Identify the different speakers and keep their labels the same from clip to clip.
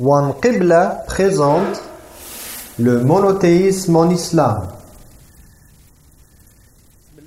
Speaker 1: One Qibla présente le monothéisme en islam.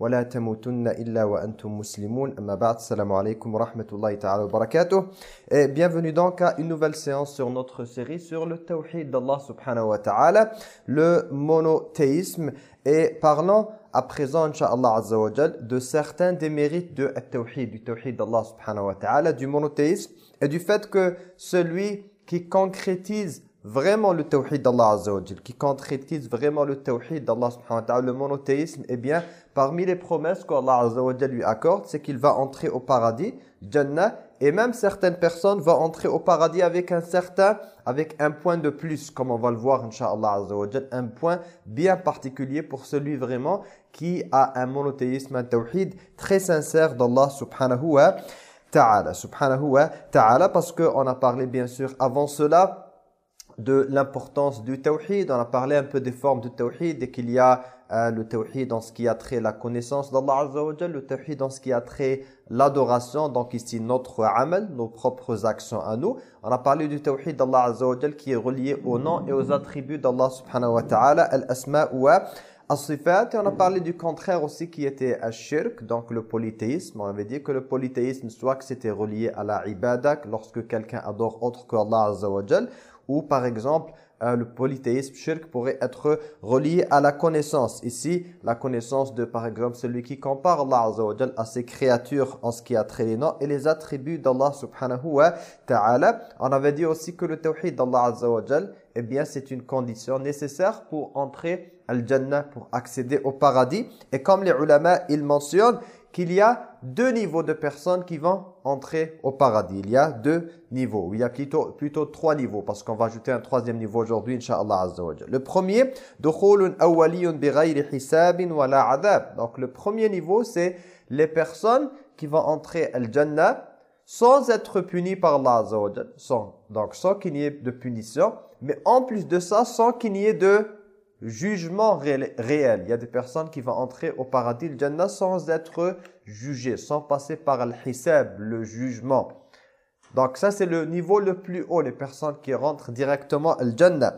Speaker 2: ولا تموتن إلا وأنتم مسلمون أما بعد السلام عليكم ورحمة الله تعالى وبركاته Et bienvenue donc à une nouvelle séance sur notre série sur le tawhid d'Allah subhanahu wa ta'ala, le monothéisme. Et parlons à présent, Inch'Allah Azza wa Jal, de certains des mérites de tawhid, du tawhid d'Allah subhanahu wa ta'ala, du monothéisme, et du fait que celui qui concrétise vraiment le tawhid d'Allah Azza wa Jal, qui concrétise vraiment le tawhid d'Allah subhanahu wa ta'ala, le monothéisme, eh bien, parmi les promesses qu'Allah Azza wa lui accorde, c'est qu'il va entrer au paradis, Jannah, et même certaines personnes vont entrer au paradis avec un certain, avec un point de plus, comme on va le voir, Inch'Allah Azza wa un point bien particulier pour celui vraiment qui a un monothéisme, un tawhid très sincère d'Allah subhanahu wa ta'ala. Subhanahu wa ta'ala, parce qu'on a parlé bien sûr avant cela, de l'importance du tawhid. On a parlé un peu des formes du tawhid et qu'il y a euh, le tawhid dans ce qui a trait la connaissance d'Allah Azza wa le tawhid dans ce qui a trait l'adoration, donc ici notre amal, nos propres actions à nous. On a parlé du tawhid d'Allah Azza wa qui est relié au nom et aux attributs d'Allah subhanahu wa ta'ala, al-asma wa as-sifat. Et on a parlé du contraire aussi qui était al-shirk, donc le polythéisme. On avait dit que le polythéisme, soit que c'était relié à la ibadah, lorsque quelqu'un adore autre que Allah Azza wa ou par exemple euh, le polythéisme shirk pourrait être relié à la connaissance. Ici, la connaissance de par exemple celui qui compare Allah Azza à ses créatures en ce qui a trait les noms et les attributs d'Allah subhanahu wa ta'ala. On avait dit aussi que le tawhid d'Allah Azza wa eh bien c'est une condition nécessaire pour entrer al-Jannah, pour accéder au paradis. Et comme les ulama, ils mentionnent qu'il y a deux niveaux de personnes qui vont entrer au paradis. Il y a deux niveaux. Il y a plutôt, plutôt trois niveaux parce qu'on va ajouter un troisième niveau aujourd'hui, Inch'Allah Azza Le premier, Donc le premier niveau, c'est les personnes qui vont entrer al-Jannah sans être punies par Allah Azza Sans, donc sans qu'il n'y ait de punition, mais en plus de ça, sans qu'il n'y ait de jugement réel. Il y a des personnes qui vont entrer au paradis, le Jannah, sans être jugées, sans passer par le le jugement. Donc ça, c'est le niveau le plus haut, les personnes qui rentrent directement al Jannah.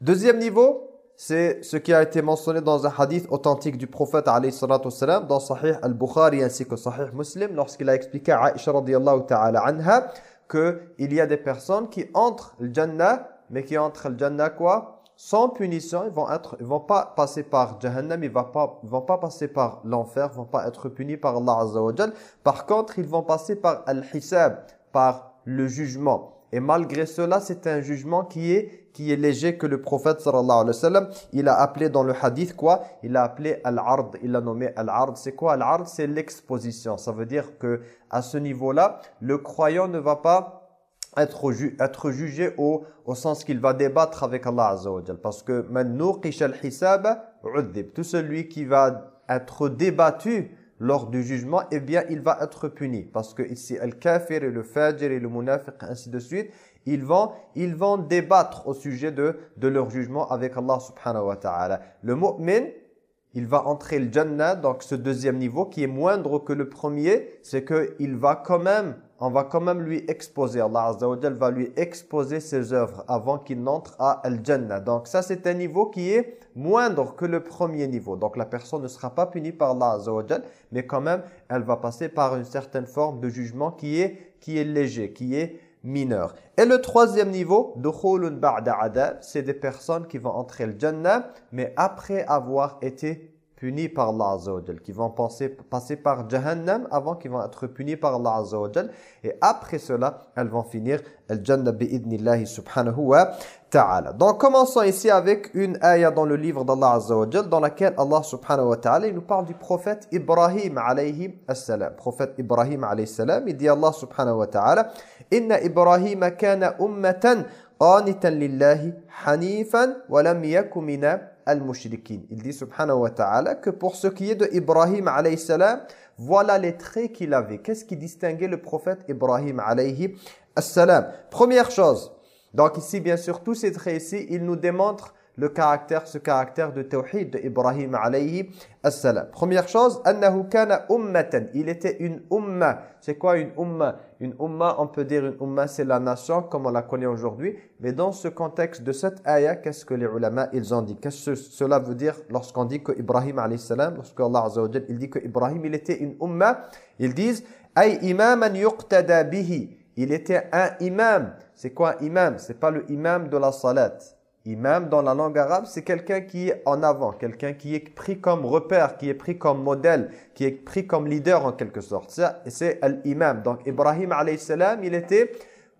Speaker 2: Deuxième niveau, c'est ce qui a été mentionné dans un hadith authentique du prophète salam dans Sahih al-Bukhari ainsi que Sahih Muslim lorsqu'il a expliqué à Aisha radiyallahu ta'ala anha qu'il y a des personnes qui entrent le Jannah mais qui entrent le Jannah quoi? Sans punition, ils vont être, ils vont pas passer par Jahannam, ils vont pas, ils vont pas passer par l'enfer, ils vont pas être punis par Allah Azza wa Par contre, ils vont passer par al-hisab, par le jugement. Et malgré cela, c'est un jugement qui est qui est léger que le prophète sallallahu alayhi wa sallam, il a appelé dans le hadith quoi? Il a appelé al-ard, il a nommé al-ard. C'est quoi? Al-ard C'est l'exposition. Ça veut dire que à ce niveau-là, le croyant ne va pas être, ju être jugé au, au sens qu'il va débattre avec Allah Azza Parce que tout celui qui va être débattu lors du jugement, eh bien, il va être puni. Parce que ici, al-kafir et le fajr et le munafiq, ainsi de suite, ils vont, ils vont débattre au sujet de, de leur jugement avec Allah subhanahu wa ta'ala. Le mu'min, il va entrer le Jannah, donc ce deuxième niveau qui est moindre que le premier, c'est qu'il va quand même, on va quand même lui exposer, Allah Azza wa va lui exposer ses œuvres avant qu'il n'entre à Al-Jannah. Donc ça c'est un niveau qui est moindre que le premier niveau. Donc la personne ne sera pas punie par Allah Azza wa mais quand même elle va passer par une certaine forme de jugement qui est, qui est léger, qui est mineur. Et le troisième niveau, c'est des personnes qui vont entrer le Jannah, mais après avoir été punis par Allah Azzawajal, qui vont penser, passer par Jahannam avant qu'ils vont être punis par Allah Azzawajal. Et après cela, elles vont finir Al-Jannah bi'idnillahi subhanahu wa ta'ala. Donc commençons ici avec une ayah dans le livre d'Allah Azzawajal, dans laquelle Allah subhanahu wa ta'ala nous parle du prophète Ibrahim alayhi salam. Prophète Ibrahim alayhi salam, il dit Allah subhanahu wa ta'ala, « Inna Ibrahim kana ummatan qanitan lillahi hanifan wa lam yakumina al-mushrikin. Il dit subhanahu wa ta'ala que pour ce qui est de Ibrahim alayhi salam, voilà les traits qu'il avait. Qu'est-ce qui distinguait le prophète Ibrahim alayhi salam Première chose, donc ici bien sûr tous ces traits ici, ils nous démontrent le caractère, ce caractère de tawhid de Ibrahim alayhi salam. Première chose. Il était une umma. C'est quoi une umma? Une umma, on peut dire une umma, c'est la nation comme on la connaît aujourd'hui. Mais dans ce contexte de cette ayah, qu'est-ce que les ulama ils ont dit? Qu'est-ce que cela veut dire lorsqu'on dit que Ibrahim alayhi salam, lorsque Allah il dit que Ibrahim il était une umma, ils disent ay imaman yuqtada bihi. Il était un imam. C'est quoi un imam? C'est pas le imam de la salat. Imam dans la langue arabe, c'est quelqu'un qui est en avant, quelqu'un qui est pris comme repère, qui est pris comme modèle, qui est pris comme leader en quelque sorte. C'est l'imam. Donc Ibrahim alayhi salam, il était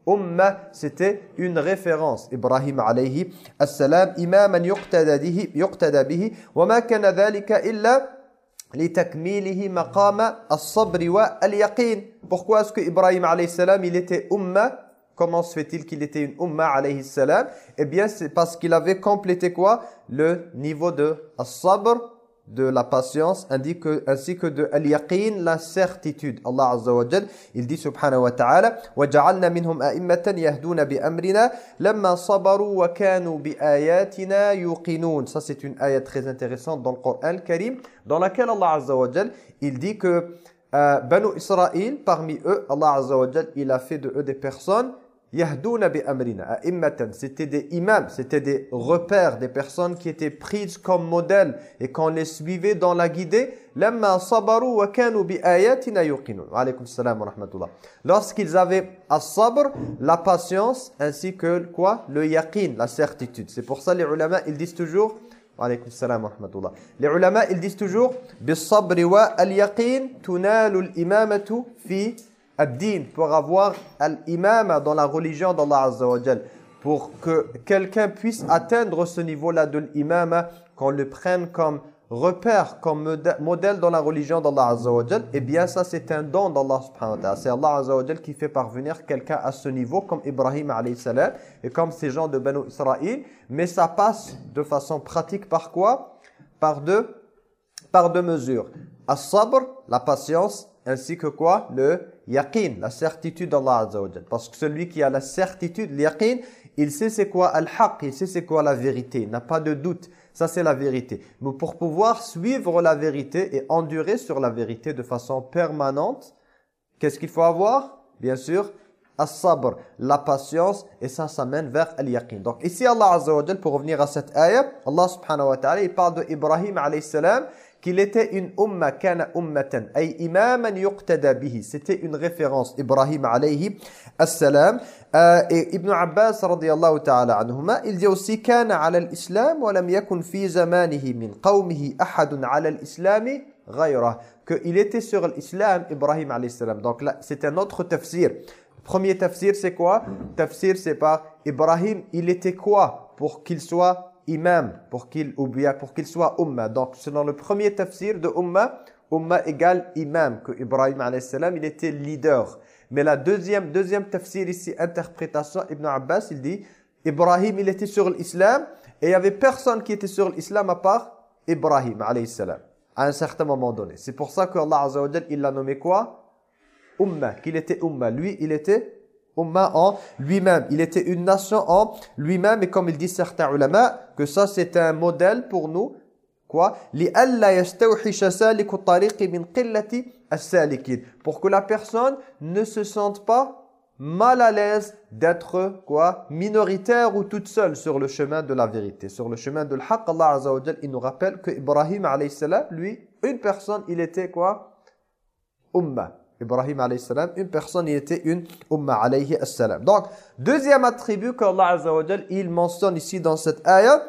Speaker 2: umma, c'était une référence. Ibrahim alayhi salam, imaman yuqtada bihi, wa ma kana dhalika illa litakmilihi maqama as-sabr wa al-yaqin. Pourquoi est-ce que Ibrahim alayhi salam, il était umma? Comment se fait-il qu'il était une umma alayhi salam Eh bien, c'est parce qu'il avait complété quoi Le niveau de as-sabr, de la patience, ainsi que, ainsi que de al-yaqin, la certitude. Allah Azza wa Jal, il dit subhanahu wa ta'ala وَجَعَلْنَا مِنْهُمْ أَئِمَّةً يَهْدُونَ بِأَمْرِنَا لَمَّا صَبَرُوا وَكَانُوا بِآيَاتِنَا يُقِنُونَ Ça, c'est une ayat très intéressante dans le Coran karim dans laquelle Allah Azza wa Jal, il dit que euh, Banu Israël, parmi eux, Allah Azza wa il a fait de eux des personnes Yahdouna bi amrina, C'était des imams, c'était des repères, des personnes qui étaient prises comme modèles et qu'on les suivait dans la guidée. Lamma sabaru wa kanu bi ayatina yuqinun. Alaykum wa rahmatullah. Lorsqu'ils avaient as-sabr, la patience, ainsi que quoi? Le yaqin, la certitude. C'est pour ça les ulama, ils disent toujours alaykum salam wa rahmatullah. Les ulama, ils disent toujours bis sabri wa al-yaqin tunalu al-imamatu fi ad-din, pour avoir l'imam dans la religion d'Allah Azza wa Pour que quelqu'un puisse atteindre ce niveau-là de l'imam, qu'on le prenne comme repère, comme modèle dans la religion d'Allah Azza wa eh bien ça c'est un don d'Allah subhanahu. C'est Allah qui fait parvenir quelqu'un à ce niveau, comme Ibrahim alayhi salam, et comme ces gens de Banu Israël. Mais ça passe de façon pratique par quoi? Par deux, par deux mesures. As-sabr, la patience, ainsi que quoi? Le yaqin, la certitude d'Allah Azza Parce que celui qui a la certitude, l'yaqin, il sait c'est quoi? Al-haq, il sait c'est quoi la vérité, n'a pas de doute. Ça c'est la vérité. Mais pour pouvoir suivre la vérité et endurer sur la vérité de façon permanente, qu'est-ce qu'il faut avoir? Bien sûr, as-sabr, la patience, et ça, ça mène vers al-yaqin. Donc ici, Allah Azza pour revenir à cette ayah, Allah subhanahu wa ta'ala, il parle de Ibrahim alayhi salam, qu'il était une umma, kana ummatan, ay imaman yuqtada bihi. C'était une référence, Ibrahim alayhi assalam. Euh, et Ibn Abbas radiyallahu ta'ala anhuma, il dit aussi kana ala l'islam wa lam yakun fi zamanihi min qawmihi ahadun ala l'islami ghayra. Qu'il était sur l'islam, Ibrahim alayhi salam. Donc là, c'est un autre tafsir. Premier tafsir, c'est quoi Tafsir, c'est par Ibrahim, il était quoi pour qu'il soit imam, pour qu'il ou pour qu'il soit umma. Donc selon le premier tafsir de umma, umma égale imam, que Ibrahim a.s. il était leader. Mais la deuxième, deuxième tafsir ici, interprétation, Ibn Abbas, il dit, Ibrahim, il était sur l'islam, et il n'y avait personne qui était sur l'islam à part Ibrahim a.s. à un certain moment donné. C'est pour ça que Allah Azza il l'a nommé quoi? Umma, qu'il était umma. Lui, il était umma en lui-même. Il était une nation en lui-même et comme il dit certains ulama, que ça c'est un modèle pour nous. Quoi? Pour que la personne ne se sente pas mal à l'aise d'être quoi minoritaire ou toute seule sur le chemin de la vérité, sur le chemin de l'haq. Allah Azza il nous rappelle que Ibrahim alayhi lui, une personne, il était quoi? Umma. Ibrahim alayhi salam, une personne, il était une umma alayhi salam. Donc, deuxième attribut qu'Allah azza wa il mentionne ici dans cette ayah,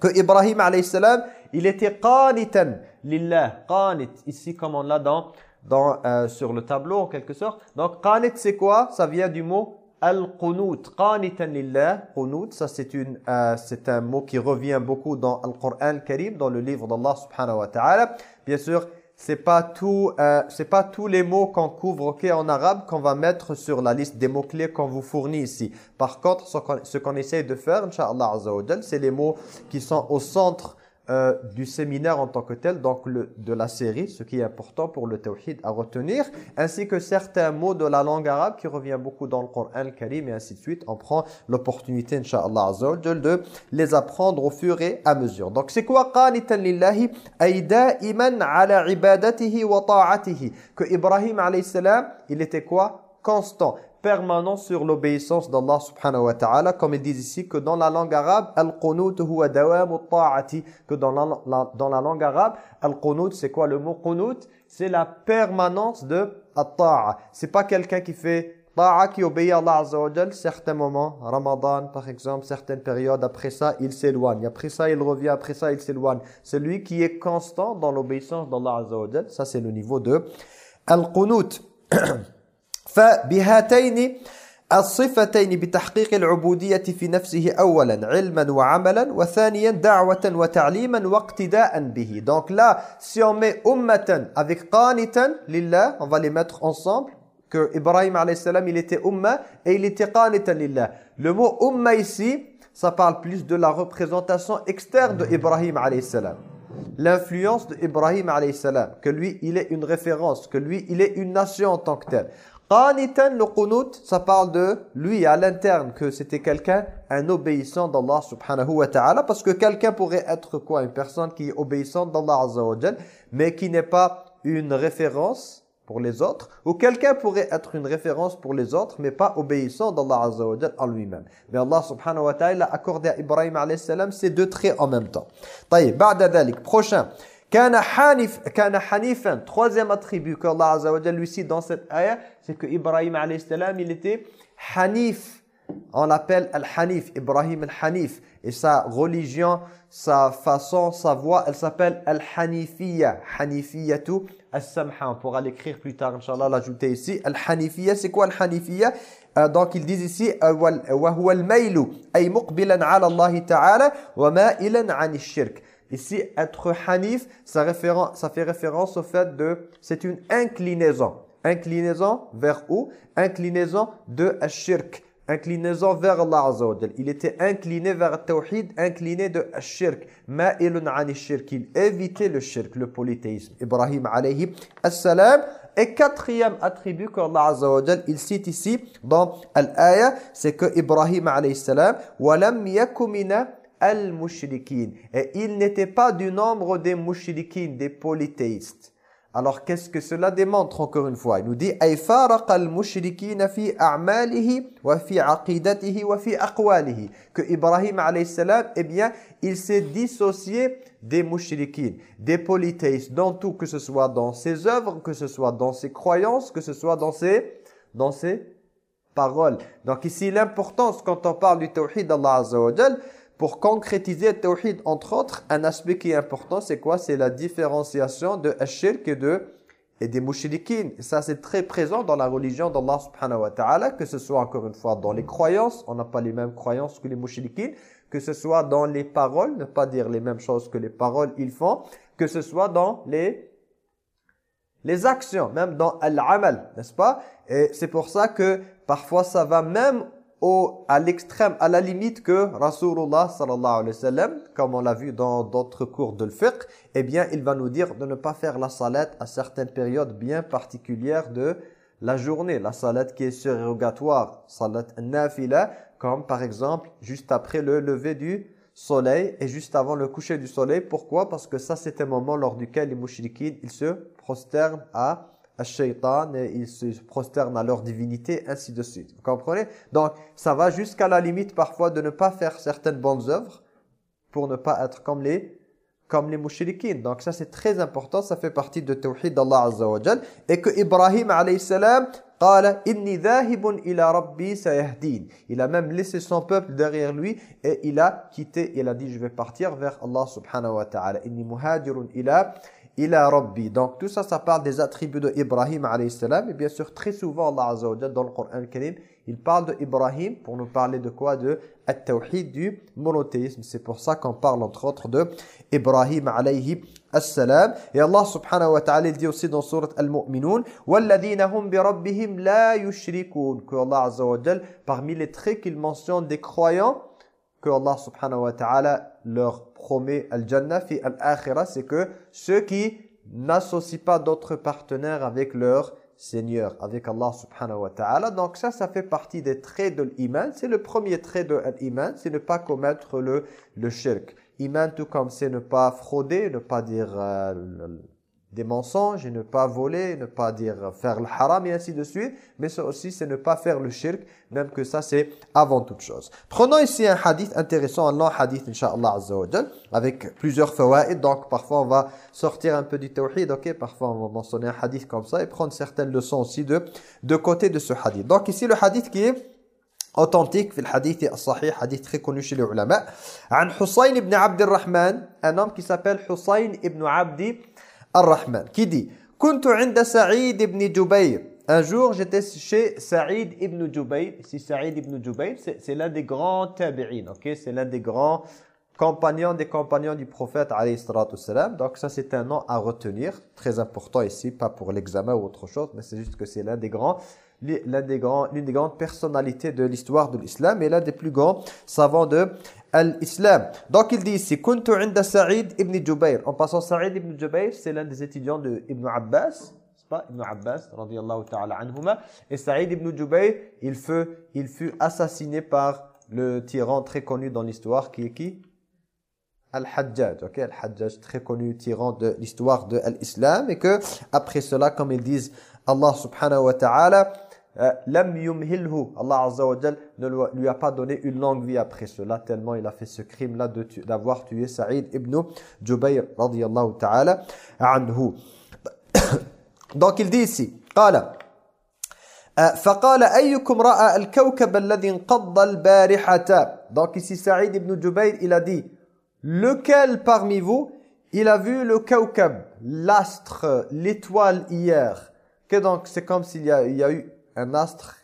Speaker 2: que Ibrahim alayhi salam, il était qanitan lillah, qanit, ici comme on l'a dans, dans euh, sur le tableau en quelque sorte. Donc, qanit c'est quoi? Ça vient du mot al-qunut, qanitan lillah, qunut, ça c'est une euh, c'est un mot qui revient beaucoup dans Coran Karim, dans le livre d'Allah subhanahu wa ta'ala. Bien sûr, c'est pas tout euh, c'est pas tous les mots qu'on couvre OK en arabe qu'on va mettre sur la liste des mots clés qu'on vous fournit ici. Par contre, ce qu'on essaie de faire inchallah c'est les mots qui sont au centre euh, du séminaire en tant que tel, donc le, de la série, ce qui est important pour le tawhid à retenir, ainsi que certains mots de la langue arabe qui revient beaucoup dans le Coran al-Karim et ainsi de suite. On prend l'opportunité, Inch'Allah de les apprendre au fur et à mesure. Donc c'est quoi? Qanitan lillahi ay da'iman ala ibadatihi wa ta'atihi que Ibrahim alayhi salam, il était quoi? Constant permanent sur l'obéissance d'Allah subhanahu wa ta'ala, comme ils disent ici que dans la langue arabe, al-qunut huwa dawamu ta'ati, que dans la, dans la langue arabe, al-qunut, c'est quoi le mot qunut? C'est la permanence de at-ta'a. C'est pas quelqu'un qui fait ta'a, qui obéit à Allah azza certains moments, Ramadan par exemple, certaines périodes, après ça, il s'éloigne. Après ça, il revient, après ça, il s'éloigne. Celui qui est constant dans l'obéissance d'Allah azza wa ça c'est le niveau de al-qunut. فبهاتين الصفتين بتحقيق العبودية في نفسه أولا علما وعملا وثانيا دعوة وتعليما واقتداء به donc là si on met ummatan avec qanitan lillah on va les mettre ensemble que Ibrahim alayhi salam il était umma et il était qanitan lillah le mot umma ici ça parle plus de la représentation externe de Ibrahim alayhi salam l'influence de Ibrahim alayhi salam que lui il est une référence que lui il est une nation en tant que tel Qanitan, le ça parle de lui à l'interne, que c'était quelqu'un, un obéissant d'Allah subhanahu wa ta'ala, parce que quelqu'un pourrait être quoi? Une personne qui est obéissante d'Allah azza wa mais qui n'est pas une référence pour les autres, ou quelqu'un pourrait être une référence pour les autres, mais pas obéissant d'Allah azza wa en lui-même. Mais Allah subhanahu wa ta'ala a accordé à Ibrahim alayhi salam ces deux traits en même temps. Taïb, ba'da prochain. Kana hanif, kana hanifan, troisième attribut qu'Allah Azza wa lui cite dans cette ayah, c'est que Ibrahim alayhi salam, il était hanif. On l'appelle al-hanif, Ibrahim al-hanif. Et sa religion, sa façon, sa voix, elle s'appelle al-hanifiyya. Hanifiyatu as-samha. On pourra l'écrire plus tard, Inch'Allah, l'ajouter ici. Al-hanifiyya, c'est quoi al-hanifiyya euh, donc ils disent ici وهو الميل أي مقبلا على الله تعالى ومائلا عن الشرك Ici, être hanif, ça, ça fait référence au fait de... C'est une inclinaison. Inclinaison vers où? Inclinaison de shirk. Inclinaison vers Allah Azza Il était incliné vers tawhid, incliné de shirk. Ma'ilun ani shirk. Il évitait le shirk, le polythéisme. Ibrahim alayhi assalam. Et quatrième attribut qu'Allah Azza wa il cite ici dans l'ayah, c'est que Ibrahim alayhi salam « Walam yakumina al-mushrikin. Et il n'était pas du nombre des mushrikin, des polythéistes. Alors qu'est-ce que cela démontre encore une fois? Il nous dit al-mushrikin fi a'malihi wa fi aqidatihi wa fi aqwalihi que Ibrahim alayhi salam eh bien il s'est dissocié des mushrikin, des polythéistes dans tout que ce soit dans ses œuvres, que ce soit dans ses croyances, que ce soit dans ses dans ses paroles. Donc ici l'importance quand on parle du tawhid d'Allah azza pour concrétiser le tawhid, entre autres, un aspect qui est important, c'est quoi? C'est la différenciation de shirk et, de, et des mouchriquines. Et ça, c'est très présent dans la religion d'Allah subhanahu wa ta'ala, que ce soit encore une fois dans les croyances, on n'a pas les mêmes croyances que les mouchriquines, que ce soit dans les paroles, ne pas dire les mêmes choses que les paroles ils font, que ce soit dans les les actions, même dans al-amal, n'est-ce pas? Et c'est pour ça que parfois ça va même au, à l'extrême, à la limite que Rasulullah sallallahu alayhi wa sallam, comme on l'a vu dans d'autres cours de fiqh, eh bien, il va nous dire de ne pas faire la salat à certaines périodes bien particulières de la journée. La salat qui est surrogatoire, salat nafila, comme par exemple juste après le lever du soleil et juste avant le coucher du soleil. Pourquoi? Parce que ça, c'est un moment lors duquel les mouchriquines, ils se prosternent à shaitan et ils se prosternent à leur divinité, ainsi de suite. Vous comprenez Donc, ça va jusqu'à la limite parfois de ne pas faire certaines bonnes œuvres pour ne pas être comme les comme les mouchriquines. Donc ça c'est très important, ça fait partie de tawhid d'Allah Azza wa Jal. Et que Ibrahim alayhi salam قال inni ذاهب ila rabbi sayahdin. Il a même laissé son peuple derrière lui et il a quitté, il a dit je vais partir vers Allah subhanahu wa ta'ala. Inni muhajirun ila ila rabbi. Donc tout ça, ça parle des attributs de Ibrahim alayhi salam. Et bien sûr, très souvent, Allah azza wa dans le Coran al-Karim, Il parle de Ibrahim pour nous parler de quoi De at-tawhid, du monothéisme. C'est pour ça qu'on parle entre autres de Ibrahim alayhi as-salam. Et Allah subhanahu wa ta'ala dit aussi dans surat Al-Mu'minun وَالَّذِينَ هُمْ بِرَبِّهِمْ لَا يُشْرِكُونَ Que Allah azza wa jal, parmi les traits qu'il mentionne des croyants, que Allah subhanahu wa ta'ala leur promet al-jannah fi al-akhirah, c'est que ceux qui n'associent pas d'autres partenaires avec leur Seigneur, avec Allah subhanahu wa ta'ala. Donc ça, ça fait partie des traits de l'iman. C'est le premier trait de l'iman, c'est ne pas commettre le, le shirk. Iman, tout comme c'est ne pas frauder, ne pas dire euh, des mensonges, et ne pas voler, ne pas dire faire le haram et ainsi de suite. Mais ça aussi, c'est ne pas faire le shirk, même que ça, c'est avant toute chose. Prenons ici un hadith intéressant, un long hadith, inshallah azza wa avec plusieurs fawaïd. Donc, parfois, on va sortir un peu du tawhid, ok Parfois, on va mentionner un hadith comme ça et prendre certaines leçons aussi de, de côté de ce hadith. Donc, ici, le hadith qui est authentique في الحديث الصحيح hadith très connu chez les ulama عن حسين ibn Abd الرحمن un homme qui s'appelle Husayn ibn Abdi Ar-Rahman, qui dit « Kuntu inda Sa'id ibn Jubayr » Un jour, j'étais chez Sa'id ibn Jubayr. Si Sa'id ibn Jubayr, c'est l'un des grands tabi'in, C'est l'un des grands compagnons des compagnons du prophète, alayhi Donc ça, c'est un nom à retenir, très important ici, pas pour l'examen ou autre chose, mais c'est juste que c'est l'un des grands l'une des, grands, des grandes personnalités de l'histoire de l'islam et l'un des plus grands savants de l'islam. Donc il dit ici, Kuntu inda Sa'id ibn Jubayr. En passant, Sa'id ibn Jubayr, c'est l'un des étudiants de Ibn Abbas, pas? Ibn Abbas, radiyallahu ta'ala anhuma. Et Sa'id ibn Jubayr, il fut, il fut assassiné par le tyran très connu dans l'histoire qui est qui? Al-Hajjaj, ok, Al-Hajjaj, très connu tyran de l'histoire de l'islam et que après cela, comme ils disent, Allah subhanahu wa ta'ala lam yumhilhu. Allah Azza wa Jal ne lui a pas donné une longue vie après cela, tellement il a fait ce crime-là d'avoir tué Saïd ibn Jubayr, radiyallahu ta'ala, anhu. Donc il dit ici, قال فقال أيكم رأى الكوكب الذي انقض البارحة Donc ici Saïd ibn Jubayr, il a dit, lequel parmi vous, il a vu le kawkab, l'astre, l'étoile hier que donc c'est comme s'il y, y, a eu un astre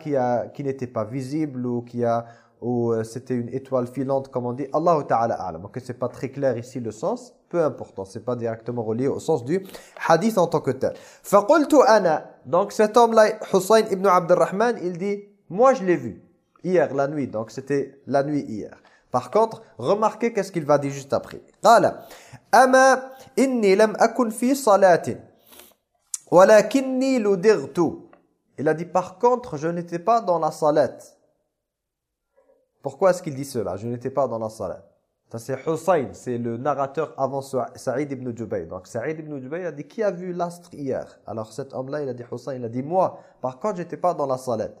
Speaker 2: qui, a, qui n'était pas visible ou qui a ou euh, c'était une étoile filante comme on dit. Allah Ta'ala a'lam. Donc c'est pas très clair ici le sens. Peu important hein, c'est pas directement relié au sens du hadith en tant que tel. Faqultu ana. Donc cet homme là Hussein ibn Abdurrahman il dit moi je l'ai vu hier la nuit. Donc c'était la nuit hier. Par contre remarquez qu'est-ce qu'il va dire juste après. Qala. Ama inni lam akun fi salatin. Walakinni ludirtu. Il a dit par contre, je n'étais pas dans la salette. Pourquoi est-ce qu'il dit cela? Je n'étais pas dans la salette. Ça c'est Hussein, c'est le narrateur avant Saïd ibn Jubayr. Donc Saïd ibn Jubayr a dit qui a vu l'astre hier? Alors cet homme-là, il a dit Hussein, il a dit moi. Par contre, j'étais pas dans la salette.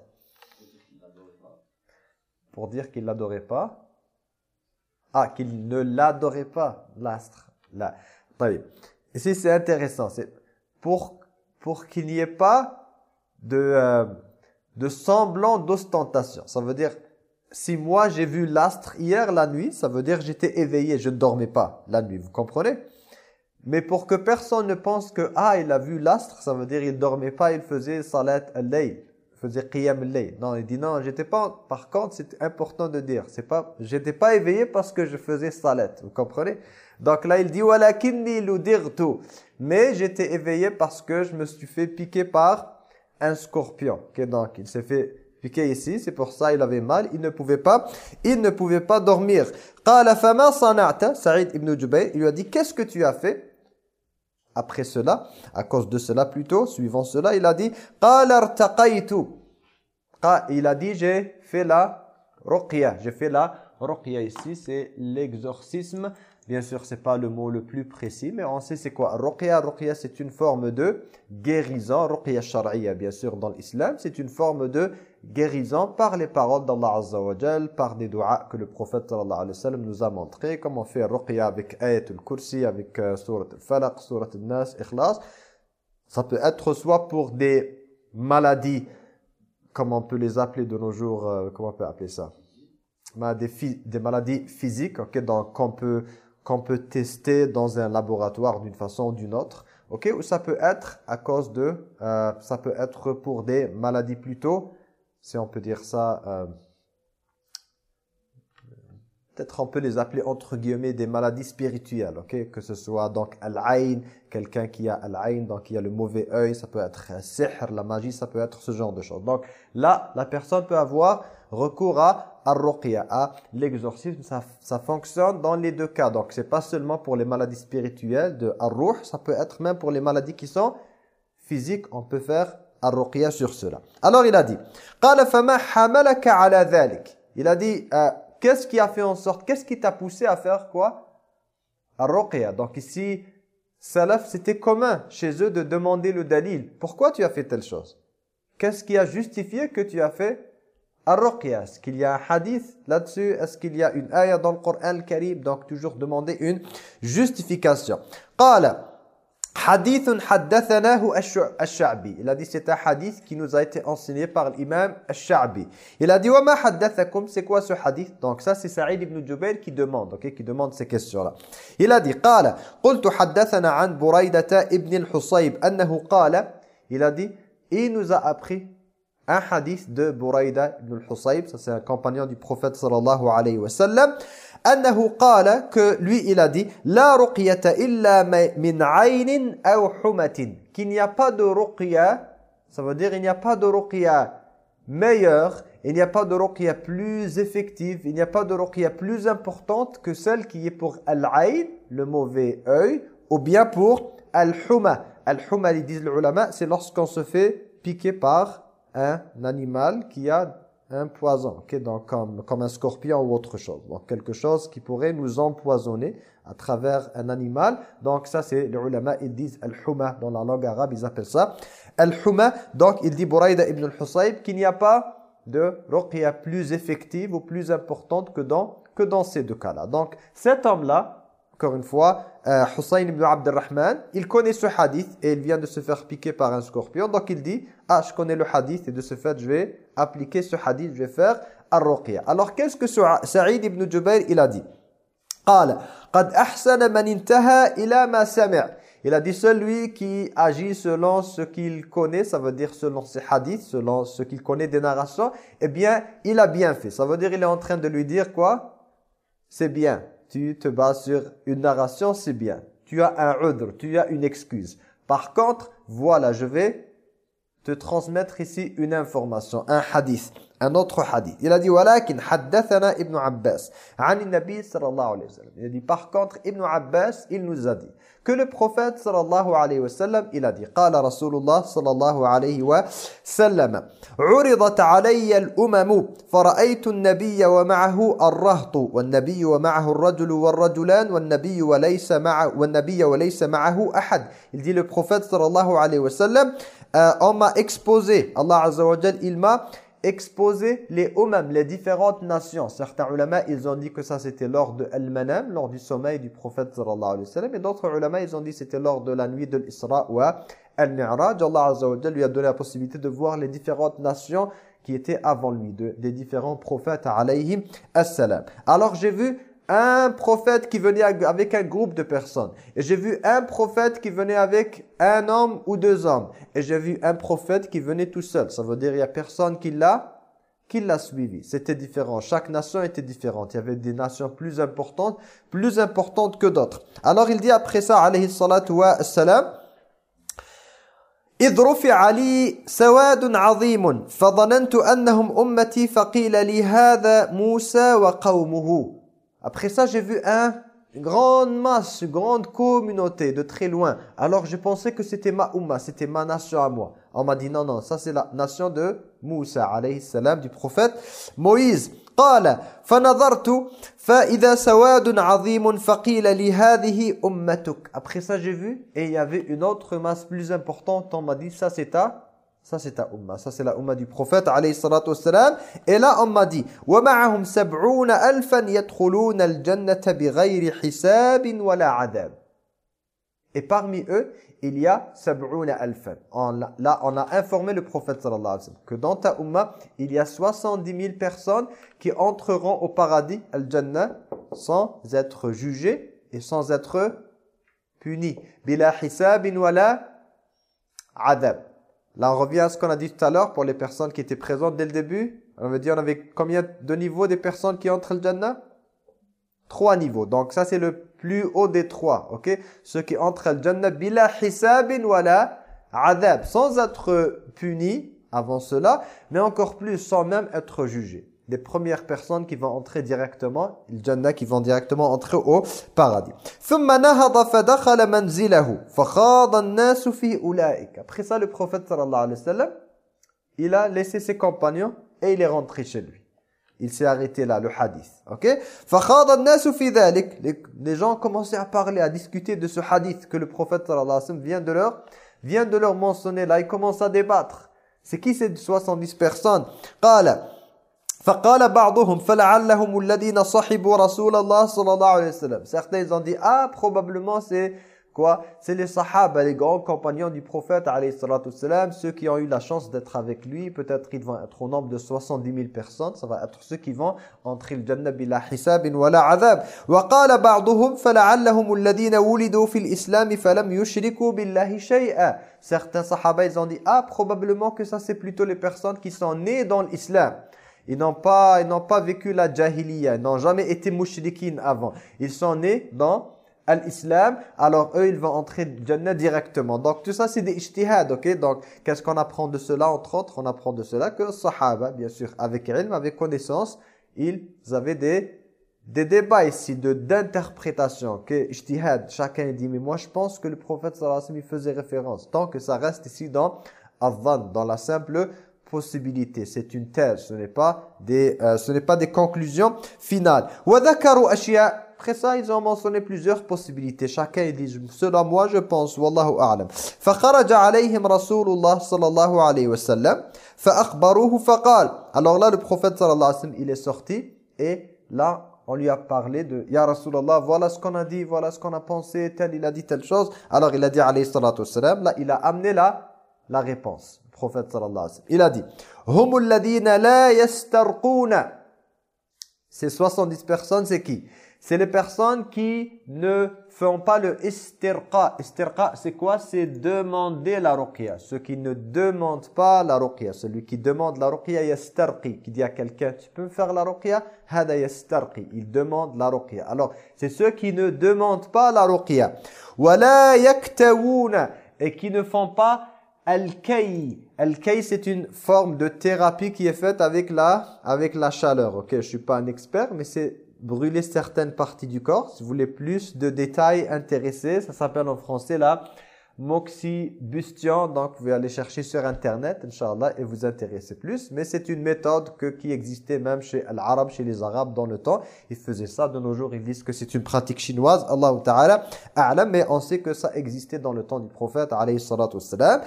Speaker 2: Pour dire qu'il l'adorait pas. Ah, qu'il ne l'adorait pas l'astre. Là. Ici c'est intéressant, c'est pour pour qu'il n'y ait pas de, euh, de semblant d'ostentation. Ça veut dire, si moi j'ai vu l'astre hier la nuit, ça veut dire j'étais éveillé, je ne dormais pas la nuit, vous comprenez? Mais pour que personne ne pense que, ah, il a vu l'astre, ça veut dire il ne dormait pas, il faisait salat al-layl, il faisait qiyam al-layl. Non, il dit non, j'étais pas, par contre, c'est important de dire, c'est pas, j'étais pas éveillé parce que je faisais salat, vous comprenez? Donc là, il dit « Mais j'étais éveillé parce que je me suis fait piquer par un scorpion. donc, il s'est fait piquer ici, c'est pour ça il avait mal, il ne pouvait pas, il ne pouvait pas dormir. Saïd ibn Jubayr, il lui a dit, qu'est-ce que tu as fait? Après cela, à cause de cela plutôt, suivant cela, il a dit, il a dit, j'ai fait la ruqya, j'ai fait la ruqya ici, c'est l'exorcisme Bien sûr, c'est pas le mot le plus précis, mais on sait c'est quoi. Ruqya, ruqya, c'est une forme de guérison. Ruqya shar'iyya, bien sûr, dans l'islam, c'est une forme de guérison par les paroles d'Allah Azza par des doigts que le prophète sallallahu alayhi wa sallam nous a montré, comme on fait ruqya avec ayat al-kursi, avec euh, surat al-falaq, surat al-nas, ikhlas. Ça peut être soit pour des maladies, comme on peut les appeler de nos jours, euh, comment on peut appeler ça? Des, maladies physiques, ok, donc qu'on peut qu'on peut tester dans un laboratoire d'une façon ou d'une autre. ok Ou ça peut être à cause de, euh, ça peut être pour des maladies plutôt, si on peut dire ça, euh, peut-être on peut les appeler entre guillemets des maladies spirituelles, ok? Que ce soit donc al-ayn, quelqu'un qui a al-ayn, donc il y a le mauvais œil, ça peut être sihr, la magie, ça peut être ce genre de choses. Donc là, la personne peut avoir recours à ar-ruqya, à l'exorcisme, ça, ça fonctionne dans les deux cas. Donc c'est pas seulement pour les maladies spirituelles de ar-ruh, ça peut être même pour les maladies qui sont physiques, on peut faire Ar-Ruqya sur cela. Alors il a dit Il a dit euh, qu'est-ce qui a fait en sorte qu'est-ce qui t'a poussé à faire quoi? Ar-Ruqya. Donc ici salaf c'était commun chez eux de demander le dalil. Pourquoi tu as fait telle chose? Qu'est-ce qui a justifié que tu as fait Ar-Ruqya Est-ce qu'il y a un hadith là-dessus? Est-ce qu'il y a une ayah dans le Coran al-Karim Donc toujours demander une justification. Qala Hadith haddathanahu al-Sha'bi. Il a dit c'est un hadith qui nous a été enseigné par l'imam al-Sha'bi. Il a dit wa ma haddathakum c'est quoi ce hadith? Donc ça c'est Sa'id ibn Jubair qui demande OK qui demande ces questions-là. Il a dit qala qultu haddathana an Buraidah ibn al-Husayb annahu il a dit il nous a appris un hadith de Buraida ibn al-Husayb, ça c'est un compagnon du prophète sallallahu alayhi wa sallam, annahu qala que lui il a dit la ruqyata illa min aynin qu'il n'y a pas de ruqya ça veut dire il n'y a pas de ruqya meilleure il n'y a pas de ruqya plus effective il n'y a pas de ruqya plus importante que celle qui est pour al-ayn le mauvais œil ou bien pour al-huma. Al-huma ils disent les c'est lorsqu'on se fait piquer par un animal qui a un poison, donc comme, comme un scorpion ou autre chose. Donc quelque chose qui pourrait nous empoisonner à travers un animal. Donc ça c'est les ulama, ils disent al-huma dans la langue arabe, ils appellent ça al-huma. Donc il dit Buraida ibn al-Husayb qu'il n'y a pas de ruqya plus effective ou plus importante que dans, que dans ces deux cas-là. Donc cet homme-là, encore une fois, euh, Hussein ibn Abdurrahman, il connaît ce hadith et il vient de se faire piquer par un scorpion. Donc il dit, ah je connais le hadith et de ce fait je vais appliquer ce hadith, je vais faire ar-ruqya. Alors qu'est-ce que Saïd ibn Jubair il a dit قال قد أحسن من انتهى إلى ما سمع il a dit celui qui agit selon ce qu'il connaît, ça veut dire selon ses hadiths, selon ce qu'il connaît des narrations, eh bien, il a bien fait. Ça veut dire il est en train de lui dire quoi C'est bien tu te bases sur une narration, c'est bien. Tu as un udr, tu as une excuse. Par contre, voilà, je vais te transmettre ici une information, un hadith, un autre hadith. Il a dit ولكن حدثنا ابن عباس عن النبي صلى الله عليه وسلم. Il a dit par contre Ibn Abbas, il nous a dit que le prophète sallallahu alayhi wa sallam, il a dit قال رسول الله صلى الله عليه وسلم عرضت علي الأمم فرأيت النبي ومعه الرهط والنبي ومعه الرجل والرجلان والنبي وليس مع والنبي وليس معه أحد. Il dit le prophète sallallahu alayhi wa sallam, euh, on m'a exposé, Allah azza wa jal, il m'a exposer les umam, les différentes nations. Certains ulama, ils ont dit que ça c'était lors de Al-Manam, lors du sommeil du prophète sallallahu alayhi wa sallam. Et d'autres ulama, ils ont dit c'était lors de la nuit de l'Isra ou Al-Mi'raj. Allah Azza wa lui a donné la possibilité de voir les différentes nations qui étaient avant lui, de, des différents prophètes alayhim as-salam. Alors j'ai vu un prophète qui venait avec un groupe de personnes. Et j'ai vu un prophète qui venait avec un homme ou deux hommes. Et j'ai vu un prophète qui venait tout seul. Ça veut dire qu'il n'y a personne qui l'a qui l'a suivi. C'était différent. Chaque nation était différente. Il y avait des nations plus importantes, plus importantes que d'autres. Alors il dit après ça, alayhi salatu wa salam, إذ رفع لي سواد عظيم فظننت أنهم أمتي فقيل لي هذا موسى وقومه après ça, j'ai vu un, une grande masse, une grande communauté de très loin. Alors, je pensais que c'était ma umma, c'était ma nation à moi. On m'a dit non, non, ça c'est la nation de Moussa, alayhi salam, du prophète Moïse. قال فنظرت فإذا سواد عظيم فقيل لي هذه أمتك. Après ça, j'ai vu et il y avait une autre masse plus importante. On m'a dit ça c'est ta ça, c'est ta umma. Ça, c'est la umma du prophète, alayhi salatu wassalam. Et là, on m'a dit, وَمَعَهُمْ سَبْعُونَ أَلْفًا يَدْخُلُونَ الْجَنَّةَ بِغَيْرِ حِسَابٍ وَلَا عَذَابٍ Et parmi eux, il y a سَبْعُونَ أَلْفًا. Là, on a informé le prophète, sallallahu alayhi wa sallam, que dans ta umma, il y a 70 000 personnes qui entreront au paradis, al-Jannah, sans être jugées et sans être puni. Bila hisabin wala adab. Là, on revient à ce qu'on a dit tout à l'heure pour les personnes qui étaient présentes dès le début. On veut dire, on avait combien de niveaux des personnes qui entrent le Jannah? Trois niveaux. Donc ça, c'est le plus haut des trois. ok? Ceux qui entrent le Jannah bila hisabin wala adab. Sans être punis avant cela, mais encore plus sans même être jugés les premières personnes qui vont entrer directement, le Jannah qui vont directement entrer au paradis. Après ça, le prophète sallallahu alayhi wa sallam, il a laissé ses compagnons et il est rentré chez lui. Il s'est arrêté là, le hadith. Ok? Les gens commencé à parler, à discuter de ce hadith que le prophète sallallahu alayhi wa sallam vient de leur, vient de leur mentionner. Là, ils commencent à débattre. C'est qui ces 70 personnes? فقال بعضهم فلعلهم الذين صحبوا رسول الله صلى الله عليه وسلم certains ont dit ah probablement c'est quoi c'est les sahaba les grands compagnons du prophète alayhi salatu wasalam ceux qui ont eu la chance d'être avec lui peut-être ils vont être au nombre de 70 000 personnes ça va être ceux qui vont entrer le jannah bila hisab wala adab وقال بعضهم فلعلهم الذين ولدوا في الاسلام فلم يشركوا بالله شيئا certains sahaba ils ont dit ah probablement que ça c'est plutôt les personnes qui sont nées dans l'islam Ils n'ont pas, ils pas vécu la jahiliya, ils n'ont jamais été mushrikin avant. Ils sont nés dans l'islam, alors eux, ils vont entrer Jannah directement. Donc tout ça, c'est des ijtihad, ok? Donc qu'est-ce qu'on apprend de cela, entre autres On apprend de cela que sahaba, bien sûr, avec ilm, avec connaissance, ils avaient des, des débats ici d'interprétation, que ijtihad, chacun dit, mais moi je pense que le prophète sallallahu alayhi wa sallam, il faisait référence. Tant que ça reste ici dans Adhan, dans la simple possibilités. C'est une thèse, ce n'est pas des euh, ce n'est pas des conclusions finales. Après ça, ils ont mentionné plusieurs possibilités. Chacun dit, selon moi, je pense, wallahu a'lam. فخرج عليهم رسول الله صلى الله عليه وسلم فأخبروه فقال Alors là, le prophète sallallahu alayhi wa sallam, il est sorti et là, on lui a parlé de Ya Rasulallah, voilà ce qu'on a dit, voilà ce qu'on a pensé, tel, il a dit telle chose. Alors il a dit alayhi salatu wasalam, là il a amené la, la réponse prophète sallallahu alayhi wa sallam. Il a dit Humul ladina la. Ces 70 personnes, c'est qui? C'est les personnes qui ne font pas le istirqa. Istirqa, c'est quoi? C'est demander la ruqya. Ceux qui ne demandent pas la ruqya. Celui qui demande la ruqya, yastarqi. Qui dit à quelqu'un, tu peux me faire la ruqya? Hada yastarqi. Il demande la ruqya. Alors, c'est ceux qui ne demandent pas la ruqya. Wala yaktawuna. Et qui ne font pas Al-Kay. C'est une forme de thérapie qui est faite avec la, avec la chaleur. Ok, je suis pas un expert, mais c'est brûler certaines parties du corps. Si vous voulez plus de détails intéressés, ça s'appelle en français là moxibustion. Donc, vous pouvez aller chercher sur Internet, Inch'Allah, et vous intéresser plus. Mais c'est une méthode que, qui existait même chez l'arabe, chez les Arabes dans le temps. Ils faisaient ça. De nos jours, ils disent que c'est une pratique chinoise. Allah Ta'ala a'lam. Mais on sait que ça existait dans le temps du prophète, alayhi salatu wassalam.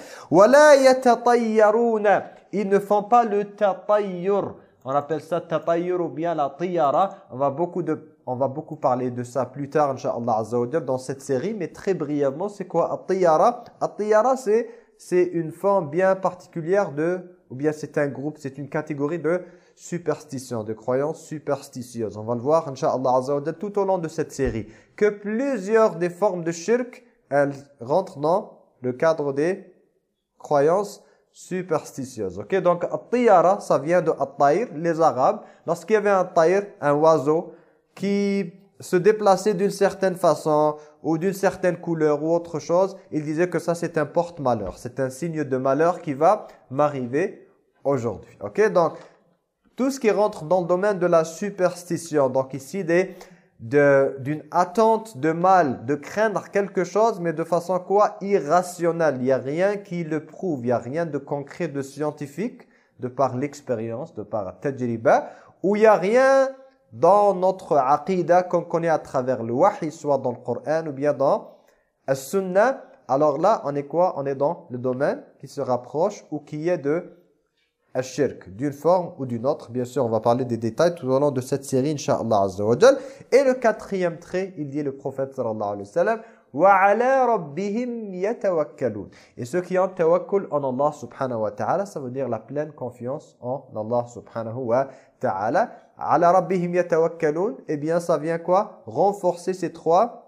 Speaker 2: Ils ne font pas le tatayyur. On appelle ça tatayyur ou bien la tiyara. On va beaucoup de on va beaucoup parler de ça plus tard, Inch'Allah dans cette série. Mais très brièvement, c'est quoi At-Tiyara? At-Tiyara, c'est une forme bien particulière de, ou bien c'est un groupe, c'est une catégorie de superstition, de croyances superstitieuses. On va le voir, Inch'Allah tout au long de cette série. Que plusieurs des formes de shirk, elles rentrent dans le cadre des croyances superstitieuses. Ok, donc At-Tiyara, ça vient de At-Tayr, les Arabes. Lorsqu'il y avait un un oiseau, qui se déplaçait d'une certaine façon ou d'une certaine couleur ou autre chose, il disait que ça c'est un porte-malheur. C'est un signe de malheur qui va m'arriver aujourd'hui. Ok? Donc, tout ce qui rentre dans le domaine de la superstition, donc ici d'une attente de mal, de craindre quelque chose, mais de façon quoi? Irrationnelle. Il n'y a rien qui le prouve, il n'y a rien de concret, de scientifique, de par l'expérience, de par tajriba, où il n'y a rien dans notre aqidah qu'on connaît à travers le wahi, soit dans le Coran ou bien dans la sunna, alors là, on est quoi? On est dans le domaine qui se rapproche ou qui est de shirk, d'une forme ou d'une autre. Bien sûr, on va parler des détails tout au long de cette série, Inch'Allah Azza wa Et le quatrième trait, il dit le prophète sallallahu alayhi wa sallam, et ceux qui ont tawakkul en Allah subhanahu wa ta'ala, ça veut dire la pleine confiance en Allah subhanahu wa ta'ala ala rabbihim yatawakkalun, eh bien ça vient quoi? Renforcer ces trois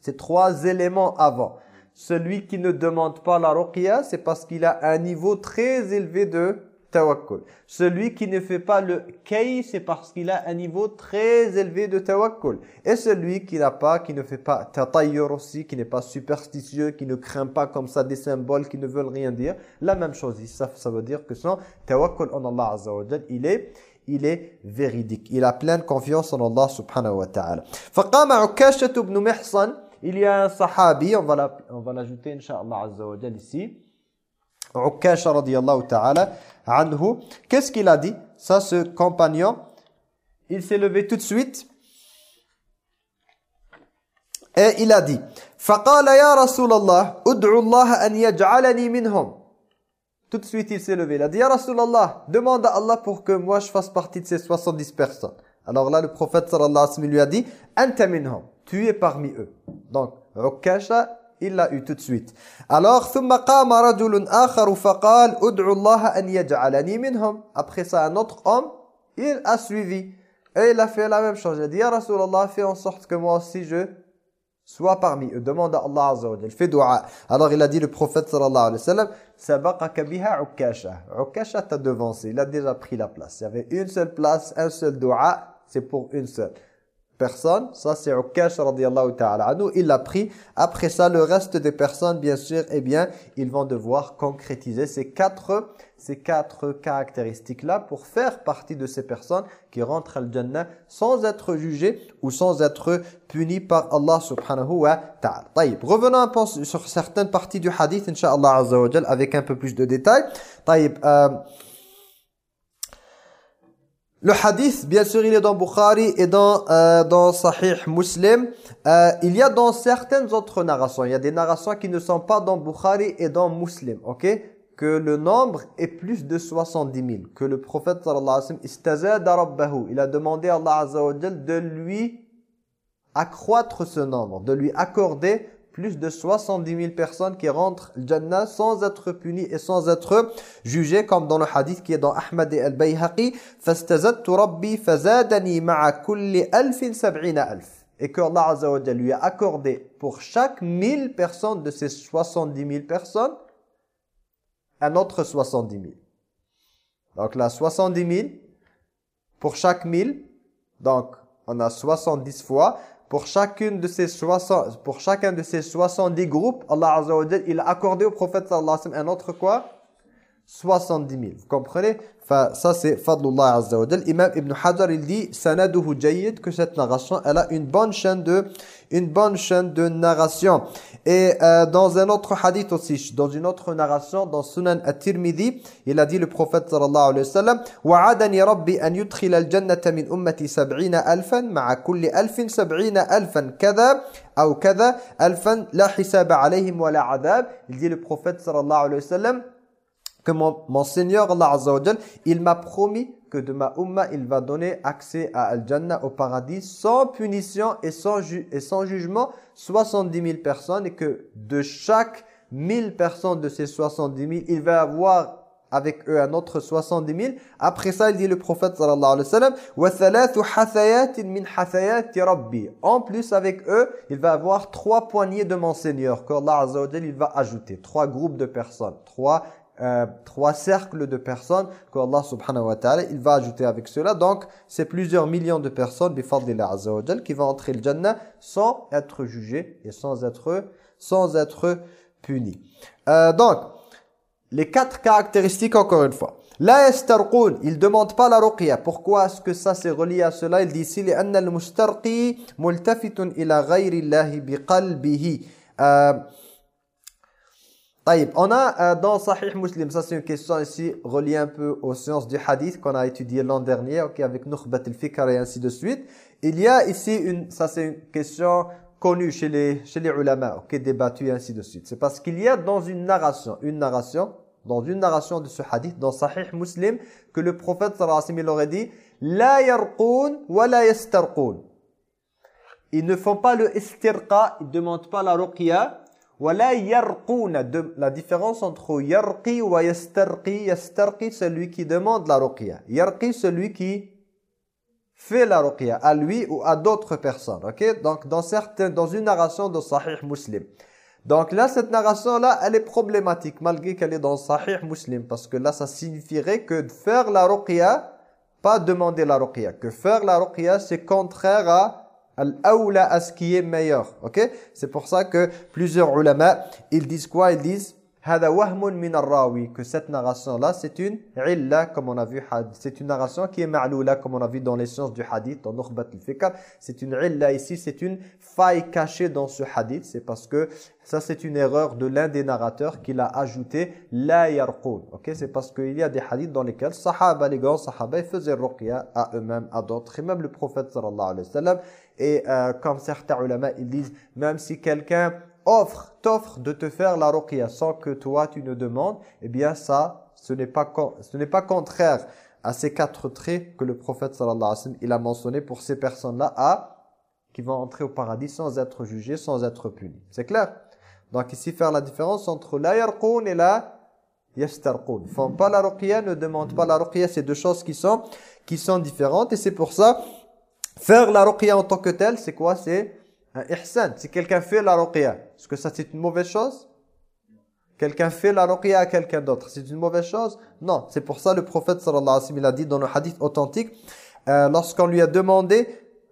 Speaker 2: Ces trois éléments avant. Celui qui ne demande pas la ruqya, c'est parce qu'il a un niveau très élevé de tawakkul. Celui qui ne fait pas le kay, c'est parce qu'il a un niveau très élevé de tawakkul. Et celui qui n'a pas, qui ne fait pas tatayyur aussi, qui n'est pas superstitieux, qui ne craint pas comme ça des symboles qui ne veulent rien dire, la même chose. Ça, ça veut dire que son tawakkul en Allah Azza il est il est véridique. Il a pleine confiance en Allah subhanahu wa ta'ala. Faqama Ukasha ibn Mihsan, il y a un sahabi, on va l'ajouter inshallah azza wa ici. Ukasha radiyallahu ta'ala anhu. Qu'est-ce qu'il a dit Ça, ce compagnon, il s'est levé tout de suite et il a dit فَقَالَ يَا رَسُولَ اللَّهِ أُدْعُ اللَّهَ أَنْ يَجْعَلَنِي مِنْهُمْ Tout de suite, il s'est levé. Il a dit, Ya Rasulallah, demande à Allah pour que moi je fasse partie de ces 70 personnes. Alors là, le prophète sallallahu alayhi wa sallam lui a dit, Anta minhum, tu es parmi eux. Donc, Rukasha, il l'a eu tout de suite. Alors, ثم قام رجل آخر فقال ادعو الله أن يجعلني منهم. Après ça, un autre homme, il a suivi. Et il a fait la même chose. Il a dit, Ya Rasulallah, fais en sorte que moi aussi je Soit parmi eux. Demande à Allah Azza wa Fais dua. Alors il a dit le prophète sallallahu alayhi wa sallam Sabaqaka biha Ukasha. Ukasha t'a devancé. Il a déjà pris la place. Il y avait une seule place, un seul dua. C'est pour une seule personne. Ça c'est Ukash radiallahu ta'ala anhu. Il l'a pris. Après ça, le reste des personnes, bien sûr, eh bien, ils vont devoir concrétiser ces quatre ces quatre caractéristiques-là pour faire partie de ces personnes qui rentrent al Jannah sans être jugées ou sans être punies par Allah subhanahu wa ta'ala. Revenons un peu sur certaines parties du hadith, inshallah azza wa avec un peu plus de détails. Euh, le hadith, bien sûr, il est dans Bukhari et dans, euh, dans Sahih Muslim. Euh, il y a dans certaines autres narrations, il y a des narrations qui ne sont pas dans Bukhari et dans Muslim, ok? que le nombre est plus de 70 000. Que le prophète sallallahu alayhi wa sallam, il a demandé à Allah azza wa de lui accroître ce nombre, de lui accorder plus de 70 000 personnes qui rentrent le Jannah sans être punies et sans être jugées, comme dans le hadith qui est dans Ahmad et Al-Bayhaqi, فَاسْتَزَدْتُ رَبِّي فَزَادَنِي مَعَ كُلِّ أَلْفٍ سَبْعِينَ أَلْفٍ Et que Allah Azza wa lui a accordé pour chaque 1000 personnes de ces 70 000 personnes, un autre 70 000. Donc là, 70 000 pour chaque 1000. Donc, on a 70 fois. Pour, chacune de ces 60, pour chacun de ces 70 groupes, Allah Azza wa il a accordé au prophète sallallahu alayhi wa sallam un autre quoi? 70 000. Vous comprenez? Ça c'est Fadlullah Azza wa Imam Ibn Hajar il dit sanaduhu jayyid que cette narration elle a une bonne chaîne de une bonne chaîne de narration. Et euh, dans un autre hadith aussi, dans une autre narration, dans Sunan At-Tirmidhi, il a dit le prophète sallallahu alayhi wa sallam وَعَدَنِي رَبِّي أَنْ يُدْخِلَ الْجَنَّةَ مِنْ أُمَّتِي سَبْعِينَ أَلْفًا مَعَ كُلِّ أَلْفٍ سَبْعِينَ أَلْفًا كَذَا أو كذا ألفا لا حساب عليهم ولا عذاب il dit le prophète sallallahu alayhi wa sallam que mon, Seigneur Allah Azza il m'a promis que de ma umma, il va donner accès à Al-Jannah, au paradis, sans punition et sans, et sans jugement, 70 000 personnes, et que de chaque 1000 personnes de ces 70 000, il va avoir avec eux un autre 70 000. Après ça, il dit le prophète sallallahu alayhi wa sallam En plus, avec eux, il va avoir trois poignées de mon Seigneur, qu'Allah Azza wa il va ajouter. Trois groupes de personnes, trois euh, trois cercles de personnes que Allah subhanahu wa ta'ala il va ajouter avec cela donc c'est plusieurs millions de personnes qui vont entrer le Jannah sans être jugées et sans être sans être punies euh, donc les quatre caractéristiques encore une fois la yastarqun, il demande pas la ruqya. Pourquoi est-ce que ça c'est relié à cela? Il dit ici al-mustarqi multafitun ila ghayri Allah biqalbihi. Euh, on a euh, dans Sahih Muslim, ça c'est une question ici reliée un peu aux sciences du hadith qu'on a étudié l'an dernier, ok, avec Nukhbat al-Fikr et ainsi de suite. Il y a ici une, ça c'est une question connue chez les, chez les ulama, ok, débattue et ainsi de suite. C'est parce qu'il y a dans une narration, une narration, dans une narration de ce hadith, dans Sahih Muslim, que le prophète sallallahu alayhi wa sallam aurait dit « La yarqoun wa la yastarqoun » Ils ne font pas le istirqa, ils ne demandent pas la ruqya, la différence entre yarqi wa yastarqi, yastarqi celui qui demande la ruqya. Yarqi celui qui fait la ruqya à lui ou à d'autres personnes. Ok? Donc, dans, dans une narration de Sahih Muslim. Donc là, cette narration-là, elle est problématique malgré qu'elle est dans Sahih Muslim. Parce que là, ça signifierait que faire la ruqya, pas demander la ruqya. Que faire la ruqya, c'est contraire à al-awla, à ce qui est meilleur. Ok? C'est pour ça que plusieurs ulama, ils disent quoi? Ils disent que cette narration là c'est une illa comme on a vu c'est une narration qui est ma'loula comme on a vu dans les sciences du hadith dans Nukhbat al-Fikr c'est une illa ici c'est une faille cachée dans ce hadith. C'est parce que ça c'est une erreur de l'un des narrateurs qui l'a ajouté la yarqun OK c'est parce qu'il y a des hadiths dans lesquels sahaba les grands sahaba ils faisaient ruqya à eux-mêmes à d'autres. Et même le prophète sallallahu alayhi wa sallam et euh, comme certains ulama ils disent même si quelqu'un offre, t'offre de te faire la ruqya sans que toi tu ne demandes, eh bien ça, ce n'est pas, ce pas contraire à ces quatre traits que le prophète sallallahu alayhi wa sallam, il a mentionné pour ces personnes-là qui vont entrer au paradis sans être jugés, sans être punis. C'est clair? Donc ici faire la différence entre la yarqoun et la yastarqoun. Ne font pas la ruqya, ne demandent pas la ruqya, c'est deux choses qui sont qui sont différentes et c'est pour ça faire la ruqya en tant que telle, c'est quoi? C'est un ihsan. Si quelqu'un fait la ruqya, est-ce que ça c'est une mauvaise chose? Quelqu'un fait la ruqya à quelqu'un d'autre, c'est une mauvaise chose? Non, c'est pour ça le prophète sallallahu alayhi wa sallam a dit dans le hadith authentique, euh, lorsqu'on lui a demandé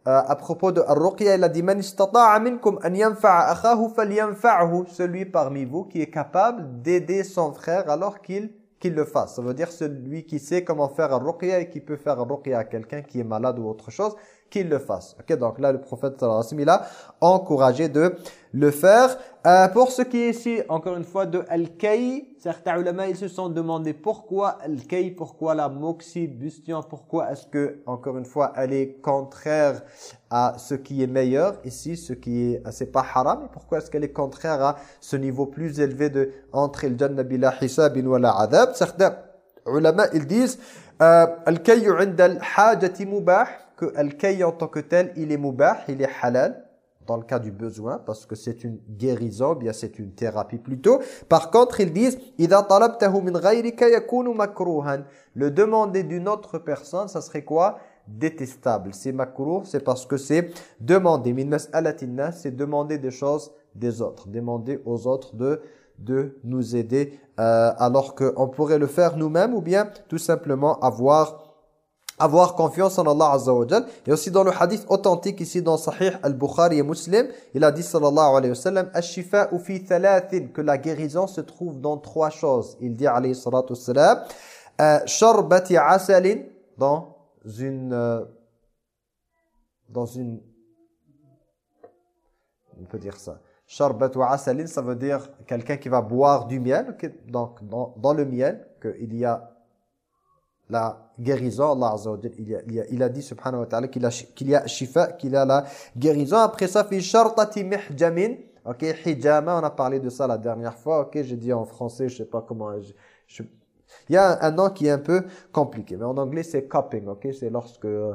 Speaker 2: euh, à propos de ruqya il a dit man istata'a minkum an yanfa'a akhahu celui parmi vous qui est capable d'aider son frère alors qu'il qu'il le fasse. Ça veut dire celui qui sait comment faire un ruqya et qui peut faire un ruqya à quelqu'un qui est malade ou autre chose, qu'il le fasse. Ok, donc là, le prophète sallallahu alayhi wa a encouragé de le faire. Euh, pour ce qui est ici, encore une fois, de Al-Kay, certains ulama, ils se sont demandé pourquoi Al-Kay, pourquoi la moxibustion, pourquoi est-ce que, encore une fois, elle est contraire à ce qui est meilleur, ici, ce qui est, c'est pas haram, et pourquoi est-ce qu'elle est contraire à ce niveau plus élevé de entrer le jannah bila hisabin wa la adab? Certains ulama, ils disent, euh, Al-Kay inda al-hajati mubah, que al-kay en tant que tel, il est mubah, il est halal dans le cas du besoin parce que c'est une guérison, bien c'est une thérapie plutôt. Par contre, ils disent Le demander d'une autre personne, ça serait quoi? Détestable. C'est makruh, c'est parce que c'est demander min c'est demander des choses des autres, demander aux autres de de nous aider euh, alors qu'on pourrait le faire nous-mêmes ou bien tout simplement avoir avoir confiance en Allah Azza wa Jal. Et aussi dans le hadith authentique ici dans Sahih al-Bukhari et Muslim, il a dit sallallahu alayhi wa sallam thalathin que la guérison se trouve dans trois choses. Il dit alayhi salatu wassalam euh, Sharbati asalin dans une euh, dans une on peut dire ça. Sharbatu asalin ça veut dire quelqu'un qui va boire du miel donc dans, dans le miel qu'il y a la guérison, Allah Azza wa il, il, a, il a dit subhanahu wa ta'ala qu'il qu y a shifa, qu'il a la guérison. Après ça, fi shartati mihjamin. Ok, hijama, on a parlé de ça la dernière fois. Ok, j'ai dit en français, je sais pas comment... Je, je... Il y a un, nom qui est un peu compliqué, mais en anglais c'est cupping, ok? C'est lorsque euh,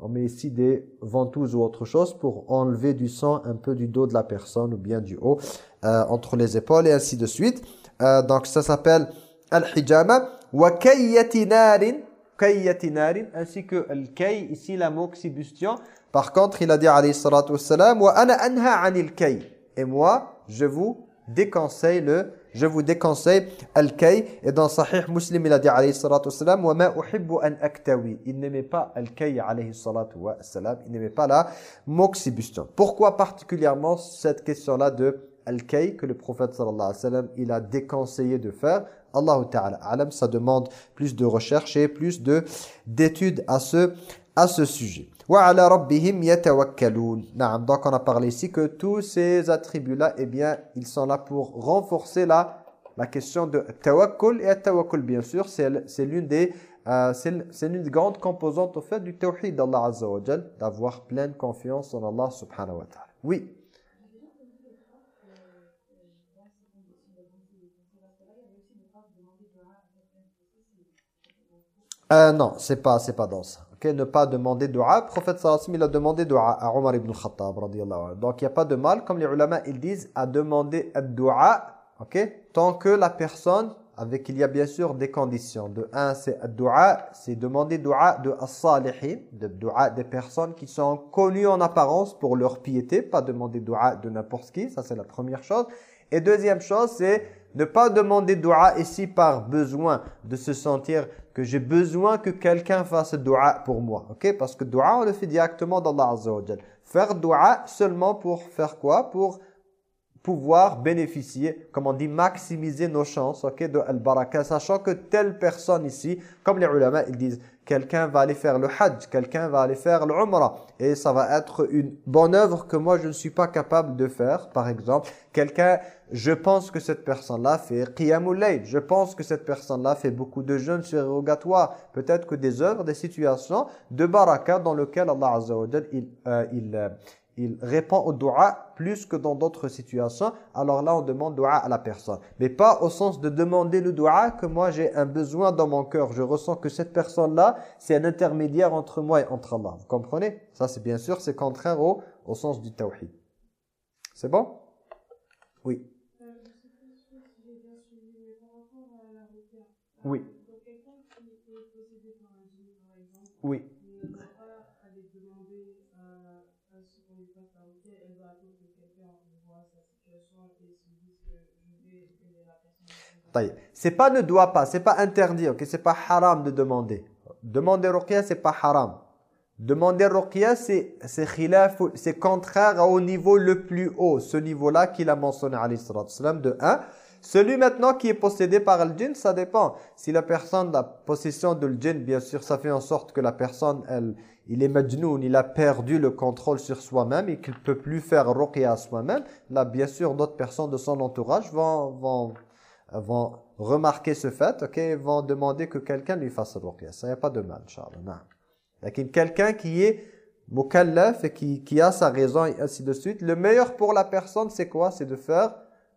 Speaker 2: on met ici des ventouses ou autre chose pour enlever du sang un peu du dos de la personne ou bien du haut, euh, entre les épaules et ainsi de suite. Euh, donc ça s'appelle al-hijama. Wa kayyati narin ainsi que al-kay, ici la moxibustion. Par contre, il a dit alayhi salatu wassalam, wa ana anha anil kay. Et moi, je vous déconseille le je vous déconseille al-kay et dans sahih muslim il a dit alayhi salatu wassalam wa ma uhibbu an aktawi il n'aimait pas al-kay alayhi salatu wassalam. Il n'aimait pas la moxibustion. Pourquoi particulièrement cette question là de al-kay que le prophète sallallahu alayhi wa il a déconseillé de faire? Allah Ta'ala alam, ça demande plus de recherche et plus de d'études à ce à ce sujet. Donc on a parlé ici que tous ces attributs là eh bien, ils sont là pour renforcer la la question de tawakkul et tawakkul bien sûr, c'est l'une des euh, c'est l'une des grandes composantes au fait du tawhid d'Allah Azza wa d'avoir pleine confiance en Allah subhanahu wa ta'ala. Oui. Euh, non, c'est pas pas dans ça. OK, ne pas demander dua. Le prophète sallallahu il a demandé dua à Omar ibn Khattab Donc il n'y a pas de mal comme les ulama ils disent à demander dua, OK, tant que la personne avec il y a bien sûr des conditions. De un, c'est dua, c'est demander dua de as-salihin, de dua des personnes qui sont connues en apparence pour leur piété, pas demander dua de n'importe qui, ça c'est la première chose. Et deuxième chose, c'est ne pas demander dua ici par besoin de se sentir que j'ai besoin que quelqu'un fasse dua pour moi. ok? Parce que dua, on le fait directement d'Allah Azza wa Faire dua seulement pour faire quoi? Pour pouvoir bénéficier, comme on dit, maximiser nos chances ok, de al-baraka, sachant que telle personne ici, comme les ulama, ils disent, quelqu'un va aller faire le hajj, quelqu'un va aller faire le umrah, et ça va être une bonne œuvre que moi je ne suis pas capable de faire, par exemple. Quelqu'un, je pense que cette personne-là fait qiyamul layl, je pense que cette personne-là fait beaucoup de jeûnes surrogatoires, peut-être que des œuvres, des situations de baraka dans lesquelles Allah Azza wa il, euh, il, euh, il répond au dua plus que dans d'autres situations, alors là on demande dua à la personne. Mais pas au sens de demander le dua que moi j'ai un besoin dans mon cœur. Je ressens que cette personne-là, c'est un intermédiaire entre moi et entre Allah. Vous comprenez? Ça c'est bien sûr, c'est contraire au, au sens du tawhid. C'est bon? Oui. Oui. Oui. C'est pas ne doit pas, c'est pas interdit, ok, c'est pas haram de demander. Demander ruqya, c'est pas haram. Demander ruqya, c'est c'est contraire au niveau le plus haut, ce niveau-là qu'il a mentionné alayhi de 1. Celui maintenant qui est possédé par le djinn, ça dépend. Si la personne, la possession de le djinn, bien sûr, ça fait en sorte que la personne, elle, il est majnoun, il a perdu le contrôle sur soi-même et qu'il ne peut plus faire ruqya à soi-même. Là, bien sûr, d'autres personnes de son entourage vont, vont vont remarquer ce fait, ok, vont demander que quelqu'un lui fasse ruqya. Ça n'y a pas de mal, Inch'Allah. Quelqu'un qui est mukallaf et qui, qui a sa raison et ainsi de suite, le meilleur pour la personne, c'est quoi? C'est de faire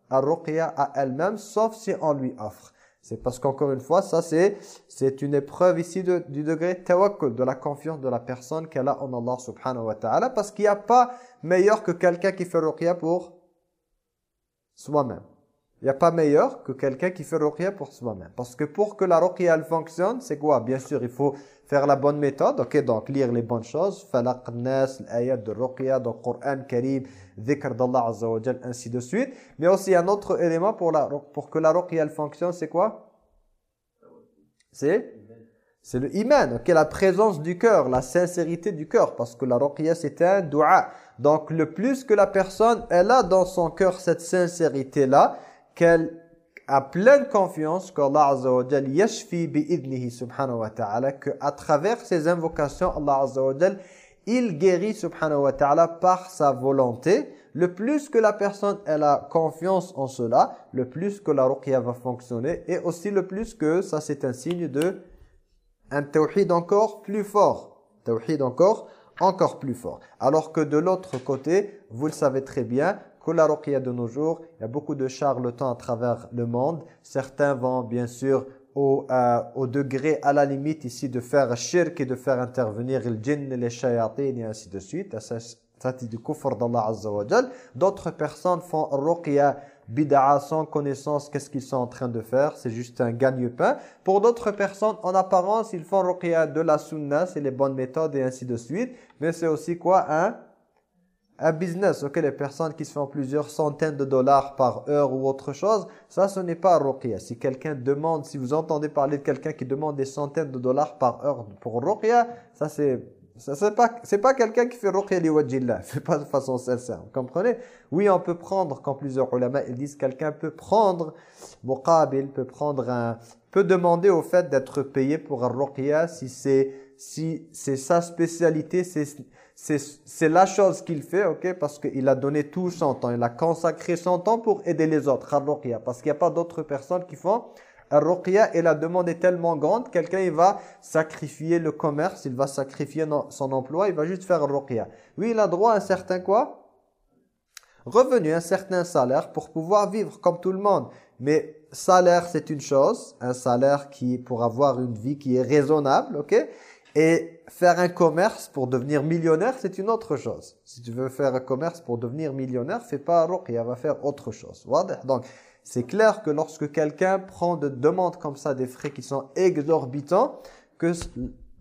Speaker 2: un ruqya à elle-même, sauf si on lui offre. C'est parce qu'encore une fois, ça c'est c'est une épreuve ici de, du degré tawakkul, de la confiance de la personne qu'elle a en Allah subhanahu wa ta'ala, parce qu'il n'y a pas meilleur que quelqu'un qui fait ruqya pour soi-même. Il n'y a pas meilleur que quelqu'un qui fait ruqya pour soi-même. Parce que pour que la ruqya elle fonctionne, c'est quoi? Bien sûr, il faut faire la bonne méthode, ok? Donc lire les bonnes choses, falaq nas, l'ayat de ruqya, le Coran Karim, dhikr d'Allah Azza ainsi de suite. Mais aussi un autre élément pour, la, pour que la ruqya elle fonctionne, c'est quoi? C'est? C'est le iman, ok? La présence du cœur, la sincérité du cœur. Parce que la ruqya c'est un dua. Donc le plus que la personne, elle a dans son cœur cette sincérité-là, qu'elle a pleine confiance qu'Allah Azza wa Jal yashfi bi'idnihi subhanahu wa ta'ala qu'à travers ses invocations Allah Azza wa Jal il guérit subhanahu wa ta'ala par sa volonté. Le plus que la personne elle a confiance en cela le plus que la ruqya va fonctionner et aussi le plus que ça c'est un signe de un tawhid encore plus fort. Tawhid encore encore plus fort. Alors que de l'autre côté vous le savez très bien la ruqya de nos jours, il y a beaucoup de charlatans à travers le monde. Certains vont bien sûr au, euh, au degré à la limite ici de faire shirk et de faire intervenir le djinn, les shayatin et ainsi de suite. Ça c'est du kufr d'Allah Azza wa D'autres personnes font ruqya bid'a sans connaissance qu'est-ce qu'ils sont en train de faire? C'est juste un gagne-pain. Pour d'autres personnes, en apparence, ils font ruqya de la sunna, c'est les bonnes méthodes et ainsi de suite. Mais c'est aussi quoi un un business, ok, les personnes qui se font plusieurs centaines de dollars par heure ou autre chose, ça ce n'est pas ruqya. Si quelqu'un demande, si vous entendez parler de quelqu'un qui demande des centaines de dollars par heure pour ruqya, ça c'est ça c'est pas c'est pas quelqu'un qui fait ruqya li wajillah, fait pas de façon sincère. Vous comprenez? Oui, on peut prendre quand plusieurs ulama ils disent quelqu'un peut prendre muqabil, peut prendre un peut demander au fait d'être payé pour un ruqya si c'est si c'est sa spécialité, c'est c'est la chose qu'il fait, ok, parce qu'il a donné tout son temps, il a consacré son temps pour aider les autres, parce qu'il n'y a pas d'autres personnes qui font al-ruqya et la demande est tellement grande, quelqu'un il va sacrifier le commerce, il va sacrifier son emploi, il va juste faire al-ruqya. Oui, il a droit à un certain quoi? Revenu, un certain salaire pour pouvoir vivre comme tout le monde. Mais salaire, c'est une chose, un salaire qui pour avoir une vie qui est raisonnable, ok? Et faire un commerce pour devenir millionnaire, c'est une autre chose. Si tu veux faire un commerce pour devenir millionnaire, fais pas ruqya, va faire autre chose. Donc, C'est clair que lorsque quelqu'un prend de demandes comme ça, des frais qui sont exorbitants, que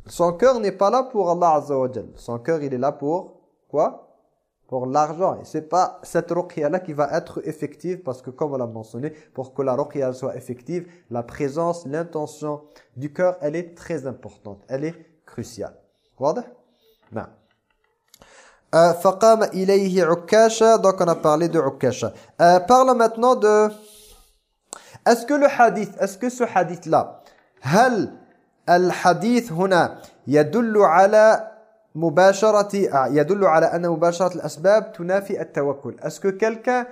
Speaker 2: son cœur n'est pas là pour Allah Azza Son cœur, il est là pour quoi? Pour l'argent. Et c'est pas cette ruqya-là qui va être effective, parce que comme on l'a mentionné, pour que la ruqya soit effective, la présence, l'intention du cœur, elle est très importante. Elle est كروسيال واضح؟ نعم. Euh, فقام إليه عكاشة. دونك أنا بارلي دو عكاشة. بارلو ماتنو دو اسكو لو حديث اسكو سو حديث لا هل الحديث هنا يدل على مباشرة يدل على أن مباشرة الأسباب تنافي التوكل؟ اسكو كلكا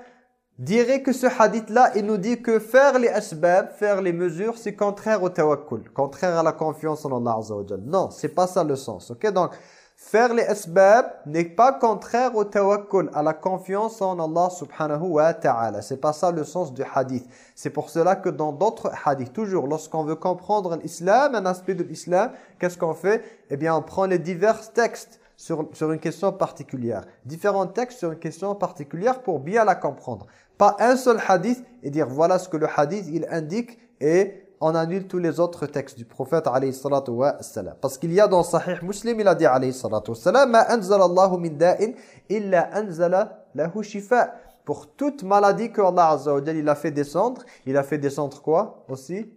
Speaker 2: dirait que ce hadith-là, il nous dit que faire les asbab, faire les mesures, c'est contraire au tawakkul, contraire à la confiance en Allah Azza wa Non, c'est pas ça le sens. Ok, donc Faire les asbab n'est pas contraire au tawakkul, à la confiance en Allah subhanahu wa ta'ala. C'est pas ça le sens du hadith. C'est pour cela que dans d'autres hadiths, toujours lorsqu'on veut comprendre l'islam, un aspect de l'islam, qu'est-ce qu'on fait? Eh bien, on prend les divers textes sur, sur une question particulière. Différents textes sur une question particulière pour bien la comprendre. Pas un seul hadith et dire voilà ce que le hadith il indique et on annule tous les autres textes du prophète alayhi wa salam. Parce qu'il y a dans Sahih Muslim, il a dit alayhi salatu wa salam, ma anzala Allahu min da'in illa anzala lahu shifa. Pour toute maladie que Allah azza wa il a fait descendre, il a fait descendre quoi aussi?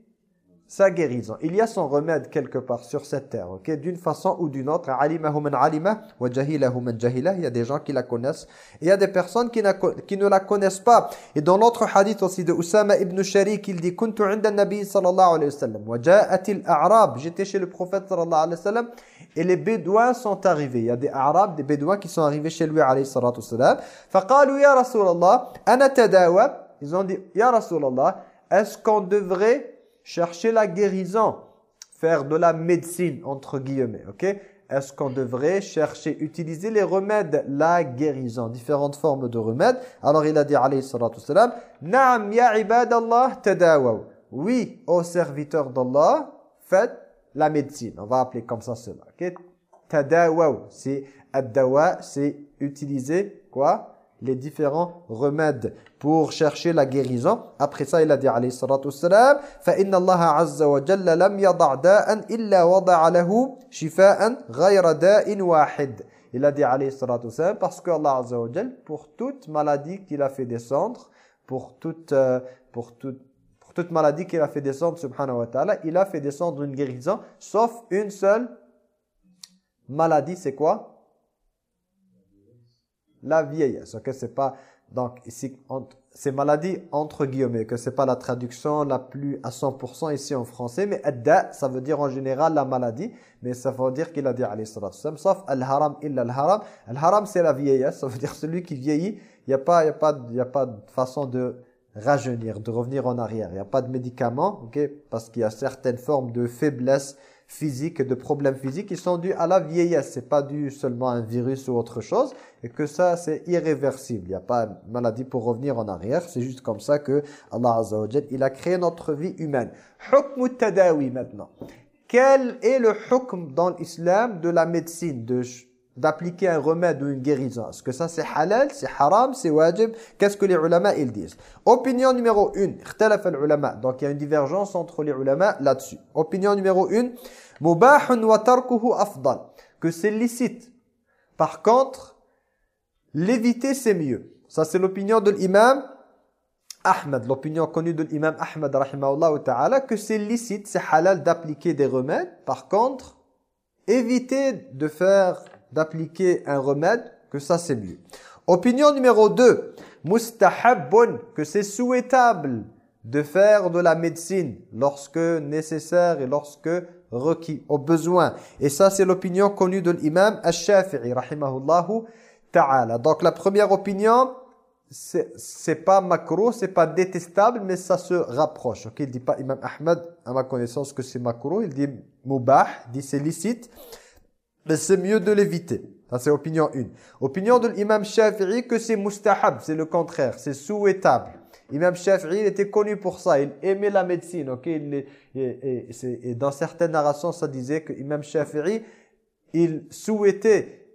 Speaker 2: sa guérison. Il y a son remède quelque part sur cette terre, ok? D'une façon ou d'une autre, alimahu man alima wa jahilahu man jahila. Il y a des gens qui la connaissent il y a des personnes qui, ne la connaissent pas. Et dans l'autre hadith aussi de Usama ibn Sharik, il dit "Kuntu 'inda nabi sallallahu alayhi wa sallam wa ja'at 'A'rab J'étais chez le prophète sallallahu alayhi wa sallam et les bédouins sont arrivés. Il y a des arabes, des bédouins qui sont arrivés chez lui alayhi salatu wasalam. Faqalu ya Rasulallah, ana tadawa. Ils ont dit "Ya Rasulallah, est-ce qu'on devrait chercher la guérison, faire de la médecine, entre guillemets, ok? Est-ce qu'on devrait chercher, utiliser les remèdes, la guérison, différentes formes de remèdes. Alors il a dit, alayhi salatu salam, « Naam ya ibadallah tadawaw » Oui, ô serviteurs d'Allah, faites la médecine. On va appeler comme ça cela, ok? Tadawaw, c'est ad c'est utiliser quoi? les différents remèdes pour chercher la guérison. Après ça, il a dit alayhi salatu wassalam فَإِنَّ اللَّهَ عَزَّ وَجَلَّ لَمْ يَضَعْ دَاءً إِلَّا وَضَعَ لَهُ شِفَاءً غَيْرَ دَاءٍ وَاحِدٍ Il a dit alayhi salatu wassalam parce que Allah Azza wa Jal, pour toute maladie qu'il a fait descendre, pour toute, euh, pour toute, pour toute maladie qu'il a fait descendre, subhanahu wa ta'ala, il a fait descendre une guérison, sauf une seule maladie, c'est quoi La vieillesse. Ok, c'est pas donc ici c'est maladie entre guillemets que c'est pas la traduction la plus à 100% ici en français mais adda ça veut dire en général la maladie mais ça veut dire qu'il a dit alayhi sauf al-haram illa al-haram al-haram c'est la vieillesse ça veut dire celui qui vieillit il y a pas il y a pas il y a pas de façon de rajeunir de revenir en arrière il n'y a pas de médicaments ok parce qu'il y a certaines formes de faiblesse physiques, de problèmes physiques qui sont dus à la vieillesse. C'est pas dû seulement à un virus ou autre chose. Et que ça, c'est irréversible. Il n'y a pas de maladie pour revenir en arrière. C'est juste comme ça que Allah Azza il a créé notre vie humaine. Hukm tadawi maintenant. Quel est le hukm dans l'islam de la médecine, de d'appliquer un remède ou une guérison. Est-ce que ça c'est halal, c'est haram, c'est wajib? Qu'est-ce que les ulama ils disent? Opinion numéro 1, ulama. Donc il y a une divergence entre les ulama là-dessus. Opinion numéro 1, mubahun wa tarkuhu afdal. Que c'est licite. Par contre, l'éviter c'est mieux. Ça c'est l'opinion de l'imam Ahmed, l'opinion connue de l'imam Ahmed ta'ala que c'est licite, c'est halal d'appliquer des remèdes. Par contre, éviter de faire d'appliquer un remède, que ça c'est mieux. Opinion numéro 2, mustahabbun, que c'est souhaitable de faire de la médecine lorsque nécessaire et lorsque requis, au besoin. Et ça c'est l'opinion connue de l'imam Ash-Shafi'i, rahimahullahu ta'ala. Donc la première opinion, c'est pas macro, c'est pas détestable, mais ça se rapproche. Ok, il dit pas Imam Ahmed, à ma connaissance, que c'est macro, il dit mubah, il dit c'est licite mais c'est mieux de l'éviter. C'est opinion 1. Opinion de l'imam Shafi'i que c'est mustahab, c'est le contraire, c'est souhaitable. Imam Shafi'i, il était connu pour ça, il aimait la médecine, ok? Il, et, et, dans certaines narrations, ça disait que Imam Shafi'i, il souhaitait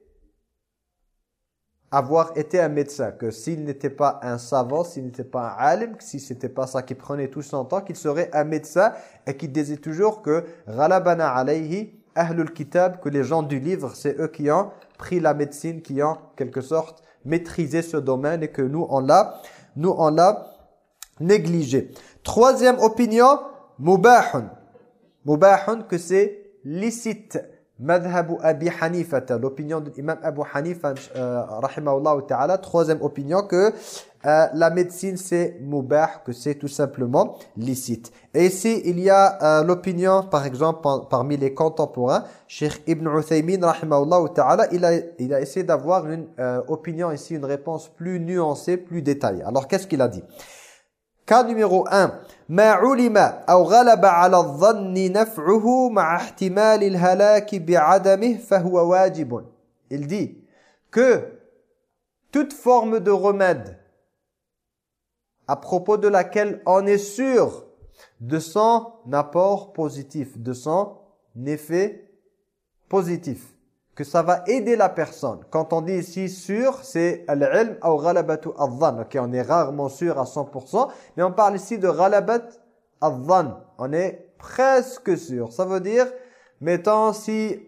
Speaker 2: avoir été un médecin, que s'il n'était pas un savant, s'il n'était pas un alim, si c'était pas ça qui prenait tout son temps, qu'il serait un médecin et qu'il disait toujours que ghalabana alayhi ahlul kitab, que les gens du livre, c'est eux qui ont pris la médecine, qui ont quelque sorte maîtrisé ce domaine et que nous on l'a nous on l'a négligé. Troisième opinion, mubahun. Mubahun que c'est licite Madhabu Abi Hanifa, l'opinion de l'imam Abu Hanifa, euh, ta'ala, troisième opinion que euh, la médecine c'est mubah, que c'est tout simplement licite. Et ici, il y a euh, l'opinion, par exemple, parmi les contemporains, Cheikh Ibn Uthaymin, rahimahullah ta'ala, il a, il a essayé d'avoir une euh, opinion ici, une réponse plus nuancée, plus détaillée. Alors, qu'est-ce qu'il a dit? Cas numéro 1. ما علم أو غلب على الظن نفعه مع احتمال الهلاك بعدمه فهو واجب. Il dit que toute forme de remède à propos de laquelle on est sûr de son apport positif, de son effet positif que ça va aider la personne. Quand on dit ici sûr, c'est al-ilm ou ghalabatu al-dhan. Ok, on est rarement sûr à 100%, mais on parle ici de ghalabat al-dhan. On est presque sûr. Ça veut dire, mettons si,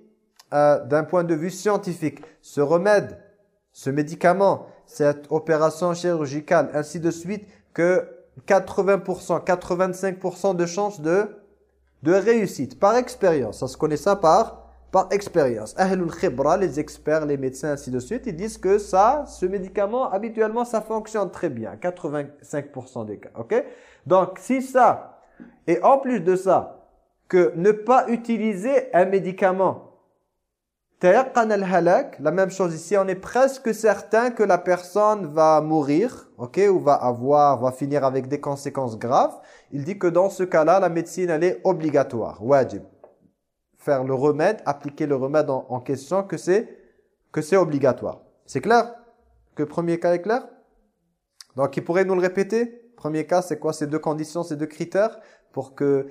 Speaker 2: euh, d'un point de vue scientifique, ce remède, ce médicament, cette opération chirurgicale, ainsi de suite, que 80%, 85% de chances de, de réussite, par expérience. Ça se connaît ça par par expérience. Ahlul khibra, les experts, les médecins, ainsi de suite, ils disent que ça, ce médicament, habituellement, ça fonctionne très bien. 85% des cas. ok? Donc, si ça, et en plus de ça, que ne pas utiliser un médicament, la même chose ici, on est presque certain que la personne va mourir, ok, ou va avoir, va finir avec des conséquences graves. Il dit que dans ce cas-là, la médecine, elle est obligatoire, wajib faire le remède, appliquer le remède en, question, que c'est que c'est obligatoire. C'est clair? Que premier cas est clair? Donc, il pourrait nous le répéter? Premier cas, c'est quoi? Ces deux conditions, ces deux critères pour que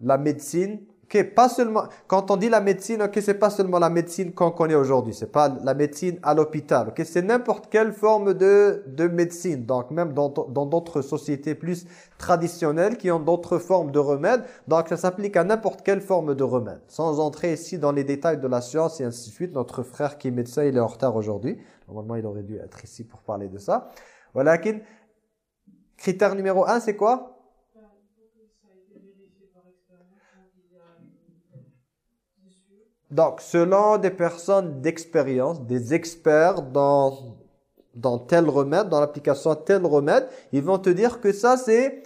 Speaker 2: la médecine Ok, pas seulement, quand on dit la médecine, ok, c'est pas seulement la médecine qu'on connaît aujourd'hui, c'est pas la médecine à l'hôpital, ok, c'est n'importe quelle forme de, de médecine, donc même dans d'autres sociétés plus traditionnelles qui ont d'autres formes de remèdes, donc ça s'applique à n'importe quelle forme de remède, sans entrer ici dans les détails de la science et ainsi de suite, notre frère qui est médecin, il est en retard aujourd'hui, normalement il aurait dû être ici pour parler de ça, voilà, critère numéro un, c'est quoi? Donc, selon des personnes d'expérience, des experts dans, dans tel remède, dans l'application tel remède, ils vont te dire que ça c'est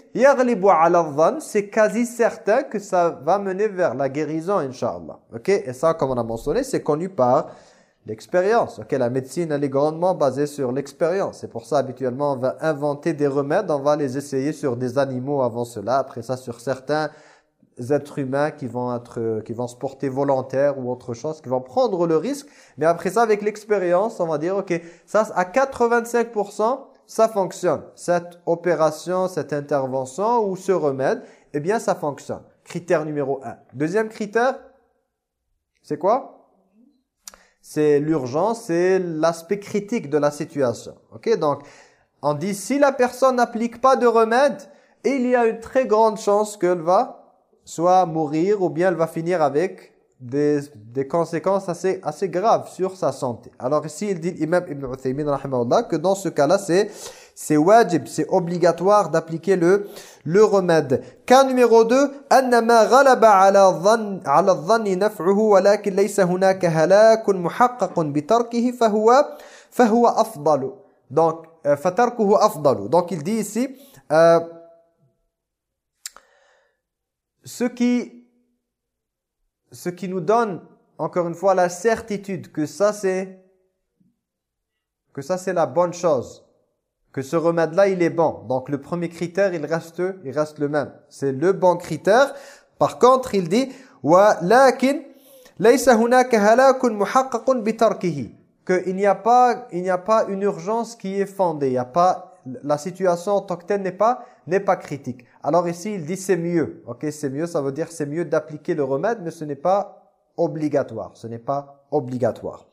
Speaker 2: c'est quasi certain que ça va mener vers la guérison, Inch'Allah. Ok? Et ça, comme on a mentionné, c'est connu par l'expérience. Ok? La médecine, elle est grandement basée sur l'expérience. C'est pour ça, habituellement, on va inventer des remèdes, on va les essayer sur des animaux avant cela, après ça sur certains êtres humains qui vont être qui vont se porter volontaires ou autre chose, qui vont prendre le risque. Mais après ça, avec l'expérience, on va dire, ok, ça à 85%, ça fonctionne. Cette opération, cette intervention ou ce remède, eh bien ça fonctionne. Critère numéro un. Deuxième critère, c'est quoi? C'est l'urgence, c'est l'aspect critique de la situation. Ok, donc on dit si la personne n'applique pas de remède, il y a une très grande chance qu'elle va soit mourir ou bien elle va finir avec des, des conséquences assez, assez graves sur sa santé. Alors ici, il dit l'imam Ibn Uthaymin que dans ce cas-là, c'est c'est wajib, c'est obligatoire d'appliquer le le remède. Cas numéro 2, annama ghalaba ala dhann ala dhanni naf'uhu walakin laysa hunaka halakun muhaqqaqun bi tarkihi fahuwa fahuwa afdalu. Donc euh, fatarkuhu afdalu. Donc il dit ici euh, ce qui, ce qui nous donne, encore une fois, la certitude que ça c'est que ça c'est la bonne chose, que ce remède-là, il est bon. Donc le premier critère, il reste, il reste le même. C'est le bon critère. Par contre, il dit وَلَكِنْ لَيْسَ هُنَاكَ هَلَاكٌ مُحَقَّقٌ بِتَرْكِهِ qu'il n'y a pas il n'y a pas une urgence qui est fondée, il n'y a pas la situation en tant que telle n'est pas, n'est pas critique. Alors ici, il dit c'est mieux. Ok, c'est mieux, ça veut dire c'est mieux d'appliquer le remède, mais ce n'est pas obligatoire. Ce n'est pas obligatoire.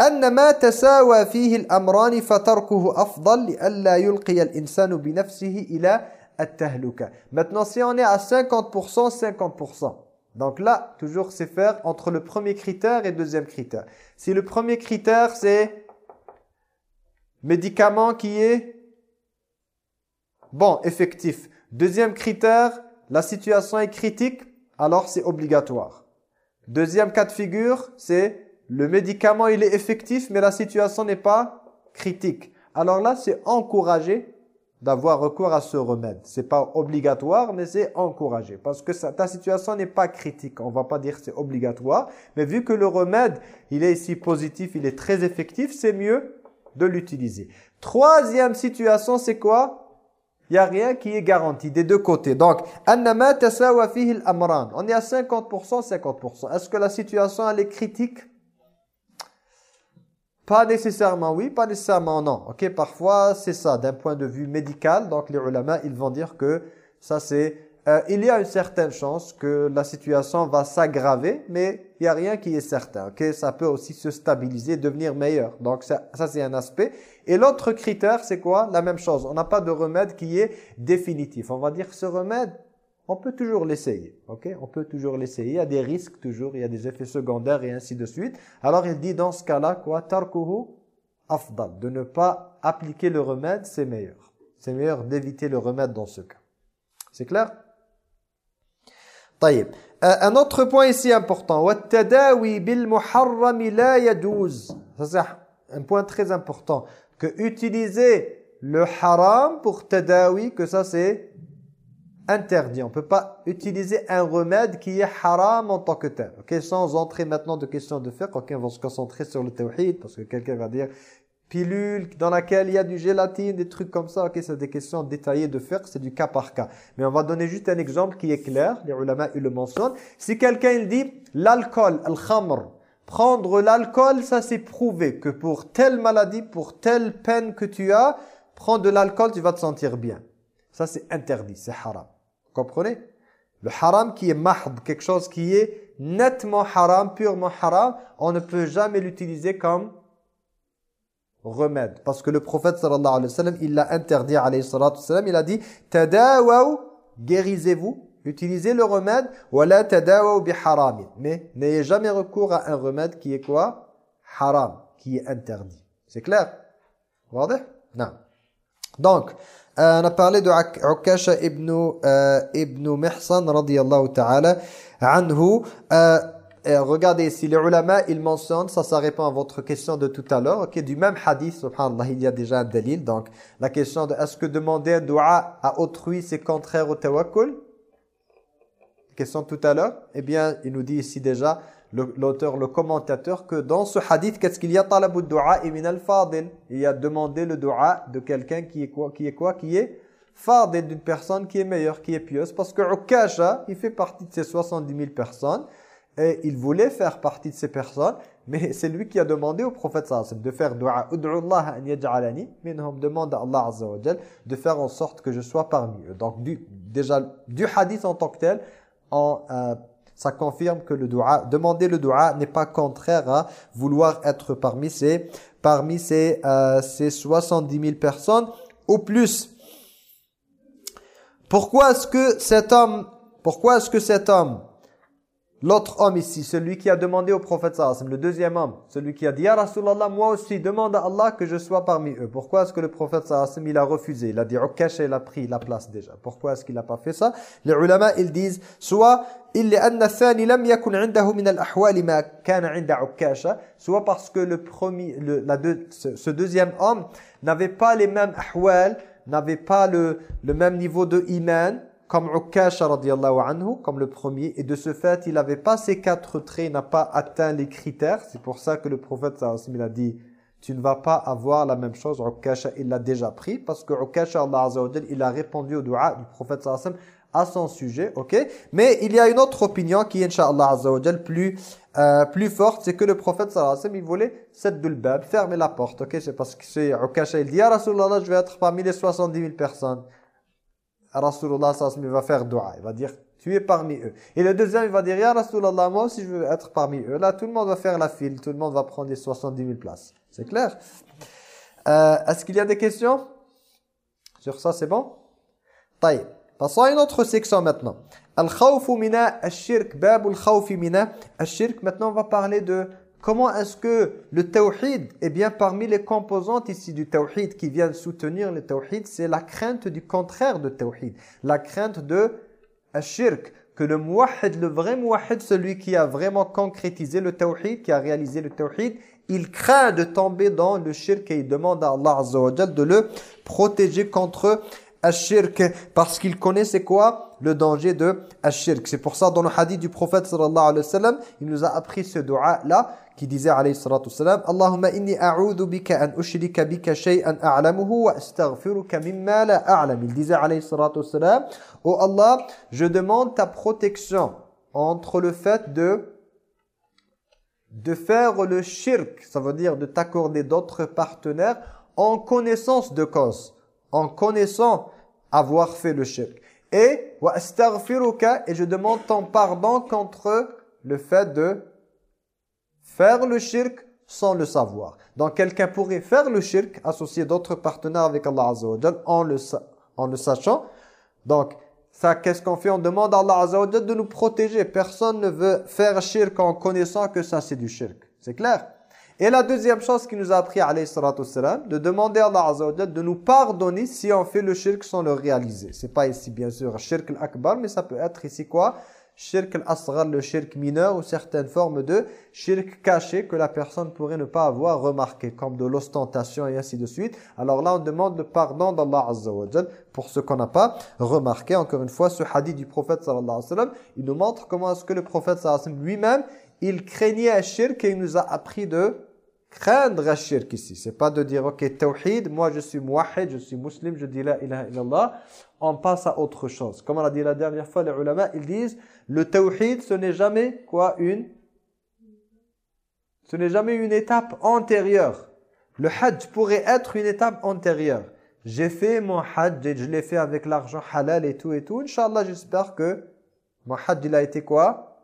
Speaker 2: أن ما تساوى فيه الأمران فتركه أفضل لألا يلقي الإنسان بنفسه إلى التهلكة. Maintenant, si on est à 50%, 50%. Donc là, toujours c'est faire entre le premier critère et le deuxième critère. Si le premier critère, c'est médicament qui est bon, effectif. Deuxième critère, la situation est critique, alors c'est obligatoire. Deuxième cas de figure, c'est le médicament il est effectif mais la situation n'est pas critique. Alors là, c'est encouragé d'avoir recours à ce remède. C'est pas obligatoire, mais c'est encouragé. Parce que ta situation n'est pas critique. On va pas dire c'est obligatoire. Mais vu que le remède, il est ici positif, il est très effectif, c'est mieux de l'utiliser. Troisième situation, c'est quoi? Il n'y a rien qui est garanti des deux côtés. Donc, on est à 50%, 50%. Est-ce que la situation, elle est critique? Pas nécessairement oui, pas nécessairement non. Ok, Parfois, c'est ça, d'un point de vue médical. Donc, les ulama, ils vont dire que ça, c'est euh, il y a une certaine chance que la situation va s'aggraver, mais il n'y a rien qui est certain. Okay? Ça peut aussi se stabiliser, devenir meilleur. Donc ça, ça c'est un aspect. Et l'autre critère, c'est quoi? La même chose. On n'a pas de remède qui est définitif. On va dire que ce remède, on peut toujours l'essayer. ok? On peut toujours l'essayer. Il y a des risques toujours, il y a des effets secondaires et ainsi de suite. Alors il dit dans ce cas-là, quoi? Tarkuhu afdal. De ne pas appliquer le remède, c'est meilleur. C'est meilleur d'éviter le remède dans ce cas. C'est clair? طيب un autre point ici important والتداوي بالمحرم لا يجوز ça c'est un point très important que utiliser le haram pour tadawi que ça c'est interdit on peut pas utiliser un remède qui est haram en tant que tel OK sans entrer maintenant de questions de fiqh OK on va se concentrer sur le tawhid parce que quelqu'un va dire pilule dans laquelle il y a du gélatine, des trucs comme ça. Ok, c'est des questions détaillées de faire, c'est du cas par cas. Mais on va donner juste un exemple qui est clair. Les ulama, ils le mentionnent. Si quelqu'un dit l'alcool, al-khamr, prendre l'alcool, ça c'est prouvé que pour telle maladie, pour telle peine que tu as, prends de l'alcool, tu vas te sentir bien. Ça c'est interdit, c'est haram. Vous comprenez? Le haram qui est mahd, quelque chose qui est nettement haram, purement haram, on ne peut jamais l'utiliser comme remède. Parce que le prophète sallallahu alayhi wa sallam, il l'a interdit alayhi sallallahu wa sallam, il a dit « Tadawaw, guérisez-vous, utilisez le remède, wala tadawaw bi haramin. Mais n'ayez jamais recours à un remède qui est quoi? Haram, qui est interdit. C'est clair? Non. Donc, euh, on a parlé de Ukasha ibn, euh, ibn Mihsan radiyallahu ta'ala anhu. Euh, et regardez ici, les ulama, ils mentionnent, ça, ça répond à votre question de tout à l'heure, ok, du même hadith, subhanallah, il y a déjà un dalil, donc la question de est-ce que demander un dua à autrui, c'est contraire au tawakkul? Question tout à l'heure, eh bien, il nous dit ici déjà, l'auteur, le, commentateur, que dans ce hadith, qu'est-ce qu'il y a? Talabu dua et min al-fadil. Il y a demandé le dua de quelqu'un qui est quoi Qui est quoi? Qui est fadil, d'une personne qui est meilleure, qui est pieuse, parce que Ukasha, il fait partie de ces 70 000 personnes, et il voulait faire partie de ces personnes, mais c'est lui qui a demandé au prophète sallallahu de faire dua « Allah an yaj'alani » minhum demande à Allah azza de faire en sorte que je sois parmi eux. Donc déjà du hadith en tant que tel, euh, ça confirme que le dua, demander le dua n'est pas contraire à vouloir être parmi ces, parmi ces, euh, ces 70 000 personnes ou plus. Pourquoi est-ce que cet homme, pourquoi est-ce que cet homme L'autre homme ici, celui qui a demandé au prophète sallallahu le deuxième homme, celui qui a dit « Ya Rasulallah, moi aussi, demande à Allah que je sois parmi eux. » Pourquoi est-ce que le prophète sallallahu il a refusé? Il a dit « Ukash, il a pris la place déjà. » Pourquoi est-ce qu'il n'a pas fait ça? Les ulama, ils disent soit soit parce que le premier, le, la deux, ce, deuxième homme n'avait pas les mêmes ahwal, n'avait pas le, le même niveau de iman, comme Ukasha radiallahu anhu, comme le premier, et de ce fait, il n'avait pas ces quatre traits, il n'a pas atteint les critères. C'est pour ça que le prophète sallallahu a dit, tu ne vas pas avoir la même chose. Ukasha, il l'a déjà pris, parce que Ukasha, Allah il a répondu au dua du prophète sallallahu à son sujet, ok? Mais il y a une autre opinion qui est, Inch'Allah plus, euh, plus forte, c'est que le prophète sallallahu alayhi wa il voulait cette fermer la porte, ok? C'est parce que c'est Ukasha, il dit, Ya Rasulallah, je vais être parmi les 70 000 personnes. Rasulullah sallam, il va faire dua, il va dire tu es parmi eux. Et le deuxième, il va dire ya Rasulullah, moi aussi je veux être parmi eux. Là, tout le monde va faire la file, tout le monde va prendre les 70 000 places. C'est clair? Euh, Est-ce qu'il y a des questions? Sur ça, c'est bon? Taïb. Passons à une autre section maintenant. Al-khawfu mina al-shirk, babu al-khawfi mina al-shirk. Maintenant, on va parler de comment est-ce que le tawhid, eh bien, parmi les composantes ici du tawhid qui viennent soutenir le tawhid, c'est la crainte du contraire de tawhid. La crainte de al-shirk. Que le muwahid, le vrai muwahid, celui qui a vraiment concrétisé le tawhid, qui a réalisé le tawhid, il craint de tomber dans le shirk et il demande à Allah Azza wa de le protéger contre shirk parce qu'il connaît c'est quoi? Le danger de shirk c'est pour ça dans le hadith du prophète sallallahu alayhi wa sallam il nous a appris ce dua là qui disait alayhi salatu sallam Allahumma inni a'udhu bika an ushrika bika shay'an a'lamuhu wa astaghfiruka mimma la a'lam il disait alayhi salatu sallam oh Allah je demande ta protection entre le fait de de faire le shirk, ça veut dire de t'accorder d'autres partenaires en connaissance de cause, en connaissant avoir fait le shirk. Et wa et je demande ton pardon contre le fait de faire le shirk sans le savoir. Donc quelqu'un pourrait faire le shirk, associer d'autres partenaires avec Allah Azza wa en le, en le sachant? Donc ça, qu'est-ce qu'on fait? On demande à Allah Azza de nous protéger. Personne ne veut faire shirk en connaissant que ça, c'est du shirk. C'est clair? Et la deuxième chose qu'il nous a appris, alayhi salatu salam, de demander à Allah Azza de nous pardonner si on fait le shirk sans le réaliser. C'est pas ici, bien sûr, shirk al-akbar, mais ça peut être ici quoi? Shirk al-asghar, le shirk mineur ou certaines formes de shirk caché que la personne pourrait ne pas avoir remarqué, comme de l'ostentation et ainsi de suite. Alors là, on demande le pardon d'Allah Azza wa pour ce qu'on n'a pas remarqué. Encore une fois, ce hadith du prophète sallallahu alayhi wa sallam, il nous montre comment est-ce que le prophète sallallahu alayhi wa sallam lui-même, il craignait un shirk et il nous a appris de craindre un shirk ici. C'est pas de dire, ok, tawhid, moi je suis muwahid, je suis musulman, je dis la ilaha illallah. On passe à autre chose. Comme on a dit la dernière fois, les ulama, ils disent, le tawhid, ce n'est jamais quoi une? Ce n'est jamais une étape antérieure. Le hajj pourrait être une étape antérieure. J'ai fait mon hajj et je l'ai fait avec l'argent halal et tout et tout. Inch'Allah, j'espère que mon hajj, il a été quoi?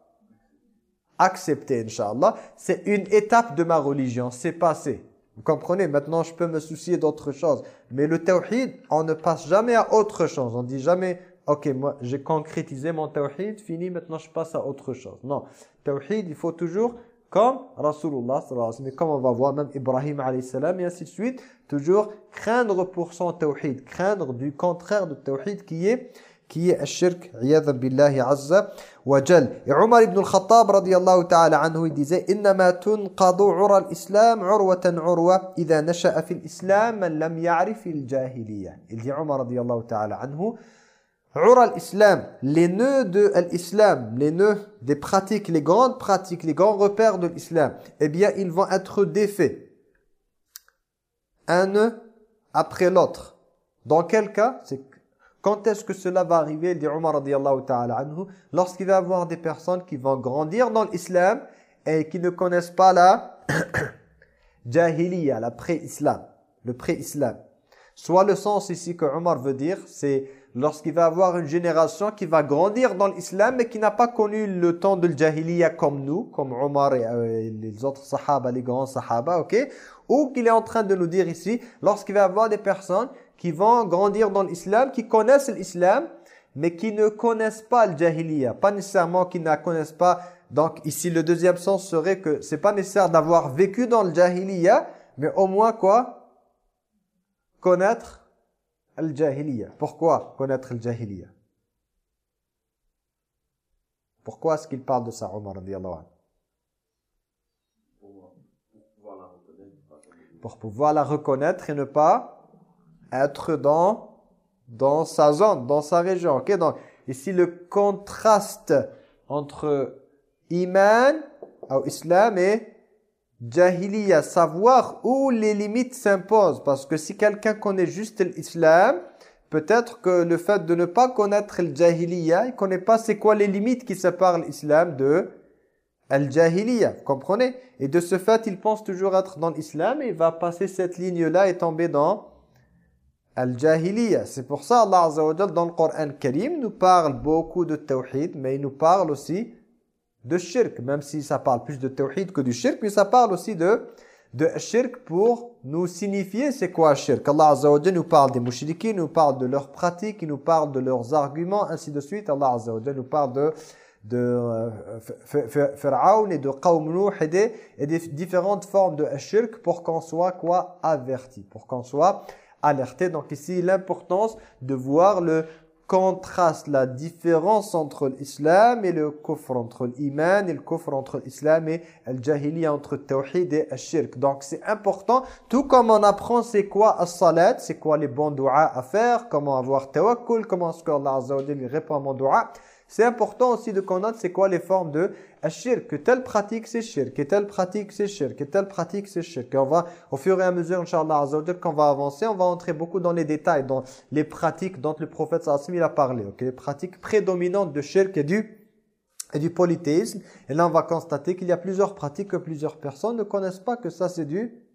Speaker 2: Accepté, Inch'Allah. C'est une étape de ma religion, c'est passé. Vous comprenez? Maintenant, je peux me soucier d'autre chose. Mais le tawhid, on ne passe jamais à autre chose. On dit jamais, ok, moi, j'ai concrétisé mon tawhid, fini, maintenant je passe à autre chose. Non, tawhid, il faut toujours, comme Rasulullah, mais comme on va voir, même Ibrahim, salam, et ainsi de suite, toujours craindre pour son tawhid, craindre du contraire du tawhid qui est qui est shirk عياذا بالله عز وجل عمر بن الخطاب رضي الله تعالى عنه il disait إنما تنقض عرى الإسلام عروة عروة إذا نشأ في الإسلام من لم يعرف الجاهلية il dit Omar رضي الله تعالى عنه al-Islam, les nœuds de l'islam, les nœuds des pratiques, les grandes pratiques, les grands repères de l'islam, eh bien, ils vont être défaits. Un nœud après l'autre. Dans quel cas? Quand est-ce que cela va arriver dit Omar radiallahu ta'ala anhu, lorsqu'il va y avoir des personnes qui vont grandir dans l'islam et qui ne connaissent pas la jahiliya, la pré-islam, le pré-islam. Soit le sens ici que Omar veut dire, c'est lorsqu'il va avoir une génération qui va grandir dans l'islam mais qui n'a pas connu le temps de jahiliya comme nous, comme Omar euh, et, les autres sahaba, les grands sahaba, ok? Ou qu'il est en train de nous dire ici, lorsqu'il va avoir des personnes qui vont grandir dans l'islam, qui connaissent l'islam, mais qui ne connaissent pas le. Pas nécessairement qui ne connaissent pas. Donc ici, le deuxième sens serait que c'est pas nécessaire d'avoir vécu dans le mais au moins quoi? Connaître le jahiliya. Pourquoi connaître le jahiliya Pourquoi est-ce qu'il parle de ça, Omar Pour pouvoir la reconnaître et ne pas être dans, sa zone, dans sa région. Ok, donc ici le contraste entre iman, ou islam et jahiliya, savoir où les limites s'imposent. Parce que si quelqu'un connaît juste l'islam, peut-être que le fait de ne pas connaître le jahiliya, il ne connaît pas c'est quoi les limites qui séparent l'islam de al-jahiliya, comprenez? Et de ce fait, il pense toujours être dans l'islam et il va passer cette ligne-là et tomber dans al-jahiliya. C'est pour ça Allah Azza dans le Coran Karim nous parle beaucoup de tawhid, mais il nous parle aussi de shirk, même si ça parle plus de tawhid que du shirk, mais ça parle aussi de de shirk pour nous signifier c'est quoi shirk. Allah Azza wa nous parle des mouchriquins, nous parle de leurs pratiques, il nous parle de leurs arguments, ainsi de suite. Allah Azza wa nous parle de de euh, Pharaon et de Qawm et des, et des différentes formes de shirk pour qu'on soit quoi? Averti, pour qu'on soit alerté. Donc ici l'importance de voir le contraste, la différence entre l'islam et le kufr, entre l'iman et le kufr, entre l'islam et le jahiliya, entre le tawhid et le. Donc c'est important, tout comme on apprend c'est quoi as-salat, c'est quoi les bons doigts à faire, comment avoir tawakkul, comment est-ce qu'Allah Azza wa répond à mon doigt. C'est important aussi de connaître c'est quoi les formes de shirk, que telle pratique c'est shirk, que telle pratique c'est shirk, que telle pratique c'est shirk. Et on va, au fur et à mesure, Inch'Allah qu'on va avancer, on va entrer beaucoup dans les détails, dans les pratiques dont le prophète sallallahu a parlé. ok? Les pratiques prédominantes de shirk et du, et du polythéisme. Et là, on va constater qu'il y a plusieurs pratiques que plusieurs personnes ne connaissent pas que ça c'est du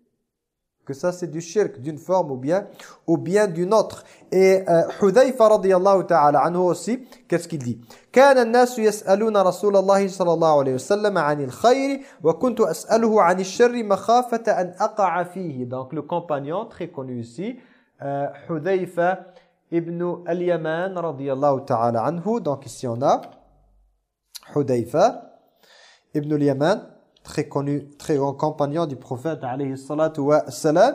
Speaker 2: que ça c'est du shirk d'une forme ou bien ou bien d'une autre et euh, Hudayfa radiyallahu ta'ala anhu aussi qu'est-ce qu'il dit كان الناس يسألون رسول الله صلى الله عليه وسلم عن الخير وكنت أسأله عن الشر مخافة أن أقع فيه donc le compagnon très connu ici euh, Hudayfa ibn al-Yaman radiyallahu ta'ala anhu donc ici on a Hudayfa ibn al-Yaman très connu, très grand compagnon du prophète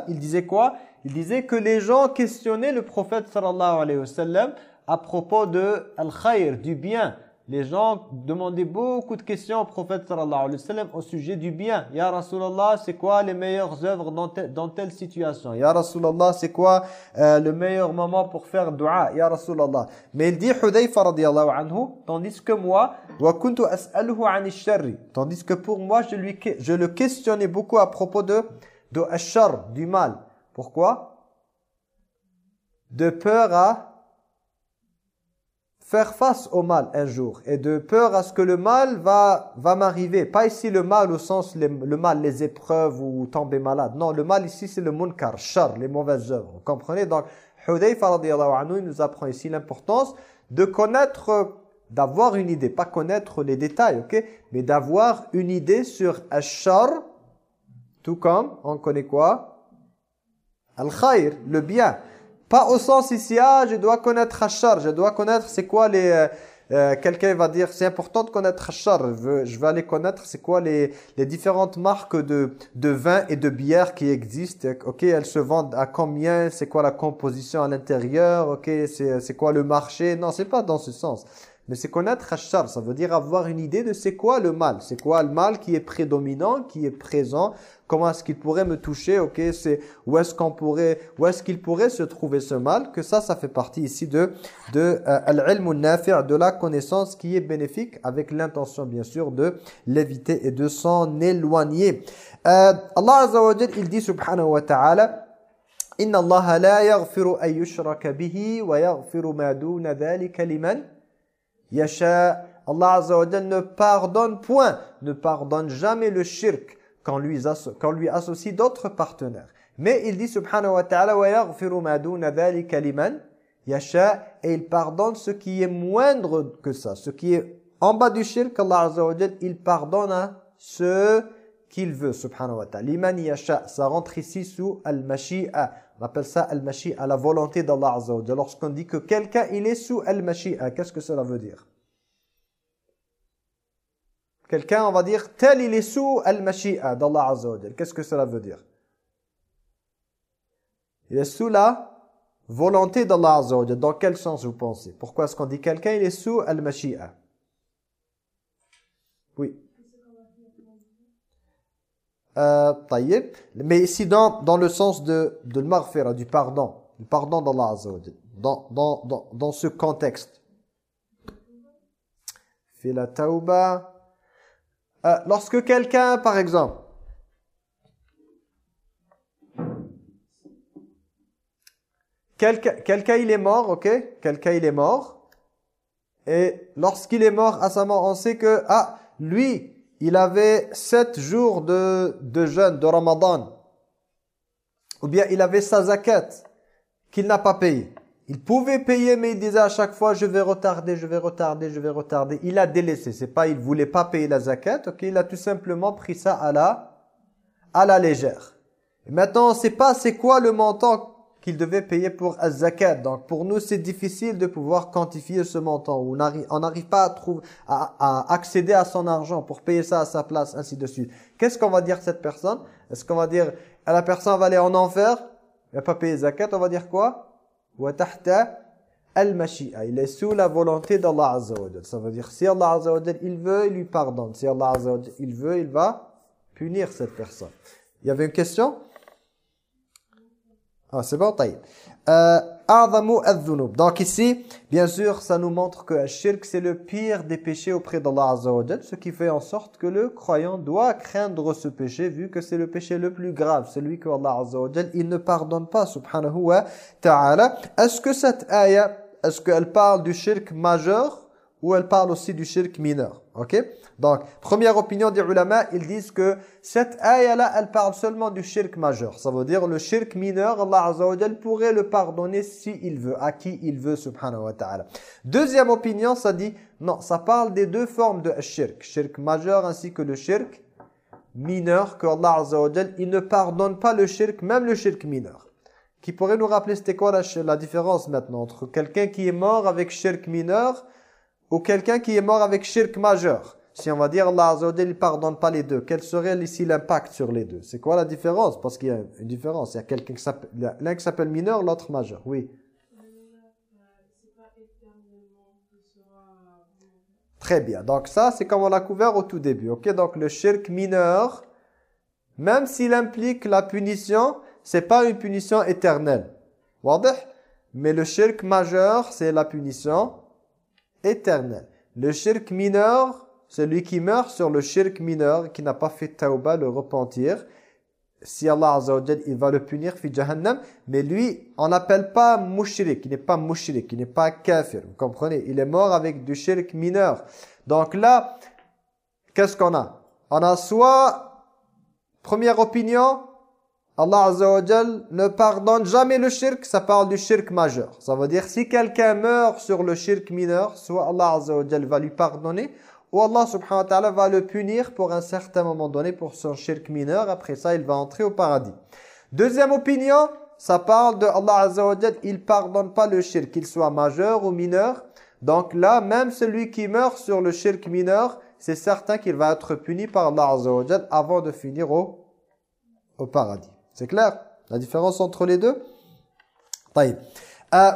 Speaker 2: il disait quoi? Il disait que les gens questionnaient le prophète sallallahu alayhi wa à propos de al-khayr, du bien. Les gens demandaient beaucoup de questions au prophète sallallahu alayhi wa sallam au sujet du bien. Ya Rasulallah, c'est quoi les meilleures œuvres dans, telle situation? Ya Rasulallah, c'est quoi euh, le meilleur moment pour faire dua? Ya Rasulallah. Mais il dit Hudayfa radiyallahu anhu, tandis que moi, wa kuntu as'aluhu. Tandis que pour moi, je, lui, je le questionnais beaucoup à propos de, de ashar, du mal. Pourquoi? De peur à faire face au mal un jour et de peur à ce que le mal va, va m'arriver. Pas ici le mal au sens le mal, les épreuves ou tomber malade. Non, le mal ici c'est le munkar, char, les mauvaises œuvres. Vous comprenez? Donc, Hudayfa anhu, nous apprend ici l'importance de connaître, d'avoir une idée, pas connaître les détails, ok? Mais d'avoir une idée sur Ashar, tout comme on connaît quoi? Al-Khair, le bien. Pas au sens ici, ah, je dois connaître Hachar, je dois connaître c'est quoi les... Euh, euh, quelqu'un va dire, c'est important de connaître Hachar, je, vais aller connaître c'est quoi les, les différentes marques de, de vin et de bière qui existent. Ok, elles se vendent à combien, c'est quoi la composition à l'intérieur, ok, c'est quoi le marché? Non, c'est pas dans ce sens. Mais c'est connaître Hachar, ça veut dire avoir une idée de c'est quoi le mal. C'est quoi le mal qui est prédominant, qui est présent? Comment est-ce qu'il pourrait me toucher? Ok, c'est où est-ce qu'on pourrait, où est-ce qu'il pourrait se trouver ce mal? Que ça, ça fait partie ici de de euh, de la connaissance qui est bénéfique, avec l'intention bien sûr de l'éviter et de s'en éloigner. Euh, Allah Azza wa il dit subhanahu wa ta'ala. Inna Allah la yaghfiru an bihi wa yaghfiru ma duna yasha. Allah Azza wa ne pardonne point, ne pardonne jamais le shirk quand lui, associe d'autres partenaires. Mais il dit subhanahu wa ta'ala wa yaghfiru ma duna dhalika yasha et il pardonne ce qui est moindre que ça, ce qui est en bas du shirk Allah azza wa il pardonne à ceux qu'il veut subhanahu wa ta'ala. Liman yasha, ça rentre ici sous al-mashi'a. On appelle ça al-mashi'a, la volonté d'Allah azza Lorsqu'on dit que quelqu'un il est sous al-mashi'a, qu'est-ce que cela veut dire? Quelqu'un, on va dire, tel il est sous al-mashi'a d'Allah Azza Qu'est-ce que cela veut dire? Il est sous la volonté d'Allah Azza Dans quel sens vous pensez? Pourquoi est-ce qu'on dit quelqu'un, il est sous al-mashi'a? Oui. Euh, Mais ici, dans, dans le sens de, de le du pardon, du pardon d'Allah dans, dans, dans, dans ce contexte. Fait la tauba euh, lorsque quelqu'un, par exemple, quelqu'un il est mort, ok? Quelqu'un il est mort. Et lorsqu'il est mort à sa mort, on sait que, ah, lui, il avait sept jours de, de jeûne, de ramadan. Ou bien il avait sa zakat qu'il n'a pas payé. Il pouvait payer, mais il disait à chaque fois, je vais retarder, je vais retarder, je vais retarder. Il a délaissé. C'est pas, il voulait pas payer la zakat. Ok, il a tout simplement pris ça à la, à la légère. Maintenant, on sait pas c'est quoi le montant qu'il devait payer pour la zakat. Donc, pour nous, c'est difficile de pouvoir quantifier ce montant. On n'arrive pas à, trouver, à, à accéder à son argent pour payer ça à sa place, ainsi de suite. Qu'est-ce qu'on va dire cette personne? Est-ce qu'on va dire, la personne va aller en enfer Il n'a pas payé zakat. On va dire quoi il est sous la volonté d'Allah Azza Ça veut dire si Allah il veut, il lui pardonne. Si Allah il veut, il va punir cette personne. Il y avait une question? Ah, c'est bon, taïb. Euh, donc ici, bien sûr, ça nous montre que le shirk, c'est le pire des péchés auprès d'Allah Azza ce qui fait en sorte que le croyant doit craindre ce péché, vu que c'est le péché le plus grave, celui que Allah Azza il ne pardonne pas, subhanahu wa ta'ala. Est-ce que cette ayah, est-ce qu'elle parle du shirk majeur ou elle parle aussi du shirk mineur? Ok? Donc, première opinion des ulama, ils disent que cette ayah-là, elle parle seulement du shirk majeur. Ça veut dire le shirk mineur, Allah Azza wa pourrait le pardonner s'il veut, à qui il veut, subhanahu wa ta'ala. Deuxième opinion, ça dit, non, ça parle des deux formes de shirk. Shirk majeur ainsi que le shirk mineur, que Allah Azza wa il ne pardonne pas le shirk, même le shirk mineur. Qui pourrait nous rappeler c'était quoi la, la différence maintenant entre quelqu'un qui est mort avec shirk mineur ou quelqu'un qui est mort avec shirk majeur. Si on va dire Allah Azza ne pardonne pas les deux, quel serait ici l'impact sur les deux? C'est quoi la différence? Parce qu'il y a une différence. Il y a quelqu'un qui s'appelle l'un qui s'appelle mineur, l'autre majeur. Oui. Très bien. Donc ça, c'est comme on l'a couvert au tout début. Ok? Donc le shirk mineur, même s'il implique la punition, c'est pas une punition éternelle. Mais le shirk majeur, c'est la punition éternel. Le shirk mineur, celui qui meurt sur le shirk mineur, qui n'a pas fait tauba, le repentir, si Allah Azza il va le punir fi jahannam, mais lui, on n'appelle pas mushrik, il n'est pas mushrik, il n'est pas kafir, vous comprenez? Il est mort avec du shirk mineur. Donc là, qu'est-ce qu'on a? On a soit, première opinion, Allah Azza ne pardonne jamais le shirk, ça parle du shirk majeur. Ça veut dire si quelqu'un meurt sur le shirk mineur, soit Allah Azza va lui pardonner, ou Allah subhanahu wa ta'ala va le punir pour un certain moment donné pour son shirk mineur. Après ça, il va entrer au paradis. Deuxième opinion, ça parle de Allah Azza il pardonne pas le shirk, qu'il soit majeur ou mineur. Donc là, même celui qui meurt sur le shirk mineur, c'est certain qu'il va être puni par Allah Azza avant de finir au, au paradis. C'est clair La différence entre les deux طيب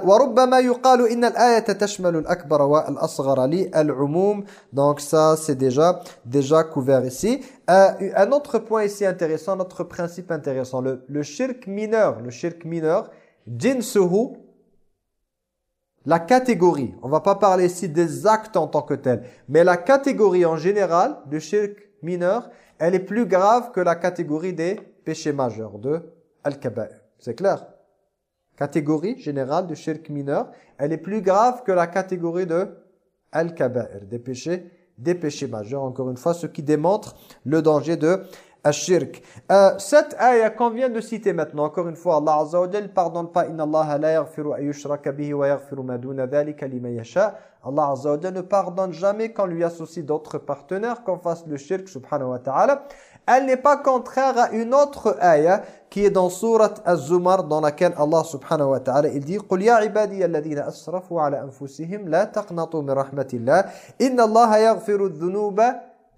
Speaker 2: وربما يقال إن الآية تشمل الأكبر والأصغر للعموم donc ça c'est déjà déjà couvert ici euh, un autre point ici intéressant notre principe intéressant le, le shirk mineur le shirk mineur jinsuhu la catégorie on va pas parler ici des actes en tant que tel mais la catégorie en général du shirk mineur elle est plus grave que la catégorie des péché majeur de Al-Kaba'ir. C'est clair Catégorie générale du shirk mineur, elle est plus grave que la catégorie de Al-Kaba'ir, des péchés, des péchés majeurs. Encore une fois, ce qui démontre le danger de Al-Shirk. Euh, cette ayah qu'on vient de citer maintenant, encore une fois, Allah Azza wa Jal pardonne pas « Inna Allah la yaghfiru ayyushraka bihi wa yaghfiru ma duna dhalika yasha » Allah Azza wa Jal ne pardonne jamais qu'on lui associe d'autres partenaires, qu'on fasse le shirk, subhanahu wa ta'ala elle n'est pas contraire à une autre ayah qui est dans surat Az-Zumar dans laquelle Allah subhanahu wa ta'ala il dit قُلْ يَا عِبَادِيَ الَّذِينَ أَسْرَفُوا عَلَى أَنفُسِهِمْ لَا تَقْنَطُوا مِنْ رَحْمَةِ اللَّهِ إِنَّ اللَّهَ يَغْفِرُ الذُّنُوبَ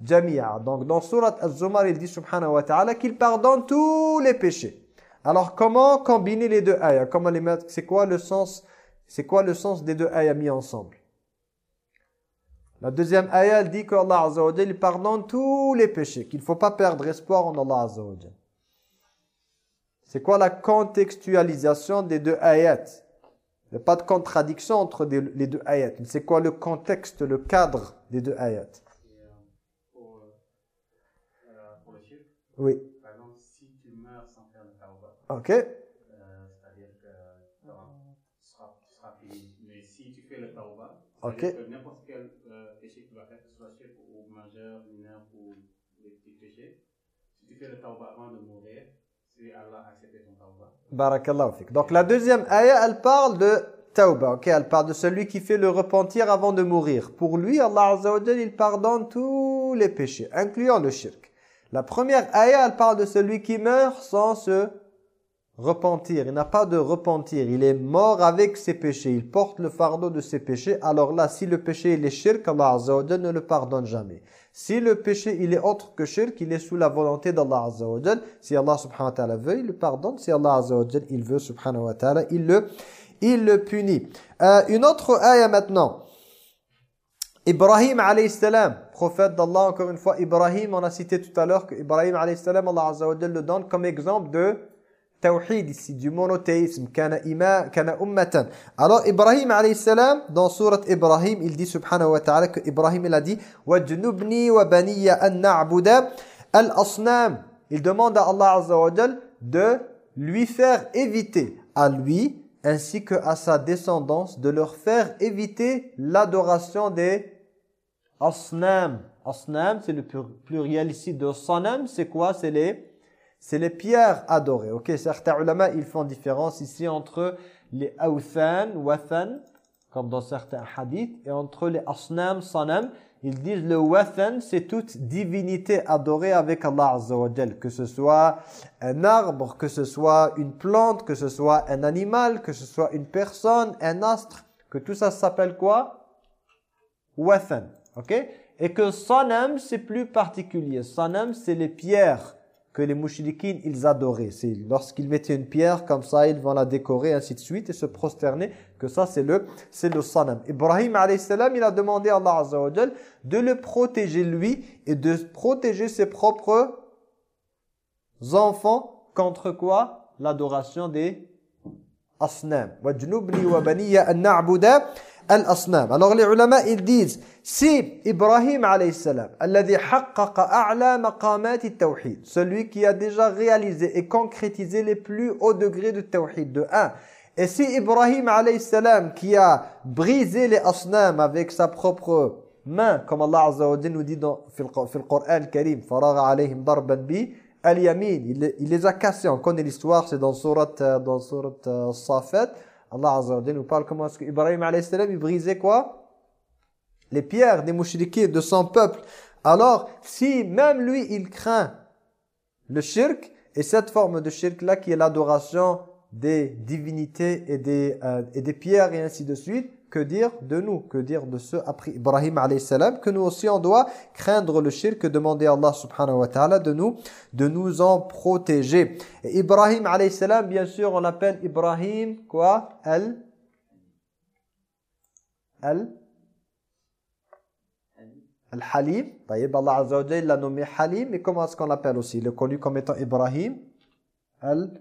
Speaker 2: جَمِيعًا Donc dans surat Az-Zumar il dit subhanahu wa ta'ala qu'il pardonne tous les péchés. Alors comment combiner les deux ayahs Comment les mettre C'est quoi le sens C'est quoi le sens des deux ayahs mis ensemble La deuxième ayah, elle dit qu'Allah Azza wa pardonne tous les péchés, qu'il ne faut pas perdre espoir en Allah Azza wa C'est quoi la contextualisation des deux ayats? Il n'y a pas de contradiction entre les deux ayats. C'est quoi le contexte, le cadre des deux ayats?
Speaker 3: Pour, euh, pour le chiffre,
Speaker 2: Oui.
Speaker 3: Par exemple, si tu meurs sans faire le tawbah,
Speaker 2: Ok.
Speaker 3: euh, c'est-à-dire que tu seras, tu seras fini. Mais si tu fais le tawbah,
Speaker 2: Ok.
Speaker 3: c'est-à-dire que n'importe quel euh, péché que tu vas faire, que ce soit chiffre ou majeur, mineur ou les petits péchés, si tu le avant de mourir, c'est Allah.
Speaker 2: Donc la deuxième ayah, elle parle de tauba, ok? Elle parle de celui qui fait le repentir avant de mourir. Pour lui, Allah Azza wa Jal, il pardonne tous les péchés, incluant le shirk. La première ayah, elle parle de celui qui meurt sans se repentir. Il n'a pas de repentir. Il est mort avec ses péchés. Il porte le fardeau de ses péchés. Alors là, si le péché est shirk, Allah Azza wa Jal ne le pardonne jamais. Si le péché il est autre que shirk, il est sous la volonté d'Allah Azza. Si Allah subhanahu wa ta'ala veut, il le pardonne. Si Allah Azza il veut subhanahu wa ta'ala, il le, il le punit. Euh, une autre ayah maintenant. Ibrahim alayhi salam, prophète d'Allah encore une fois. Ibrahim, on a cité tout à l'heure que Ibrahim alayhi salam, Allah Azza wa le donne comme exemple de Ta'uhid ici du monothéisme, alors Ibrahim alayhi salam, dans surat Ibrahim, il dit subhanahu wa ta'ala que Ibrahim il a dit wajnubni wa baniya an na'buda al-asnam. Il demande à Allah azza wa jal de lui faire éviter à lui ainsi que à sa descendance de leur faire éviter l'adoration des asnam. Asnam, c'est le pluriel ici de sanam, c'est quoi? C'est les c'est les pierres adorées. OK, certains ulama, ils font différence ici entre les awthan, wathan, comme dans certains hadiths, et entre les asnam, sanam. Ils disent le wathan, c'est toute divinité adorée avec Allah Azza wa. Que ce soit un arbre, que ce soit une plante, que ce soit un animal, que ce soit une personne, un astre, que tout ça s'appelle quoi? Wathan. OK? Et que sanam, c'est plus particulier. Sanam, c'est les pierres que les mouchidikines, ils adoraient. C'est lorsqu'ils mettaient une pierre, comme ça, ils vont la décorer, ainsi de suite, et se prosterner, que ça, c'est le, c'est le sanam. Ibrahim, salam, il a demandé à Allah, de le protéger, lui, et de protéger ses propres enfants contre quoi? L'adoration des asnam. « الْأَصْنَامِ Alors les si Ibrahim alayhi salam, الذي حقق أعلى مقامات التوحيد, celui qui a déjà réalisé et concrétisé les plus hauts degrés de tawhid, de un, et si Ibrahim alayhi salam, qui a brisé les asnam avec sa propre main, comme Allah Azza wa nous dit dans في الق- في القرآن الكريم, فراغ عليهم ضربا بي Al-Yamin, il, il les a cassés. On connaît l'histoire, c'est dans surat, euh, dans surat euh, Safat. Allah Azza wa nous parle comment est-ce que Ibrahim il brisait quoi? Les pierres des mouchriquins de son peuple. Alors, si même lui, il craint le shirk, et cette forme de shirk-là qui est l'adoration des divinités et des, euh, et des pierres et ainsi de suite, que dire de nous? Que dire de ceux après Ibrahim salam Que nous aussi on doit craindre le shirk, demander à Allah subhanahu wa ta'ala de nous, de nous en protéger. Et Ibrahim salam, bien sûr, on l'appelle Ibrahim, quoi? Al Al Al-Halim. Allah Azza wa l'a nommé Halim. Et comment est-ce qu'on l'appelle aussi? Il est connu comme étant Ibrahim. Al-Khalil.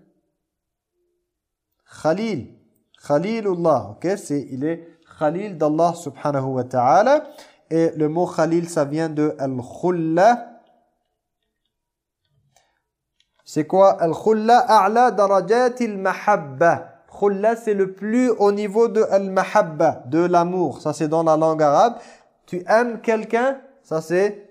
Speaker 2: Khalilullah. Ok? C'est, il est Khalil d'Allah subhanahu wa ta'ala. Et le mot Khalil, ça vient de Al-Khulla. C'est quoi? Al-Khulla a'la darajatil mahabba. Khulla, c'est le plus haut niveau de Al-Mahabba, de l'amour. Ça, c'est dans la langue arabe. Tu aimes quelqu'un, ça c'est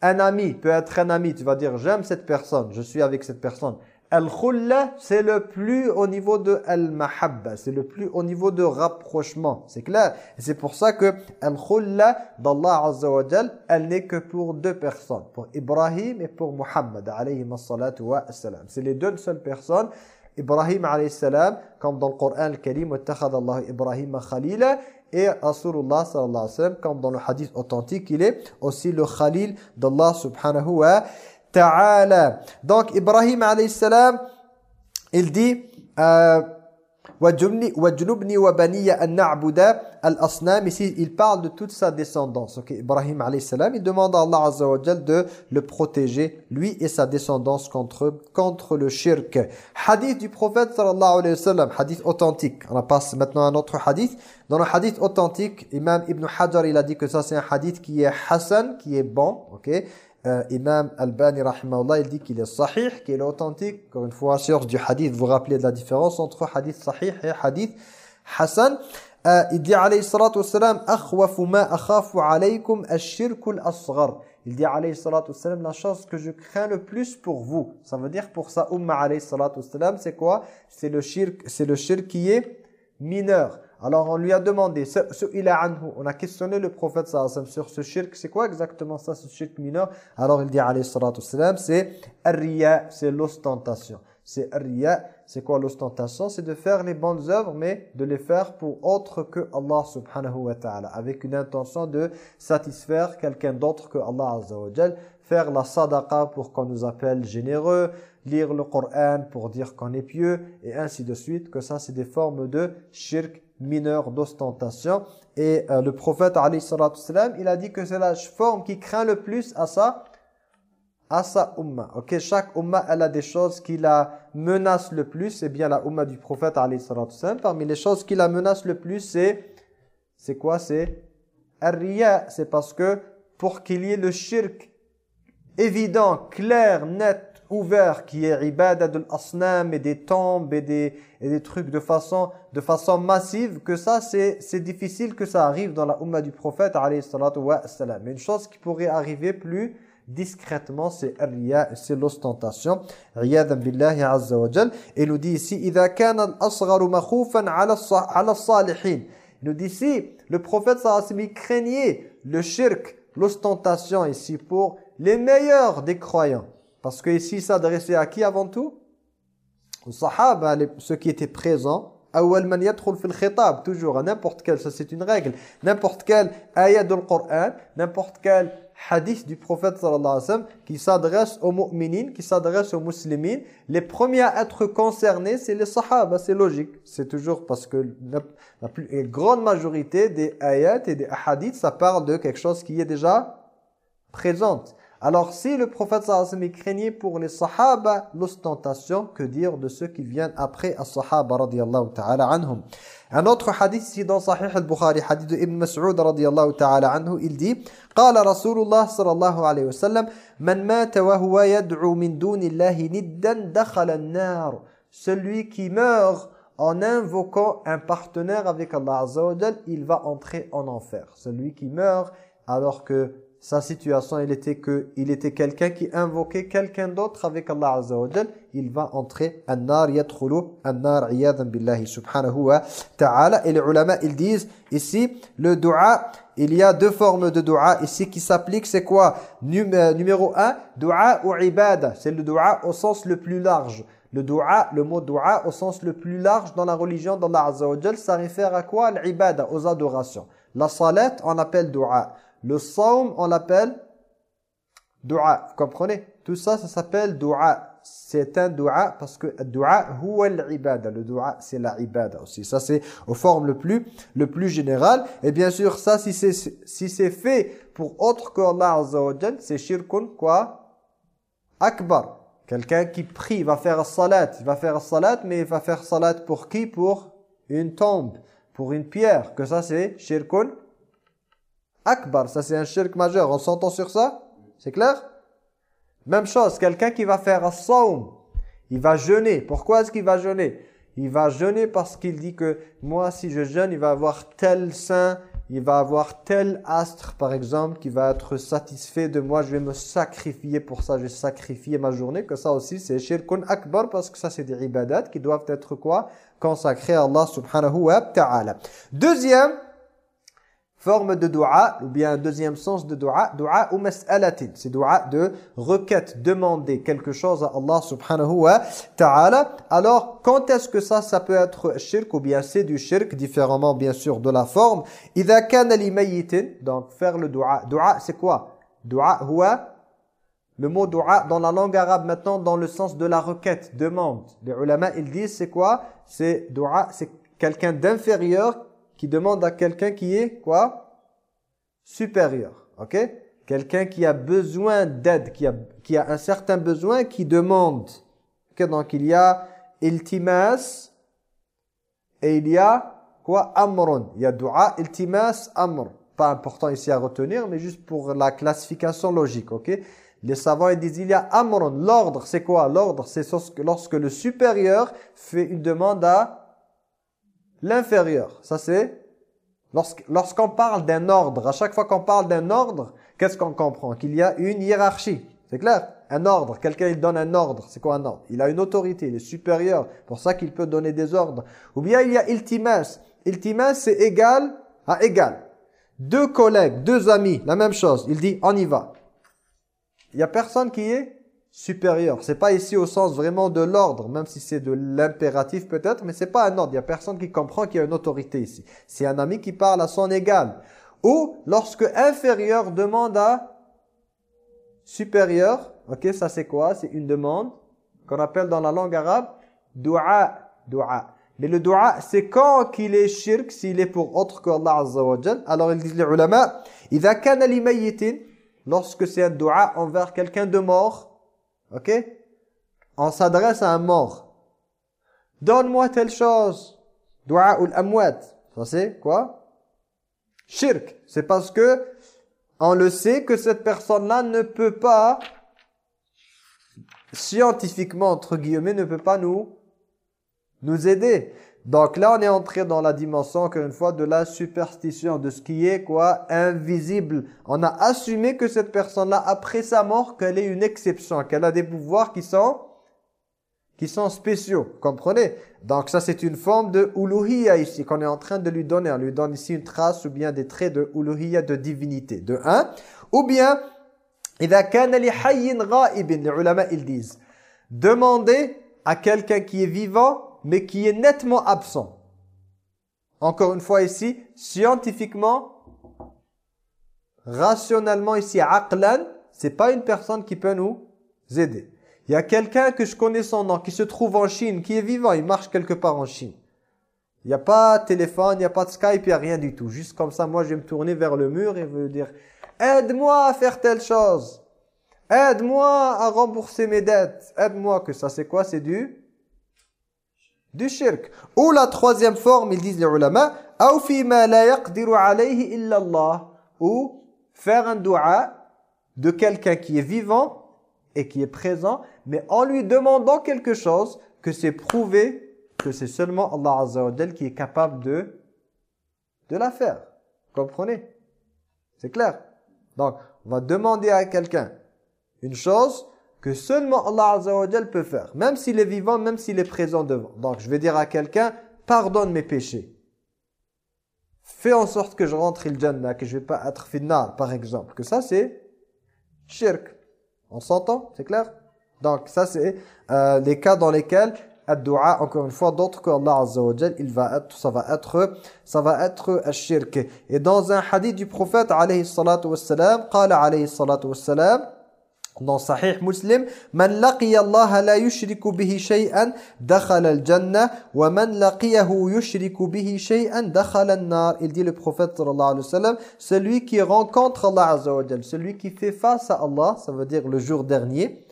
Speaker 2: un ami, peut être un ami. Tu vas dire, j'aime cette personne, je suis avec cette personne. Al-Khulla, c'est le plus au niveau de Al-Mahabba, c'est le plus au niveau de rapprochement. C'est clair C'est pour ça que Al-Khulla d'Allah Azza wa elle n'est que pour deux personnes, pour Ibrahim et pour Muhammad alayhi wa salam. C'est les deux seules personnes. Ibrahim alayhi salam, comme dans le Coran al-Karim, Allah Ibrahim khalila, et Rasulullah sallallahu alayhi wa sallam, comme dans le hadith authentique, il est aussi le khalil d'Allah subhanahu wa ta'ala. Donc Ibrahim alayhi salam, il dit euh, Ici, il parle de toute sa descendance. Okay, Ibrahim alayhi salam, il demande à Allah Azza wa de le protéger, lui et sa descendance contre, contre le shirk. Hadith du prophète sallallahu alayhi wasallam, hadith authentique. On passe maintenant à un autre hadith. Dans le hadith authentique, Imam Ibn Hajar, il a dit que ça c'est un hadith qui est hassan, qui est bon. ok euh, Imam Al-Bani rahimahullah, il dit qu'il est sahih, qu'il est authentique. Encore une fois, sur du hadith, vous vous rappelez de la différence entre hadith sahih et hadith hassan. Euh, il dit alayhi salatu wassalam, أخوف ما أخاف عليكم الشرك الأصغر. il dit alayhi salatu wassalam, la chose que je crains le plus pour vous. Ça veut dire pour sa umma alayhi salatu wassalam, c'est quoi C'est le shirk, c'est le shirk qui est mineur. Alors on lui a demandé, on a questionné le prophète sallam sur ce shirk, c'est quoi exactement ça, ce shirk mineur? Alors il dit alayhi salatu c'est riya, c'est l'ostentation. C'est riya, c'est quoi l'ostentation? C'est de faire les bonnes œuvres, mais de les faire pour autre que Allah subhanahu wa ta'ala, avec une intention de satisfaire quelqu'un d'autre que Allah azza faire la sadaqa pour qu'on nous appelle généreux, lire le Coran pour dire qu'on est pieux, et ainsi de suite, que ça c'est des formes de shirk mineur d'ostentation. Et euh, le prophète, alayhi il a dit que c'est la forme qui craint le plus à ça, à sa umma. Ok, chaque umma, elle a des choses qui la menacent le plus. C'est bien la umma du prophète, alayhi Parmi les choses qui la menacent le plus, c'est c'est quoi? C'est riya. C'est parce que pour qu'il y ait le shirk évident, clair, net, ouvert, qui est ibadat de l'asnam et des tombes et des, et des trucs de façon, de façon massive, que ça, c'est difficile que ça arrive dans la umma du prophète, alayhi salatu wa Mais une chose qui pourrait arriver plus discrètement, c'est c'est l'ostentation. Riyadan billahi azza wa jal. Et nous dit ici, إِذَا كَانَ الْأَصْغَرُ مَخُوفًا عَلَى الصَّالِحِينَ Il nous dit ici, le prophète sallallahu craignait le shirk, l'ostentation ici pour les meilleurs des croyants. Parce que ici, s'adressait à qui avant tout Aux sahaba, ceux qui étaient présents. أول من يدخل في الخطاب toujours n'importe quel ça c'est une règle n'importe quel ayat du Coran n'importe quel hadith du prophète sallallahu alayhi wa sallam qui s'adresse aux mu'minines qui s'adresse aux musulmans les premiers à être concernés c'est les sahaba c'est logique c'est toujours parce que la, la plus grande majorité des ayats et des hadiths ça parle de quelque chose qui est déjà présente alors si le prophète sallallahu craignait pour les sahaba l'ostentation, que dire de ceux qui viennent après les sahaba radiyallahu ta'ala anhum. Un autre hadith ici dans Sahih al-Bukhari, hadith de Ibn Mas'ud radiyallahu ta'ala anhu, il dit قال رسول الله صلى الله عليه وسلم من مات وهو يدعو من دون الله ندا دخل النار celui qui meurt en invoquant un partenaire avec Allah Azza wa il va entrer en enfer celui qui meurt alors que sa situation, il était que il était quelqu'un qui invoquait quelqu'un d'autre avec Allah Azza il va entrer. An-nar yadkhulu. An-nar billahi subhanahu wa ta'ala. Et les ulama ils disent ici le dua il y a deux formes de dua ici qui s'appliquent. C'est quoi? Numéro un dua ou ibada. C'est le dua au sens le plus large. Le dua, le mot dua au sens le plus large dans la religion d'Allah Azza ça réfère à quoi? L'ibada, aux adorations. La salat, on appelle dua. Le saum, on l'appelle dua. Vous comprenez? Tout ça, ça s'appelle dua. C'est un dua parce que dua, huwa l'ibada. Le dua, c'est la ibada aussi. Ça, c'est aux formes le plus, le plus général. Et bien sûr, ça, si c'est si fait pour autre qu'Allah Azza wa c'est shirkun quoi? Akbar. Quelqu'un qui prie, va faire salat. Il va faire salat, mais il va faire salat pour qui? Pour une tombe, pour une pierre. Que ça, c'est shirkun akbar. Ça, c'est un shirk majeur. On s'entend sur ça? C'est clair? Même chose, quelqu'un qui va faire un saum, il va jeûner. Pourquoi est-ce qu'il va jeûner? Il va jeûner parce qu'il dit que moi, si je jeûne, il va avoir tel saint, il va avoir tel astre, par exemple, qui va être satisfait de moi. Je vais me sacrifier pour ça, je vais sacrifier ma journée. Que ça aussi, c'est shirkun akbar parce que ça, c'est des ibadat qui doivent être quoi? Consacrés à Allah subhanahu wa ta'ala. Deuxième forme de dua, ou bien un deuxième sens de dua, dua ou mas'alatin. C'est dua de requête, demander quelque chose à Allah subhanahu wa ta'ala. Alors, quand est-ce que ça, ça peut être shirk ou bien c'est du shirk, différemment bien sûr de la forme? Ida kana donc faire le dua. Dua, c'est quoi? Dua huwa le mot dua dans la langue arabe maintenant dans le sens de la requête, demande. Les ulama ils disent c'est quoi? C'est dua, c'est quelqu'un d'inférieur qui demande à quelqu'un qui est quoi? Supérieur. OK? Quelqu'un qui a besoin d'aide, qui a, qui a un certain besoin, qui demande. Donc il y a iltimas et il y a quoi? Amrun. Il y a dua, iltimas, amr. Pas important ici à retenir, mais juste pour la classification logique. OK? Les savants ils disent il y a amrun. L'ordre, c'est quoi? L'ordre, c'est lorsque le supérieur fait une demande à l'inférieur. Ça c'est Lorsqu'- Lorsqu'on parle d'un ordre, à chaque fois qu'on parle d'un ordre, qu'est-ce qu'on comprend? Qu'il y a une hiérarchie. C'est clair? Un ordre. Quelqu'un, il donne un ordre. C'est quoi un ordre? Il a une autorité, il est supérieur. pour ça qu'il peut donner des ordres. Ou bien il y a iltimas. Iltimas, c'est égal à égal. Deux collègues, deux amis, la même chose. Il dit, on y va. Il y a personne qui est supérieur. C'est pas ici au sens vraiment de l'ordre, même si c'est de l'impératif peut-être, mais c'est pas un ordre. Il y a personne qui comprend qu'il y a une autorité ici. C'est un ami qui parle à son égal. Ou lorsque inférieur demande à supérieur, ok, ça c'est quoi C'est une demande qu'on appelle dans la langue arabe dua, dua. Mais le dua, c'est quand qu'il est shirk, s'il est pour autre que Allah Azza wa Jal. Alors ils disent les ulama, إذا كان لميت lorsque c'est un dua envers quelqu'un de mort, ok? On s'adresse à un mort. Donne-moi telle chose. Dua ou. Ça c'est quoi? Shirk. C'est parce que on le sait que cette personne-là ne peut pas, scientifiquement, entre guillemets, ne peut pas nous, nous aider. Donc là, on est entré dans la dimension, encore une fois, de la superstition, de ce qui est, quoi, invisible. On a assumé que cette personne-là, après sa mort, qu'elle est une exception, qu'elle a des pouvoirs qui sont qui sont spéciaux, comprenez Donc ça c'est une forme de uluhiyya ici qu'on est en train de lui donner, on lui donne ici une trace ou bien des traits de uluhiyya de divinité, de un ou bien إذا كان لحي غائب les ulama ils disent demander à quelqu'un qui est vivant mais qui est nettement absent. Encore une fois ici, scientifiquement rationnellement ici aqlan, c'est pas une personne qui peut nous aider. Il y a quelqu'un que je connais son nom, qui se trouve en Chine, qui est vivant, il marche quelque part en Chine. Il n'y a pas de téléphone, il n'y a pas de Skype, il n'y a rien du tout. Juste comme ça, moi, je vais me tourner vers le mur et vais dire « Aide-moi à faire telle chose. Aide-moi à rembourser mes dettes. Aide-moi. » Que ça, c'est quoi? C'est du du shirk. Ou la troisième forme, ils disent les ulama, ou faire un dua de quelqu'un qui est vivant et qui est présent, mais en lui demandant quelque chose que c'est prouvé que c'est seulement Allah Azza wa qui est capable de, de la faire. Comprenez? C'est clair? Donc, on va demander à quelqu'un une chose que seulement Allah Azza peut faire. Même s'il est vivant, même s'il est présent devant. Donc, je vais dire à quelqu'un, pardonne mes péchés. Fais en sorte que je rentre il Jannah, que je vais pas être finnar, par exemple. Que ça, c'est shirk. On s'entend C'est clair? Donc ça c'est euh, les cas dans lesquels ad-du'a encore une fois d'autres que Allah Azza wa il va être ça va être ça va être shirk. Et dans un hadith du prophète alayhi salatu wassalam, qala alayhi salatu wassalam dans Sahih Muslim, man laqiya Allah la yushriku bihi shay'an dakhala al-jannah wa man laqiyahu yushriku bihi shay'an dakhala an-nar. Il dit le prophète sallallahu alayhi wa sallam, celui qui rencontre Allah azza wa jalla, celui qui fait face à Allah, ça veut dire le jour dernier,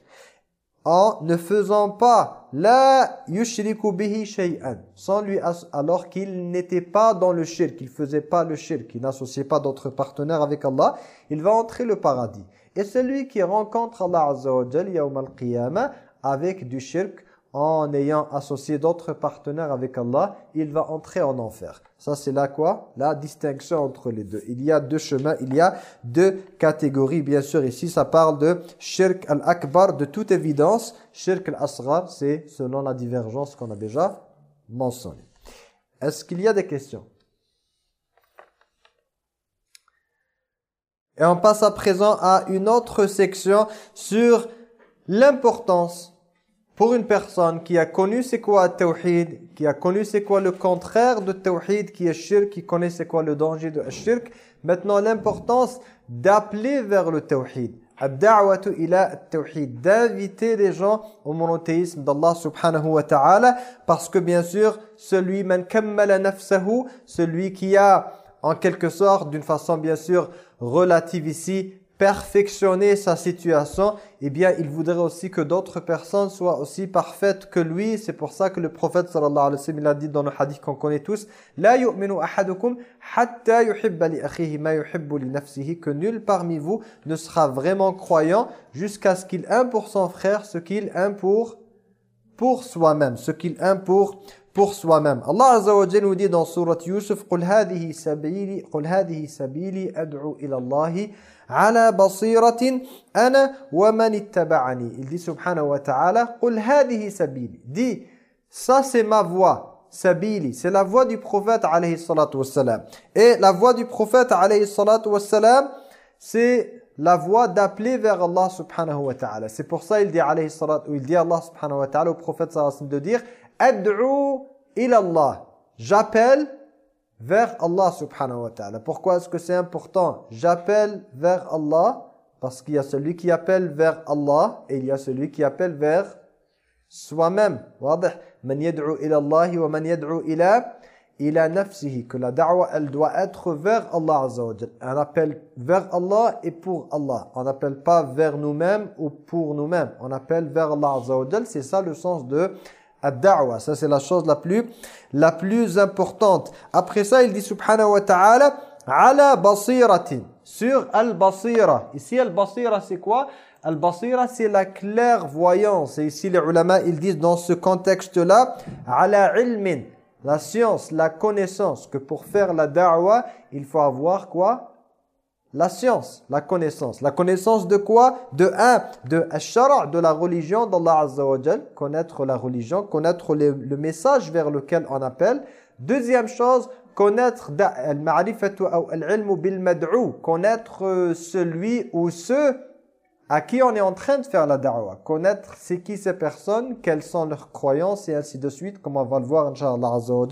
Speaker 2: en ne faisant pas la yushriku bihi shay'an, sans lui alors qu'il n'était pas dans le shirk, qu'il faisait pas le shirk, qu'il n'associait pas d'autres partenaires avec Allah, il va entrer le paradis. Et celui qui rencontre Allah Azza wa al-qiyamah avec du shirk en ayant associé d'autres partenaires avec Allah, il va entrer en enfer. Ça c'est là quoi? La distinction entre les deux. Il y a deux chemins, il y a deux catégories. Bien sûr ici ça parle de shirk al-akbar de toute évidence. Shirk al-asghar c'est selon la divergence qu'on a déjà mentionnée. Est-ce qu'il y a des questions? Et on passe à présent à une autre section sur l'importance pour une personne qui a connu c'est quoi tawhid, qui a connu c'est quoi le contraire de tawhid, qui est shirk, qui connaît c'est quoi le danger de shirk. Maintenant l'importance d'appeler vers le tawhid. Ad-da'watu ila tawhid d'inviter les gens au monothéisme d'Allah subhanahu wa ta'ala parce que bien sûr celui man kammala nafsahu celui qui a en quelque sorte d'une façon bien sûr relative ici, perfectionner sa situation, eh bien, il voudrait aussi que d'autres personnes soient aussi parfaites que lui. C'est pour ça que le prophète sallallahu alayhi wa sallam a dit dans le hadith qu'on connaît tous, La yu'minu ahadukum hatta yuhibba li akhihi ma yuhibbu que nul parmi vous ne sera vraiment croyant jusqu'à ce qu'il aime pour son frère ce qu'il aime pour pour soi-même, ce qu'il aime pour pour soi-même. Allah Azza wa Jalla nous dit dans surat Yusuf قل هذه سبيلي قل هذه سبيلي أدعو إلى الله على بصيرة أنا ومن اتبعني. Il dit subhanahu wa ta'ala قل هذه سبيلي. Dis ça c'est ma voie. Sabili, c'est la voie du prophète alayhi salatu wassalam. Et la voie du prophète alayhi salatu wassalam, c'est la voie d'appeler vers Allah subhanahu wa ta'ala. C'est pour ça il dit alayhi salatu, il dit Allah subhanahu wa ta'ala au prophète sallallahu alayhi wa sallam de dire Ad'u ilallah. J'appelle vers Allah subhanahu wa ta'ala. Pourquoi est-ce que c'est important? J'appelle vers Allah parce qu'il y a celui qui appelle vers Allah et il y a celui qui appelle vers soi-même. Man yad'u man ila ila nafsihi que la da'wa elle doit être vers Allah azza wa Un appel vers Allah et pour Allah. On n'appelle pas vers nous-mêmes ou pour nous-mêmes. On appelle vers Allah azza C'est ça le sens de ad-da'wa. Ça, c'est la chose la plus, la plus importante. Après ça, il dit subhanahu wa ta'ala, ala basiratin. Sur al-basira. Ici, al-basira, c'est quoi? Al-basira, c'est la clairvoyance. Et ici, les ulama, ils disent dans ce contexte-là, ala ilmin. La science, la connaissance, que pour faire la da'wa, il faut avoir quoi? La science, la connaissance. La connaissance de quoi? De un, de shara, de la religion d'Allah Azza wa Connaître la religion, connaître le, message vers lequel on appelle. Deuxième chose, connaître connaître euh, celui ou ceux à qui on est en train de faire la da'wah. Connaître c'est qui ces personnes, quelles sont leurs croyances et ainsi de suite, comme on va le voir, wa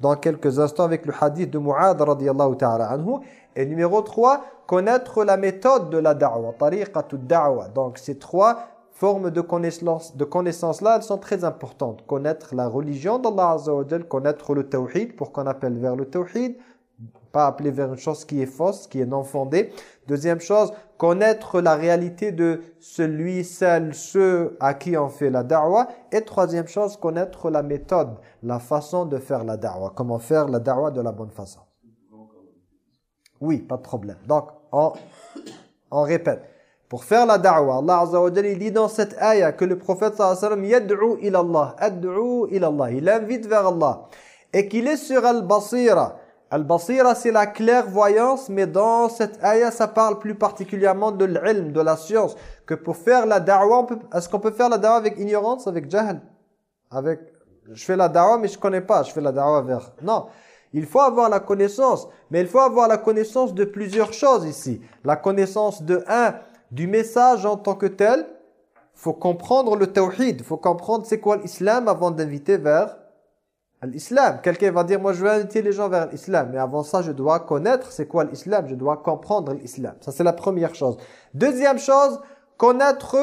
Speaker 2: dans quelques instants avec le hadith de Mu'ad radiyallahu ta'ala anhu. Et numéro 3, connaître la méthode de la da'wah, tariqatu da'wah. Donc ces trois formes de connaissance de connaissance là, elles sont très importantes. Connaître la religion d'Allah Azza wa connaître le tawhid pour qu'on appelle vers le tawhid, pas appeler vers une chose qui est fausse, qui est non fondée. Deuxième chose, connaître la réalité de celui, celle, ceux à qui on fait la da'wah. Et troisième chose, connaître la méthode, la façon de faire la da'wah. Comment faire la da'wah de la bonne façon. Oui, pas de problème. Donc, on, répète. Pour faire la da'wah, Allah Azza wa dit dans cette ayah que le prophète sallallahu yad'u ila Allah, ad'u ila Allah, il invite vers Allah et qu'il est sur al-basira. Al-basira c'est la clairvoyance mais dans cette ayah ça parle plus particulièrement de l'ilm, de la science que pour faire la da'wah, est-ce qu'on peut faire la da'wah avec ignorance, avec jahl? Avec je fais la da'wah mais je connais pas, je fais la da'wah vers non. Il faut avoir la connaissance, mais il faut avoir la connaissance de plusieurs choses ici. La connaissance de un, du message en tant que tel. Faut comprendre le tawhid, faut comprendre c'est quoi l'islam avant d'inviter vers l'islam. Quelqu'un va dire, moi je veux inviter les gens vers l'islam, mais avant ça je dois connaître c'est quoi l'islam, je dois comprendre l'islam. Ça c'est la première chose. Deuxième chose, connaître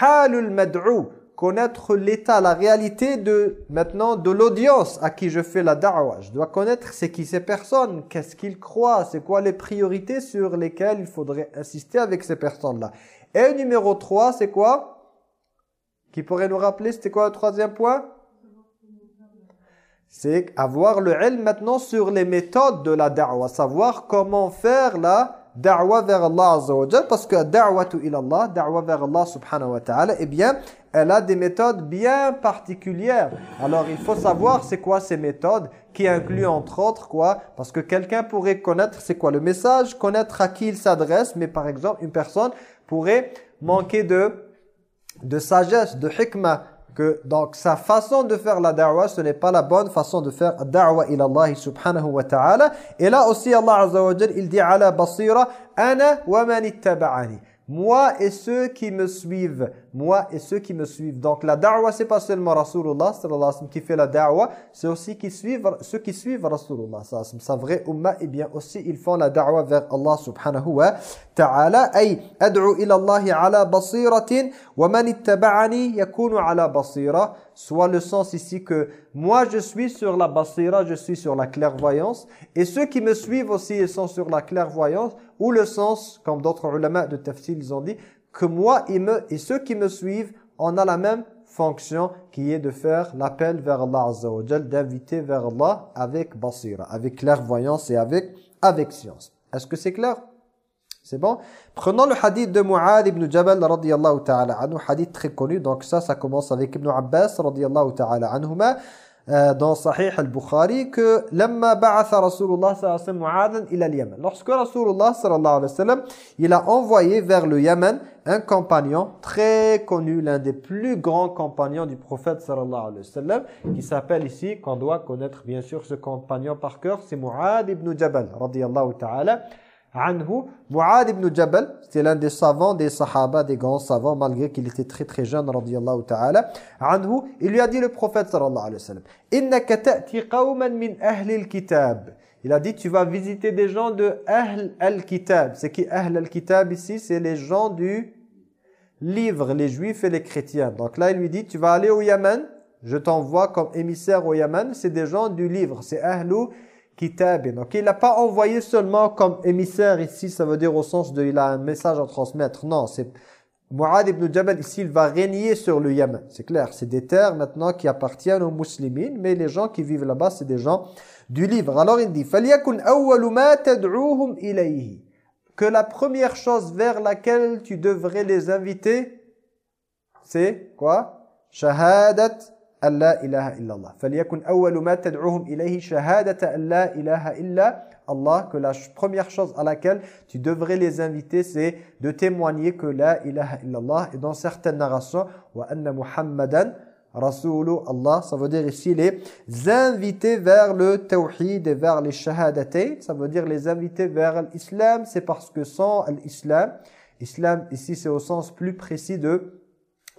Speaker 2: halul mad'u connaître l'état, la réalité de maintenant de l'audience à qui je fais la da'wah. Je dois connaître c'est qui ces personnes, qu'est-ce qu'ils croient, c'est quoi les priorités sur lesquelles il faudrait insister avec ces personnes-là. Et numéro 3, c'est quoi? Qui pourrait nous rappeler, c'était quoi le troisième point? C'est avoir le ilm maintenant sur les méthodes de la da'wah, savoir comment faire la da'wah vers Allah Azza wa parce que da'watu ila Allah, da'wah vers Allah subhanahu wa ta'ala, eh bien, elle a des méthodes bien particulières. Alors, il faut savoir c'est quoi ces méthodes qui incluent entre autres quoi? Parce que quelqu'un pourrait connaître c'est quoi le message, connaître à qui il s'adresse, mais par exemple, une personne pourrait manquer de, de sagesse, de hikmah, que donc sa façon de faire la da'wah ce n'est pas la bonne façon de faire da'wah ila Allah subhanahu wa ta'ala. Et là aussi Allah azza wa il dit ala basira ana wa man moi et ceux qui me suivent. Moi et ceux qui me suivent. Donc la da'wah, c'est pas seulement Rasulullah qui fait la da'wah, c'est aussi qui suivent, ceux qui suivent Rasulullah Sa vraie umma, et eh bien aussi ils font la da'wah vers Allah subhanahu wa ta'ala. Ay, ad'u ila Allah ala basiratin wa man ittaba'ani yakunu ala basira. Soit le sens ici que moi je suis sur la basira, je suis sur la clairvoyance. Et ceux qui me suivent aussi, ils sont sur la clairvoyance. Ou le sens, comme d'autres ulama de tafsir, ils ont dit, que moi et, ceux qui me suivent, on a la même fonction qui est de faire l'appel vers Allah Azza d'inviter vers Allah avec basira, avec clairvoyance et avec, avec science. Est-ce que c'est clair? C'est bon? Prenons le hadith de Mu'ad ibn Jabal radiyallahu ta'ala anhu, hadith très connu. Donc ça, ça commence avec Ibn Abbas radiyallahu ta'ala anhuma. Euh, dans Sahih al-Bukhari que lamma ba'atha Rasulullah sallallahu alayhi. Lorsque Rasulullah sallallahu alayhi wa sallam, il a envoyé vers le Yaman un compagnon très connu, l'un des plus grands compagnons du prophète sallallahu alayhi wa sallam, qui s'appelle ici, qu'on doit connaître bien sûr ce compagnon par cœur, c'est Mu'ad ibn Jabal radiyallahu ta'ala anhu, Mu'ad ibn Jabal, c'était l'un des savants, des sahaba, des grands savants, malgré qu'il était très très jeune, radiyallahu ta'ala, anhu, il lui a dit le prophète sallallahu alayhi wa sallam, « Innaka ta'ti qawman min ahli al-kitab » Il a dit, tu vas visiter des gens de Ahl al-Kitab. C'est qui Ahl al-Kitab ici? C'est les gens du livre, les juifs et les chrétiens. Donc là, il lui dit, tu vas aller au Yémen, je t'envoie comme émissaire au Yémen, c'est des gens du livre, c'est Ahlu donc il n'a pas envoyé seulement comme émissaire ici, ça veut dire au sens de il a un message à transmettre. Non, c'est Mu'ad ibn Jabal ici, il va régner sur le Yémen. C'est clair, c'est des terres maintenant qui appartiennent aux musulmans, mais les gens qui vivent là-bas, c'est des gens du livre. Alors il dit Que la première chose vers laquelle tu devrais les inviter, c'est quoi? Shahadat أن لا إله إلا الله فليكن أول ما تدعوهم إليه شهادة أن لا إله إلا Allah que la première chose à laquelle tu devrais les inviter c'est de témoigner que la ilaha illallah et dans certaines narrations wa anna muhammadan rasulu Allah ça veut dire ici les inviter vers le tawhid et vers les shahadatain ça veut dire les inviter vers l'islam c'est parce que sans l'islam islam ici c'est au sens plus précis de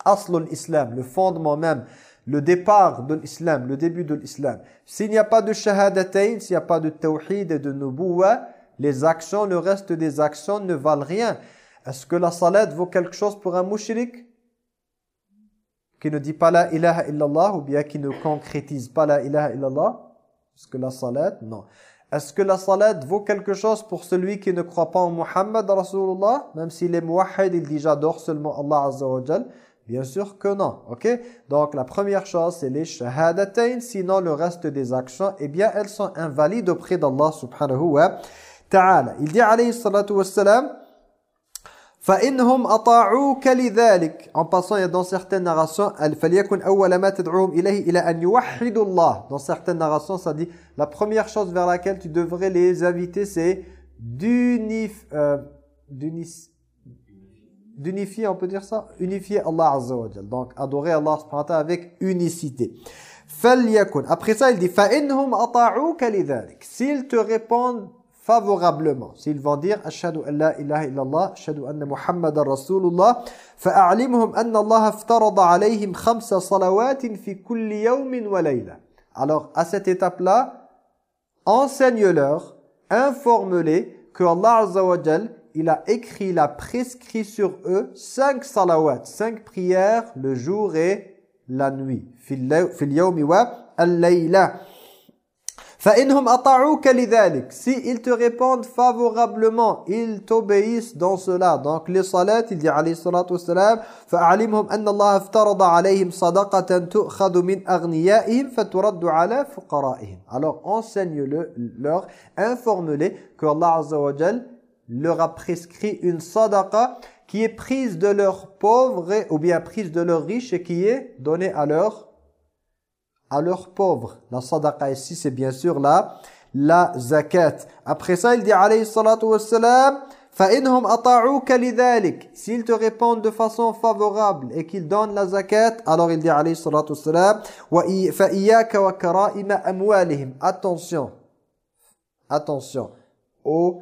Speaker 2: aslul islam le fondement même le départ de l'islam, le début de l'islam. S'il n'y a pas de shahadatain, s'il n'y a pas de tawhid et de nubuwa, les actions, le reste des actions ne valent rien. Est-ce que la salat vaut quelque chose pour un mushrik qui ne dit pas la ilaha illallah ou bien qui ne concrétise pas la ilaha illallah? Est-ce que la salat? Non. Est-ce que la salat vaut quelque chose pour celui qui ne croit pas en Muhammad Rasulullah? Même s'il est muwahid, il dit j'adore seulement Allah Azza wa Bien sûr que non, ok Donc la première chose, c'est les shahadatain, sinon le reste des actions, eh bien elles sont invalides auprès d'Allah subhanahu wa ta'ala. Il dit alayhi salatu wassalam, فَإِنْهُمْ أَطَاعُوكَ لِذَلِكَ En passant, il y a dans certaines narrations, فَلْيَكُنْ أَوَّلَ مَا تَدْعُوهُمْ إِلَيْهِ إِلَى أَنْ يُوَحِّدُوا اللَّهِ Dans certaines narrations, ça dit, la première chose vers laquelle tu devrais les inviter, c'est d'unif... Euh, d'unifier, on peut dire ça Unifier Allah Azza wa Donc, adorer Allah subhanahu wa ta'ala avec unicité. Après ça, il dit فَإِنْهُمْ أَطَاعُوكَ لِذَلِكَ S'ils te répondent favorablement, s'ils vont dire أشهد أن لا إله إلا الله أشهد أن محمد رسول الله فأعلمهم أن الله افترض عليهم خمس صلوات في كل يوم وليلة Alors, à cette étape-là, enseigne-leur, informe-les que Allah Azza wa Jalla il a écrit, il a prescrit sur eux cinq salawats, cinq prières le jour et la nuit. Fil yawmi wa al-layla. فَإِنْهُمْ أَطَعُوكَ لِذَلِكَ Si ils te répondent favorablement, ils t'obéissent dans cela. Donc les salats, il dit alayhi salatu wassalam, فَأَعْلِمْهُمْ أَنَّ اللَّهَ افترض عَلَيْهِمْ صَدَقَةً تُؤْخَذُ مِنْ أَغْنِيَائِهِمْ فَتُرَدُّ عَلَى فُقَرَائِهِمْ Alors enseigne-leur, informe-les que Allah Azza wa Jal leur a prescrit une sadaqa qui est prise de leurs pauvres ou bien prise de leurs riches et qui est donnée à leurs à leurs pauvres. La sadaqa ici c'est bien sûr la la zakat. Après ça il dit alayhi salatu wassalam فَإِنْهُمْ أَطَعُوكَ لِذَلِكَ S'ils te répondent de façon favorable et qu'ils donnent la zakat, alors il dit alayhi salatu wassalam فَإِيَّاكَ وَكَرَائِمَ أَمْوَالِهِمْ Attention, attention aux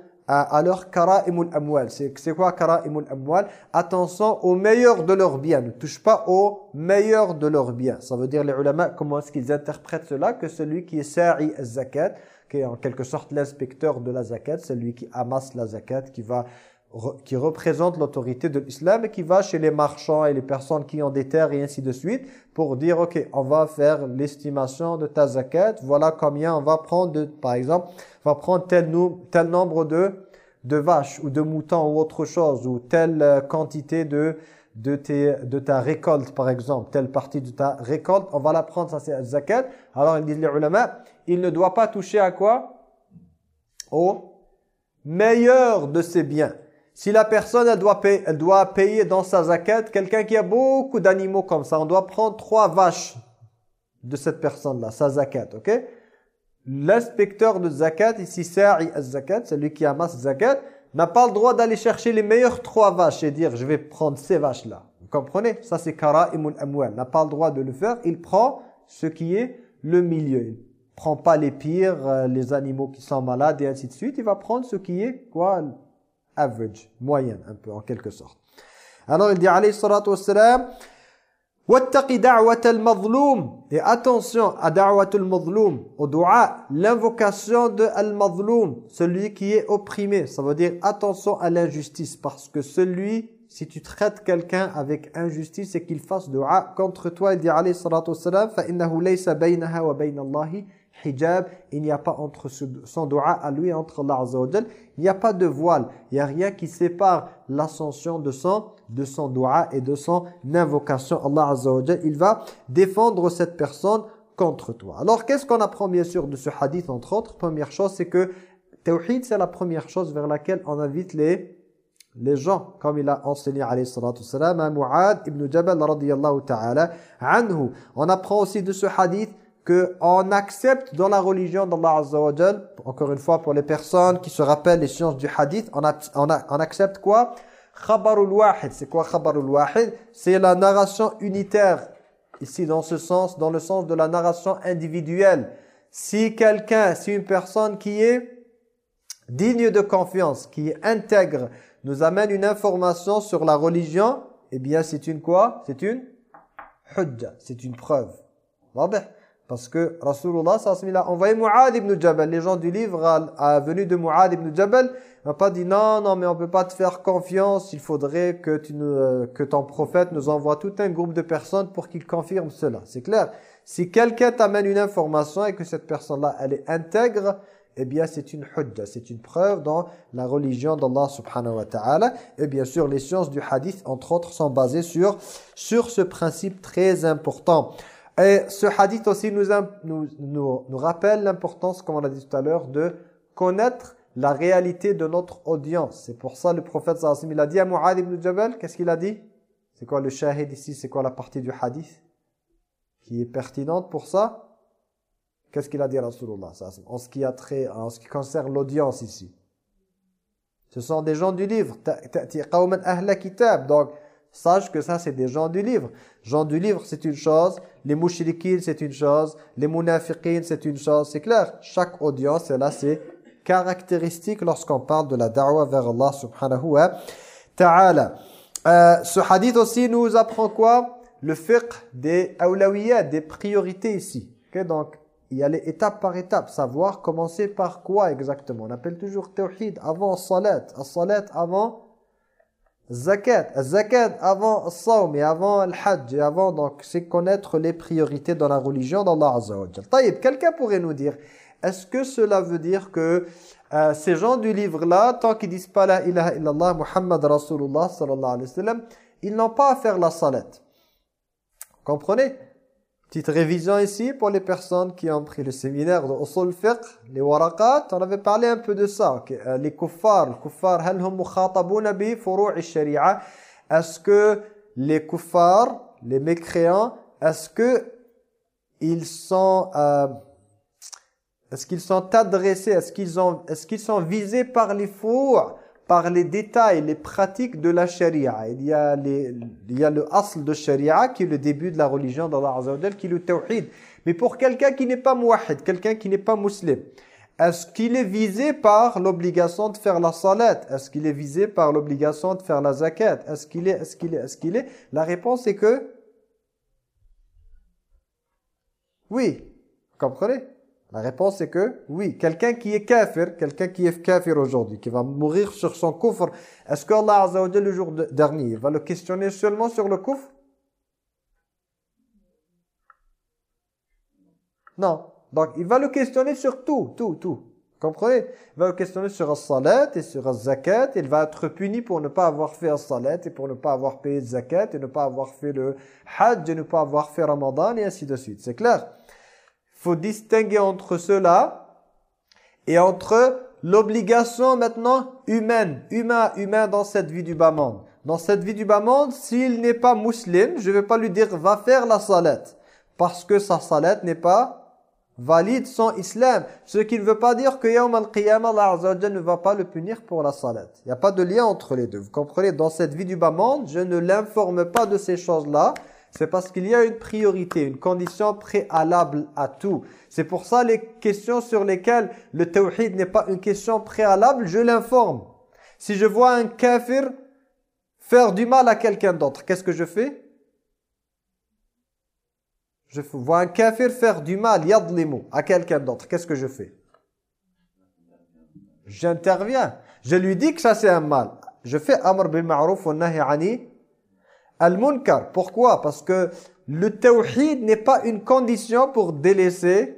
Speaker 2: leur kara'imul amwal. C'est quoi kara'imul amwal? Attention au meilleur de leurs biens. Ne touche pas au meilleur de leurs biens. Ça veut dire les ulama, comment est-ce qu'ils interprètent cela? Que celui qui est sa'i zakat qui est en quelque sorte l'inspecteur de la zakat, celui qui amasse la zakat, qui va qui représente l'autorité de l'islam et qui va chez les marchands et les personnes qui ont des terres et ainsi de suite pour dire ok on va faire l'estimation de ta zakat. Voilà combien on va prendre de, par exemple on va prendre tel, tel nombre de de vaches ou de moutons ou autre chose ou telle euh, quantité de de, tes, de ta récolte par exemple telle partie de ta récolte on va la prendre ça c'est zakat. Alors ils disent les ulama il ne doit pas toucher à quoi? Au meilleur de ses biens Si la personne, elle doit payer, elle doit payer dans sa zakat, quelqu'un qui a beaucoup d'animaux comme ça, on doit prendre trois vaches de cette personne-là, sa zakat, ok? L'inspecteur de zakat, ici, Sa'i zakat celui qui amasse zakat, n'a pas le droit d'aller chercher les meilleures trois vaches et dire, je vais prendre ces vaches-là. Vous comprenez? Ça, c'est kara'imul amwal. n'a pas le droit de le faire. Il prend ce qui est le milieu. Il prend pas les pires, euh, les animaux qui sont malades et ainsi de suite. Il va prendre ce qui est, quoi Average, moyenne, un peu, en quelque sorte. Alors, il dit, alayhi salatu wassalam, et attention à da'watul mazloum, au dua, l'invocation de al-mazloum, celui qui est opprimé. Ça veut dire attention à l'injustice parce que celui, si tu traites quelqu'un avec injustice et qu'il fasse dua contre toi, il dit alayhi salatu wassalam, فَإِنَّهُ لَيْسَ بَيْنَهَا وَبَيْنَ اللَّهِ hijab, il n'y a pas entre son dua à lui et entre Allah Azza il n'y a pas de voile, il n'y a rien qui sépare l'ascension de son, de son dua et de son invocation. Allah Azza il va défendre cette personne contre toi. Alors qu'est-ce qu'on apprend bien sûr de ce hadith entre autres? Première chose c'est que Tawhid c'est la première chose vers laquelle on invite les les gens, comme il a enseigné alayhi salatu salam à Mu'ad ibn Jabal radiyallahu ta'ala anhu. On apprend aussi de ce hadith qu'on accepte dans la religion d'Allah Azza wa encore une fois pour les personnes qui se rappellent les sciences du hadith, on, accepte quoi? Khabarul wahid, c'est quoi Khabarul wahid? C'est la narration unitaire, ici dans ce sens, dans le sens de la narration individuelle. Si quelqu'un, si une personne qui est digne de confiance, qui est intègre, nous amène une information sur la religion, eh bien c'est une quoi? C'est une hujja, c'est une preuve. Parce que Rasulullah a envoyé Mu'ad ibn Jabal. Les gens du livre à, venu de Mu'ad ibn Jabal n'ont pas dit non, non, mais on peut pas te faire confiance. Il faudrait que, tu nous, que ton prophète nous envoie tout un groupe de personnes pour qu'il confirme cela. C'est clair. Si quelqu'un t'amène une information et que cette personne-là, elle est intègre, eh bien c'est une hujja, c'est une preuve dans la religion d'Allah subhanahu wa ta'ala. Et bien sûr, les sciences du hadith, entre autres, sont basées sur, sur ce principe très important. Et ce hadith aussi nous, nous, nous, rappelle l'importance, comme on a dit tout à l'heure, de connaître la réalité de notre audience. C'est pour ça le prophète sallallahu il a dit à Mu'ad ibn Jabal, qu'est-ce qu'il a dit? C'est quoi le shahid ici? C'est quoi la partie du hadith qui est pertinente pour ça? Qu'est-ce qu'il a dit à Rasulullah en ce qui a en ce qui concerne l'audience ici? Ce sont des gens du livre. Donc, Sache que ça, c'est des gens du livre. Gens du livre, c'est une chose. Les mouchriquines, c'est une chose. Les munafiqines, c'est une chose. C'est clair. Chaque audience, là, c'est caractéristique lorsqu'on parle de la da'wa vers Allah subhanahu wa ta'ala. Euh, ce hadith aussi nous apprend quoi? Le fiqh des awlawiyat, des priorités ici. Donc, il y a les étapes par étapes. Savoir commencer par quoi exactement? On appelle toujours tawhid avant salat. Salat avant Zakat, zakat avant le sawm et avant le hajj et avant donc c'est connaître les priorités dans la religion d'Allah Azza wa quelqu'un pourrait nous dire est-ce que cela veut dire que euh, ces gens du livre là tant qu'ils disent pas la ilaha illallah Muhammad Rasulullah sallallahu alayhi wa sallam ils n'ont pas à faire la salat? Comprenez? Petite révision ici pour les personnes qui ont pris le séminaire de Usul Fiqh, les waraqat, on avait parlé un peu de ça. Euh, les kuffar, les kuffar, hal hum sharia? Est-ce que les kuffar, les mécréants, est-ce que ils sont euh, est-ce qu'ils sont adressés, est-ce qu'ils ont est-ce qu'ils sont visés par les furu' par les détails, les pratiques de la charia. Il y a, les, il y a le asl de charia qui est le début de la religion d'Allah Azza qui est le tawhid. Mais pour quelqu'un qui n'est pas muwahid, quelqu'un qui n'est pas musulman, est-ce qu'il est visé par l'obligation de faire la salat? Est-ce qu'il est visé par l'obligation de faire la zakat? Est-ce qu'il est Est-ce qu'il est Est-ce qu'il est? La réponse est que oui. Comprenez? La réponse est que oui. Quelqu'un qui est kafir, quelqu'un qui est kafir aujourd'hui, qui va mourir sur son kufr, est-ce que Allah Azza wa le jour dernier, va le questionner seulement sur le kufr? Non. Donc, il va le questionner sur tout, tout, tout. Comprenez? Il va le questionner sur la salat et sur la zakat. Il va être puni pour ne pas avoir fait la salat et pour ne pas avoir payé le zakat et ne pas avoir fait le hajj et ne pas avoir fait ramadan et ainsi de suite. C'est clair? Faut distinguer entre cela et entre l'obligation maintenant humaine, humain, humain dans cette vie du bas monde. Dans cette vie du bas monde, s'il n'est pas musulman, je ne vais pas lui dire va faire la salat parce que sa salat n'est pas valide son islam. Ce qui ne veut pas dire que Yawm al-Qiyamah, Allah ne va pas le punir pour la salat. Il n'y a pas de lien entre les deux. Vous comprenez? Dans cette vie du bas monde, je ne l'informe pas de ces choses-là. C'est parce qu'il y a une priorité, une condition préalable à tout. C'est pour ça les questions sur lesquelles le tawhid n'est pas une question préalable, je l'informe. Si je vois un kafir faire du mal à quelqu'un d'autre, qu'est-ce que je fais? Je vois un kafir faire du mal, yadlimu, à quelqu'un d'autre, qu'est-ce que je fais? J'interviens. Je lui dis que ça c'est un mal. Je fais amr bil ma'ruf wa nahi al-munkar. Pourquoi? Parce que le tawhid n'est pas une condition pour délaisser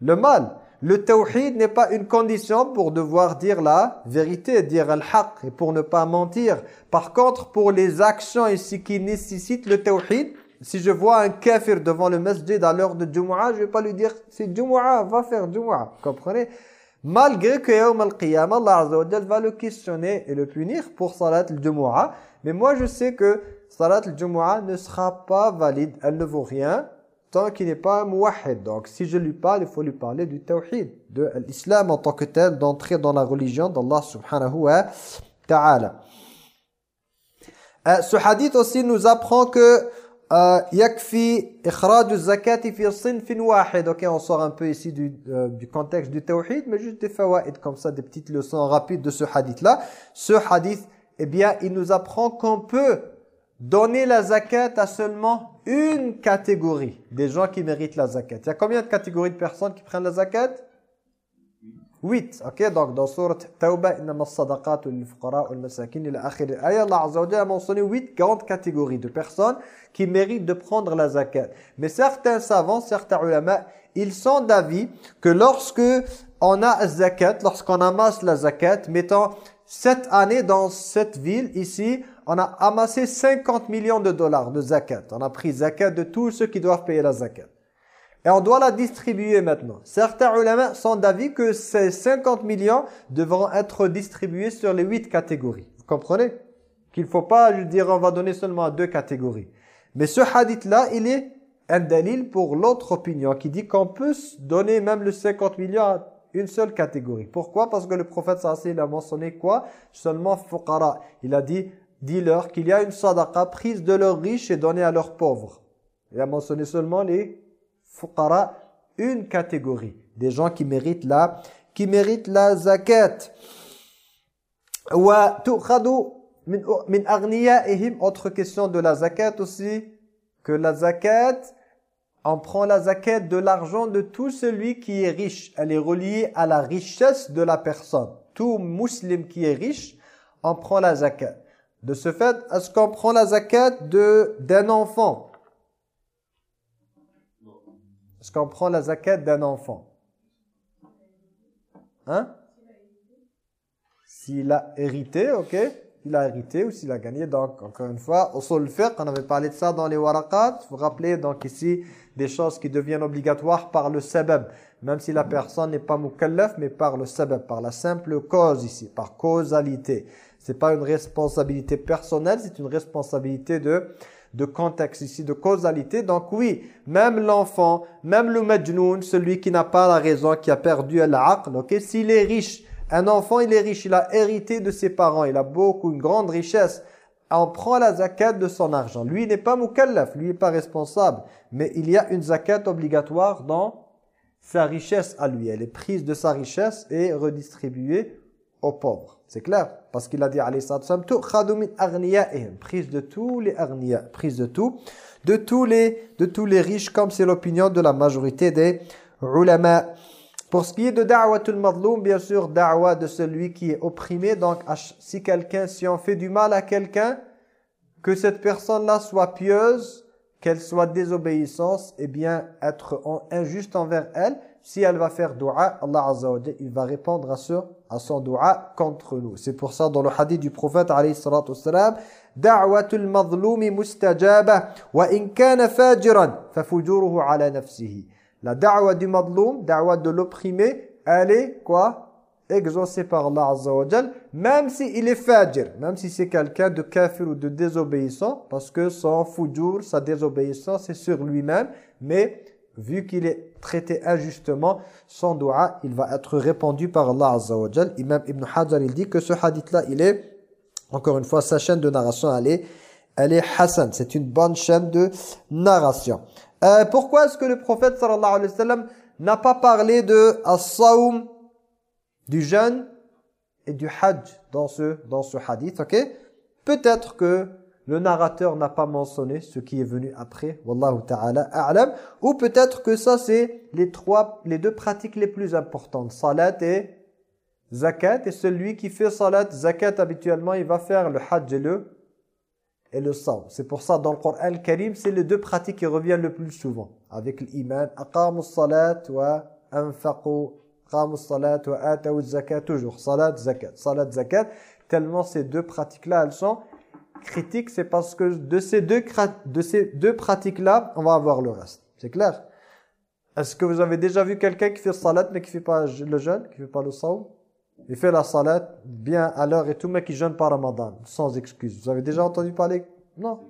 Speaker 2: le mal. Le tawhid n'est pas une condition pour devoir dire la vérité, dire al-haq et pour ne pas mentir. Par contre, pour les actions ici qui nécessitent le tawhid, si je vois un kafir devant le masjid à l'heure de Jumu'ah, je vais pas lui dire c'est Jumu'ah, va faire Jumu'ah. Comprenez? Malgré que Yawm al-Qiyamah, Allah Azza va le questionner et le punir pour Salat al-Jumu'ah. Mais moi je sais que Salat al-Jumu'ah ne sera pas valide, elle ne vaut rien tant qu'il n'est pas muwahid. Donc si je lui parle, il faut lui parler du tawhid, de l'islam en tant que tel, d'entrer dans la religion d'Allah subhanahu wa ta'ala. Euh, ce hadith aussi nous apprend que euh, yakfi ikhraj zakati fi sinfin wahid. OK, on sort un peu ici du, euh, du contexte du tawhid, mais juste des fawaid comme ça, des petites leçons rapides de ce hadith-là. Ce hadith, eh bien, il nous apprend qu'on peut donner la zakat à seulement une catégorie des gens qui méritent la zakat. Il y a combien de catégories de personnes qui prennent la zakat? 8. OK, donc dans surat Tawbah, innama sadaqatu lil fuqara wal masakin ila akhir ayat Allah a mentionné 8 grandes catégories de personnes qui méritent de prendre la zakat. Mais certains savants, certains ulama, ils sont d'avis que lorsque on a zakat, lorsqu'on amasse la zakat, mettons cette année dans cette ville ici, on a amassé 50 millions de dollars de zakat. On a pris zakat de tous ceux qui doivent payer la zakat. Et on doit la distribuer maintenant. Certains ulama sont d'avis que ces 50 millions devront être distribués sur les 8 catégories. Vous comprenez? Qu'il ne faut pas je dire on va donner seulement à deux catégories. Mais ce hadith-là, il est un dalil pour l'autre opinion qui dit qu'on peut donner même le 50 millions à une seule catégorie. Pourquoi? Parce que le prophète sallallahu a mentionné quoi? Seulement fuqara. Il a dit dis-leur qu'il y a une sadaqa prise de leurs riches et donnée à leurs pauvres. Il a mentionné seulement les fuqara, une catégorie des gens qui méritent la, qui méritent la zakat. Wa min autre question de la zakat aussi que la zakat on prend la zakat de l'argent de tout celui qui est riche. Elle est reliée à la richesse de la personne. Tout musulman qui est riche, on prend la zakat. De ce fait, est-ce qu'on prend la zakat d'un enfant? Est-ce qu'on prend la zakat d'un enfant? Hein? S'il a hérité, ok Il a hérité ou s'il a gagné. Donc, encore une fois, au sol on avait parlé de ça dans les waraqat. Vous vous rappelez, donc ici, des choses qui deviennent obligatoires par le sabab. Même si la personne n'est pas mukallaf, mais par le sabab, par la simple cause ici, par causalité c'est pas une responsabilité personnelle, c'est une responsabilité de de contexte ici, de causalité. Donc oui, même l'enfant, même le majnoun, celui qui n'a pas la raison, qui a perdu l'aql, ok, s'il est riche, un enfant il est riche, il a hérité de ses parents, il a beaucoup, une grande richesse, on prend la zakat de son argent. Lui n'est pas mukallaf, lui n'est pas responsable, mais il y a une zakat obligatoire dans sa richesse à lui. Elle est prise de sa richesse et redistribuée aux pauvres. C'est clair? Parce qu'il a dit, alayhi sallam, prise de tous les arniya, prise de tout, de tous les, de tous les riches, comme c'est l'opinion de la majorité des ulama. Pour ce qui est de da'watul madloum, bien sûr, da'wa de celui qui est opprimé. Donc, si quelqu'un, si on fait du mal à quelqu'un, que cette personne-là soit pieuse, qu'elle soit désobéissance, et eh bien, être injuste envers elle, si elle va faire dua, Allah Azza il va répondre à, ce, à son dua contre nous. C'est pour ça dans le hadith du prophète alayhi salatu wassalam, da'watul mazlumi mustajaba wa in kana fajiran fafujuruhu ala nafsihi. La da'wa du madloum, da'wa de l'opprimé, elle est quoi? Exaucé par Allah Azza wa même s'il est fajir, même si c'est quelqu'un de kafir ou de désobéissant, parce que son fujur, sa désobéissance, c'est sur lui-même, mais vu qu'il est traité injustement, son dua, il va être répandu par Allah Azza wa. Imam Ibn Hajar, il dit que ce hadith-là, il est, encore une fois, sa chaîne de narration, elle est, elle est Hassan. C'est une bonne chaîne de narration. Euh, pourquoi est-ce que le prophète sallallahu alayhi wa sallam n'a pas parlé de as-sawm, du jeûne et du hajj dans ce, dans ce hadith, ok? Peut-être que le narrateur n'a pas mentionné ce qui est venu après, wallahu ta'ala a'lam, ou peut-être que ça c'est les trois, les deux pratiques les plus importantes, salat et zakat, et celui qui fait salat, zakat habituellement, il va faire le hajj et le et le sang. C'est pour ça dans le Coran Karim, c'est les deux pratiques qui reviennent le plus souvent avec l'iman, aqamu salat wa anfaqu aqamu salat wa atau zakat toujours salat zakat salat zakat tellement ces deux pratiques là elles sont critiques, c'est parce que de ces deux de ces deux pratiques là, on va avoir le reste. C'est clair? Est-ce que vous avez déjà vu quelqu'un qui fait salat mais qui fait pas le jeûne, qui fait pas le saum il fait la salat bien à l'heure et tout, mais qui jeûne pas Ramadan, sans excuse. Vous avez déjà entendu parler? Non?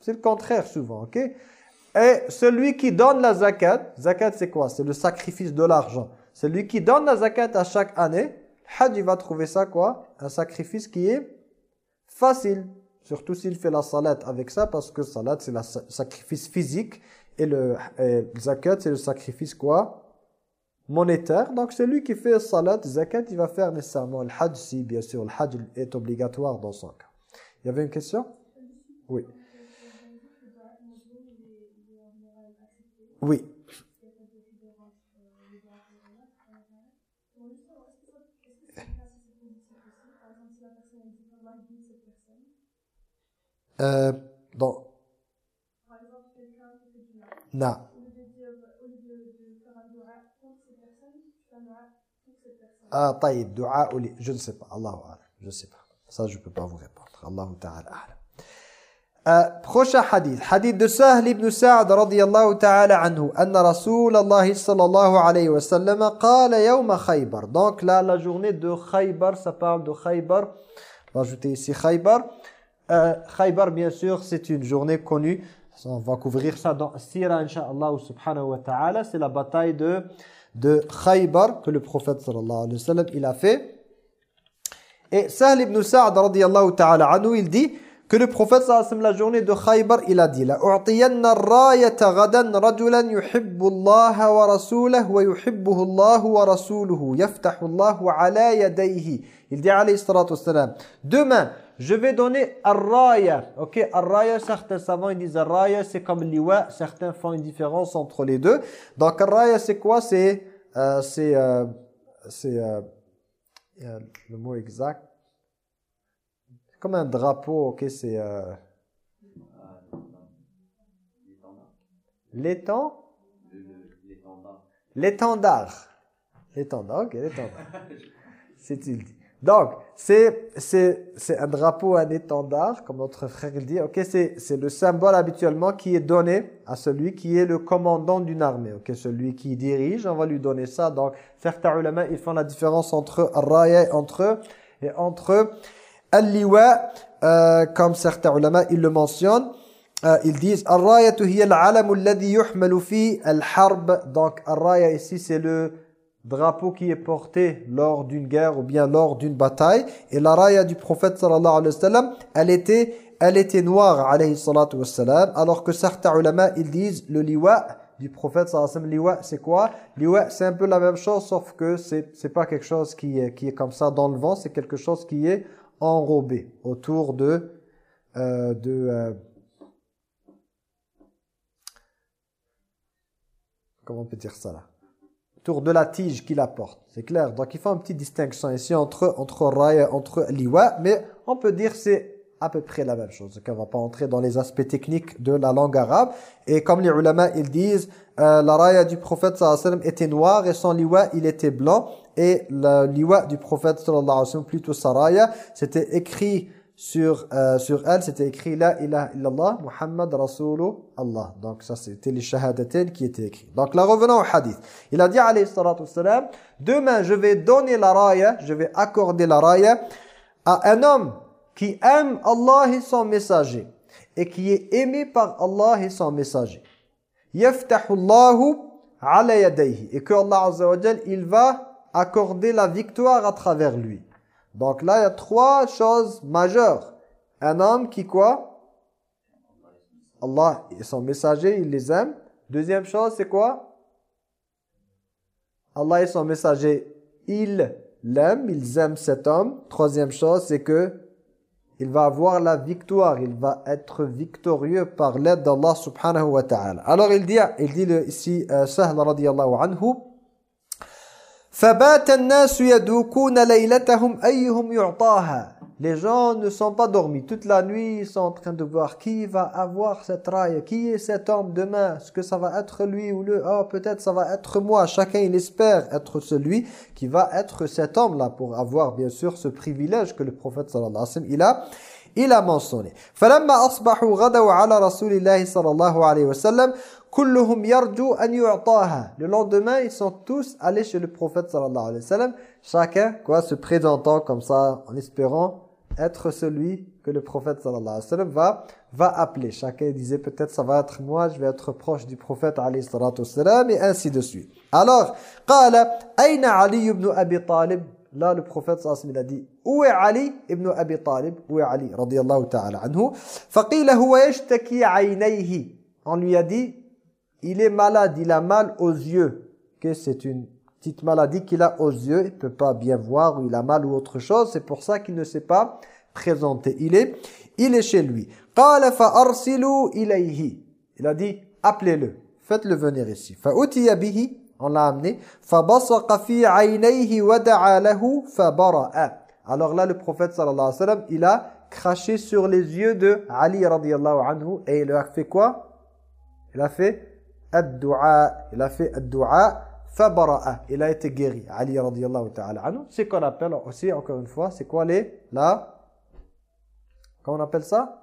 Speaker 2: C'est le contraire souvent, ok? Et celui qui donne la zakat, zakat c'est quoi? C'est le sacrifice de l'argent. Celui qui donne la zakat à chaque année, Hajj il va trouver ça quoi? Un sacrifice qui est facile. Surtout s'il fait la salat avec ça, parce que salat c'est le sacrifice physique, et le, et zakat c'est le sacrifice quoi? Monétaire. Donc celui qui fait salat, zakat, il va faire nécessairement le hajj si bien sûr le hajj est obligatoire dans son cas. Il y avait une question? Oui. Oui. Euh, non. آه طيب دعاء لي. جو سيبا الله اعلم جو سيبا سا جو بو با فو ريبوند الله تعالى اعلم بروشا حديث حديث سهل بن سعد رضي الله تعالى عنه ان رسول الله صلى الله عليه وسلم قال يوم خيبر دونك لا لا جورني دو خيبر سا بارل دو خيبر راجوتي سي خيبر خيبر بيان سور سي اون جورني كونو On va couvrir ça dans Sira, Inch'Allah, subhanahu wa ta'ala. C'est la bataille de... de Khaybar que le prophète sallallahu alayhi wa sallam il a fait. Et Sahl ibn Sa'd radiyallahu ta'ala anhu il dit que le prophète sallallahu alayhi wa sallam la journée de Khaybar il a dit la u'tiyanna ar-rayata ghadan rajulan yuhibbu Allah wa rasulahu wa yuhibbuhu Allah wa rasuluhu yaftahu Allah ala yadayhi. Il dit alayhi salatu wassalam demain je vais donner ar-raya. OK, ar-raya certains savants ils disent ar-raya c'est comme liwa, certains font une différence entre les deux. Donc ar-raya c'est quoi? C'est euh, c'est euh, c'est euh, le mot exact comme un drapeau, OK, c'est l'étang L'étendard. L'étendard, ok, l'étendard. C'est-il dit? Donc, c'est un drapeau, un étendard, comme notre frère dit. Ok, c'est le symbole habituellement qui est donné à celui qui est le commandant d'une armée. Ok, celui qui dirige, on va lui donner ça. Donc, certains ulama, ils font la différence entre raya entre et entre al-liwa, euh, comme certains ulama, ils le mentionnent. Euh, ils disent ar-rayatu hiya al-alamu alladhi fi al-harb. Donc, ar-raya ici, c'est le drapeau qui est porté lors d'une guerre ou bien lors d'une bataille. Et la raya du prophète sallallahu alayhi wa sallam, elle était, elle était noire alayhi salatu wa sallam, alors que certains ulama, ils disent le liwa du prophète sallallahu alayhi wa sallam, liwa c'est quoi? Liwa c'est un peu la même chose sauf que c'est pas quelque chose qui est, qui est comme ça dans le vent, c'est quelque chose qui est enrobé autour de euh, de euh, comment on peut dire ça là? Autour de la tige qu'il apporte. C'est clair. Donc il faut une petite distinction ici entre entre raya, entre liwa, mais on peut dire c'est à peu près la même chose. Donc on va pas entrer dans les aspects techniques de la langue arabe. Et comme les ulama ils disent, euh, la raya du prophète sallam était noire et son liwa il était blanc. Et le liwa du prophète sallallahu alayhi wa sallam, plutôt sa raya, c'était écrit sur, euh, sur elle, c'était écrit La ilaha illallah, Muhammad Rasulullah. Allah. Donc ça, c'était les shahadatain qui étaient écrits. Donc là, revenons au hadith. Il a dit, alayhi salatu salam, demain, je vais donner la raya, je vais accorder la raya à un homme qui aime Allah et son messager et qui est aimé par Allah et son messager. Yaftahullahu ala yadayhi. Et que Allah Azza wa il va accorder la victoire à travers lui. Donc là, il y a trois choses majeures. Un homme qui quoi? Allah et son messager, il les aime. Deuxième chose, c'est quoi? Allah et son messager, ils l'aiment, ils aiment cet homme. Troisième chose, c'est que il va avoir la victoire, il va être victorieux par l'aide d'Allah subhanahu wa ta'ala. Alors il dit, il dit ici, euh, anhu, Les gens ne sont pas dormis. Toute la nuit, ils sont en train de voir qui va avoir cette raille, qui est cet homme demain, est-ce que ça va être lui ou le, oh peut-être ça va être moi. Chacun il espère être celui qui va être cet homme-là pour avoir bien sûr ce privilège que le prophète sallallahu alayhi wa sallam il a, il a mentionné. فَلَمَّا أَصْبَحُوا غَدَوْا عَلَى رَسُولِ اللَّهِ صلى الله عليه وسلم le lendemain, ils sont tous allés chez le prophète sallallahu alayhi wa sallam, chacun quoi, se présentant comme ça en espérant être celui que le prophète sallallahu alayhi wa sallam va, va appeler. Chacun disait peut-être ça va être moi, je vais être proche du prophète alayhi wa sallam et ainsi de suite. Alors, qala, aina Ali ibn Abi Talib? Là, le prophète sallallahu alayhi wa sallam a dit « Où est Ali ibn Abi Talib ?» Où est Ali radiyallahu ta'ala anhu? Faqila huwa yashtaki aynayhi. On lui a dit il est malade, il a mal aux yeux. Que c'est une petite maladie qu'il a aux yeux, il ne peut pas bien voir ou il a mal ou autre chose, c'est pour ça qu'il ne s'est pas présenté. Il est, il est chez lui. قال فأرسلوا إليه. Il a dit, appelez-le, faites-le venir ici. فأتي به, on l'a amené. فبصق في عينيه ودعا له فبرأ. Alors là, le prophète sallallahu alayhi wa sallam, il a craché sur les yeux de Ali radiyallahu anhu et il a fait quoi Il a fait ad-du'a. Il a fait ad-du'a fabara'a. Il a été guéri. Ali radiyallahu ta'ala anhu. C'est qu'on appelle aussi, encore une fois, c'est quoi les La Comment on appelle ça?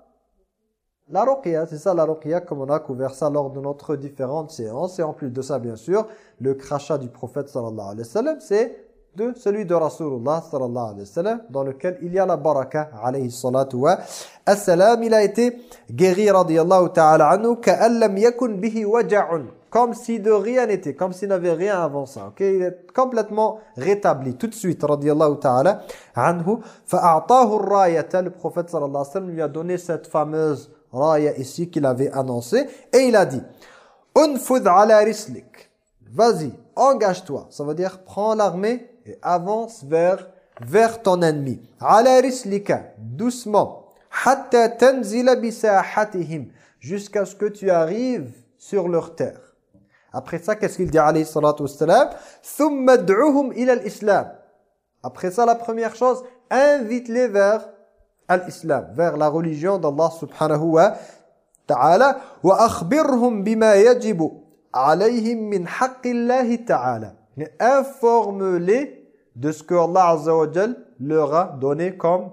Speaker 2: La ruqya. C'est ça la ruqya, comme on a couvert ça lors de notre différentes séances. Et en plus de ça, bien sûr, le crachat du prophète sallallahu alayhi wa sallam, c'est de celui de Rasulullah sallallahu alayhi wa sallam dans lequel il y a la baraka alayhi salatu wa assalam. Il a été guéri radiyallahu ta'ala anhu ka'an lam yakun bihi waja'un. Comme si de rien n'était comme s'il n'avait rien avant ça ok? Il est complètement rétabli tout de suite radiyallahu ta'ala anhu. Fa'a'tahu ar-rayata le prophète sallallahu alayhi wa sallam lui a donné cette fameuse raya ici qu'il avait annoncé et il a dit unfud ala rislik. Vas-y engage-toi ça veut dire prends l'armée et avance vers, vers ton ennemi. Ala rislika, doucement. Hatta tanzila bisahatihim, jusqu'à ce que tu arrives sur leur terre. Après ça, qu'est-ce qu'il dit alayhi salatu wassalam? Thumma d'uhum ila l'islam. Après ça, la première chose, invite-les vers l'islam, vers la religion d'Allah subhanahu wa ta'ala. Wa akhbirhum bima yajibu alayhim min haqqillahi ta'ala mais informe-les de ce que Allah Azza wa leur a donné comme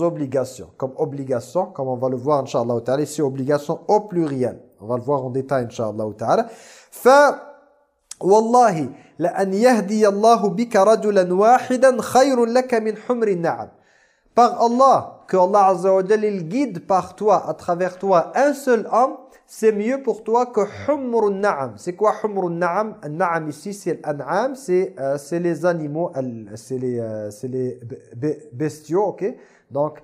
Speaker 2: obligations, comme obligation, comme on va le voir inshallah ta'ala ici obligation au pluriel. On va le voir en détail inshallah ta'ala. Fa wallahi la an yahdi Allah bika rajulan wahidan khayrun laka min humri na'am. Par Allah que Allah azza wa jalla il guide par toi à travers toi un seul homme c'est mieux pour toi que humrun na'am. C'est quoi humrun na'am? Na'am ici, c'est l'an'am, c'est euh, les animaux, c'est les, euh, les bestiaux, ok? Donc,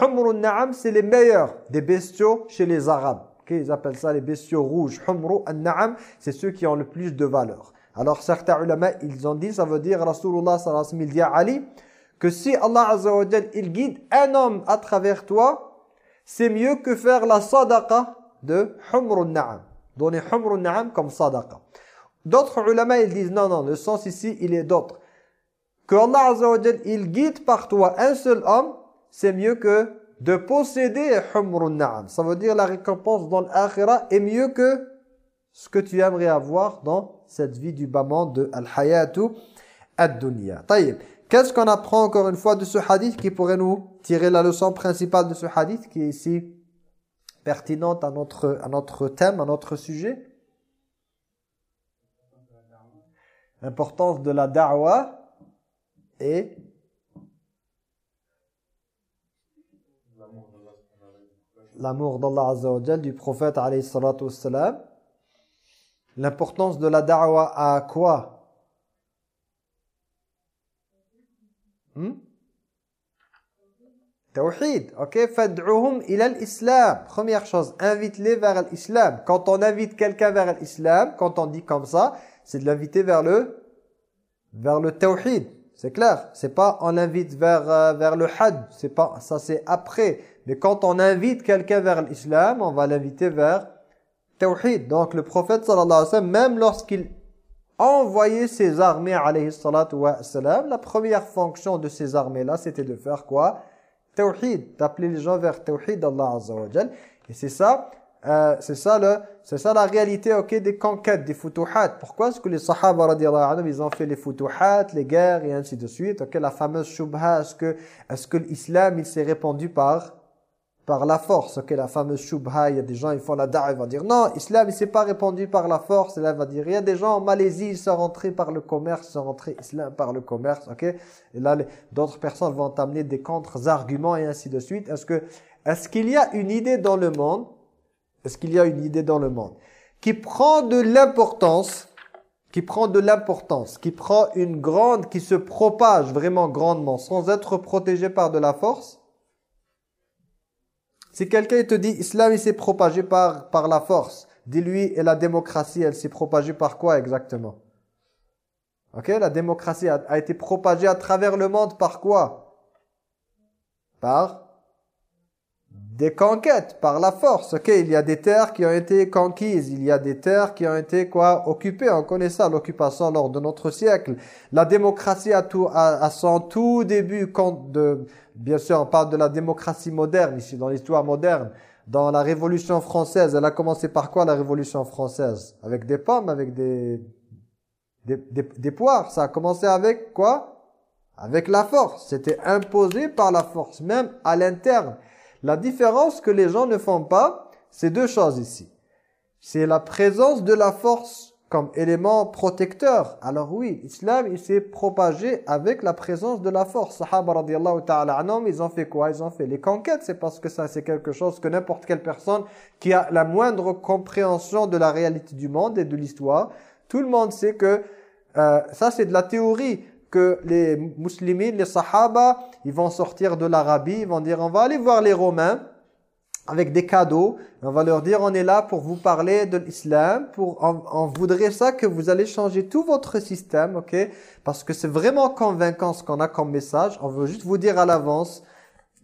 Speaker 2: humrun na'am, c'est les meilleurs des bestiaux chez les Arabes. ok? Ils appellent ça les bestiaux rouges. Humru na'am, c'est ceux qui ont le plus de valeur. Alors, certains ulama, ils ont dit, ça veut dire, Rasulullah sallallahu alayhi wa sallam, Ali, que si Allah Azza il guide un homme à travers toi, c'est mieux que faire la sadaqa de humrun na'am. Donner humrun na'am comme sadaqa. D'autres ulama, ils disent non, non, le sens ici, il est d'autre. Que Allah Azza wa il guide par toi un seul homme, c'est mieux que de posséder humrun na'am. Ça veut dire la récompense dans l'akhira est mieux que ce que tu aimerais avoir dans cette vie du bas monde de al-hayatu ad-dunya. Qu'est-ce qu'on apprend encore une fois de ce hadith qui pourrait nous tirer la leçon principale de ce hadith qui est ici pertinente à notre, à notre thème, à notre sujet L'importance de la da'wah et l'amour d'Allah Azza du prophète alayhi. L'importance de la da'wah à quoi? Hmm? Tawhid, ok Fad'uhum ila l'islam. Première chose, invite-les vers l'islam. Quand on invite quelqu'un vers l'islam, quand on dit comme ça, c'est de l'inviter vers le vers le tawhid. C'est clair, c'est pas on l'invite vers euh, vers le had, c'est pas ça c'est après. Mais quand on invite quelqu'un vers l'islam, on va l'inviter vers tawhid. Donc le prophète sallallahu alayhi wa sallam même lorsqu'il envoyait ses armées alayhi salatu wa sallam, la première fonction de ces armées là, c'était de faire quoi? Tawhid, d'appeler les gens vers tawhid d'Allah azza wa Et c'est ça euh, c'est ça le c'est ça la réalité OK des conquêtes des futuhat. Pourquoi? Est-ce que les sahaba radiyallahu anhum ils ont fait les futuhat les guerres et ainsi de suite. OK la fameuse shubha est-ce que est-ce que l'islam il s'est répandu par par la force OK la fameuse shubha il y a des gens ils font la da'a ils vont dire non l'islam il s'est pas répandu par la force et là va dire il y a des gens en Malaisie ils sont rentrés par le commerce ils sont rentrés islam par le commerce OK et là d'autres personnes vont amener des contre-arguments et ainsi de suite. Est-ce que est-ce qu'il y a une idée dans le monde? Est-ce qu'il y a une idée dans le monde qui prend de l'importance, qui prend de l'importance, qui prend une grande, qui se propage vraiment grandement sans être protégé par de la force? Si quelqu'un te dit islam il s'est propagé par, par la force, dis-lui et la démocratie elle s'est propagée par quoi exactement? Ok, la démocratie a, a été propagée à travers le monde par quoi? Par des conquêtes par la force. Ok, il y a des terres qui ont été conquises, il y a des terres qui ont été quoi occupées. On connaît ça, l'occupation lors de notre siècle. La démocratie a tout à, son tout début, quand de, bien sûr, on parle de la démocratie moderne ici dans l'histoire moderne. Dans la Révolution française, elle a commencé par quoi la Révolution française? Avec des pommes, avec des des, des, des poires. Ça a commencé avec quoi? Avec la force. C'était imposé par la force, même à l'interne. La différence que les gens ne font pas, c'est deux choses ici. C'est la présence de la force comme élément protecteur. Alors oui, l'islam, il s'est propagé avec la présence de la force. Sahaba radiallahu ta'ala anhum, ils ont fait quoi? Ils ont fait les conquêtes. C'est parce que ça, c'est quelque chose que n'importe quelle personne qui a la moindre compréhension de la réalité du monde et de l'histoire, tout le monde sait que euh, ça, c'est de la théorie que les musulmans, les sahaba, ils vont sortir de l'Arabie, ils vont dire on va aller voir les Romains avec des cadeaux, on va leur dire on est là pour vous parler de l'islam, pour on, voudrait ça que vous allez changer tout votre système, OK? Parce que c'est vraiment convaincant ce qu'on a comme message, on veut juste vous dire à l'avance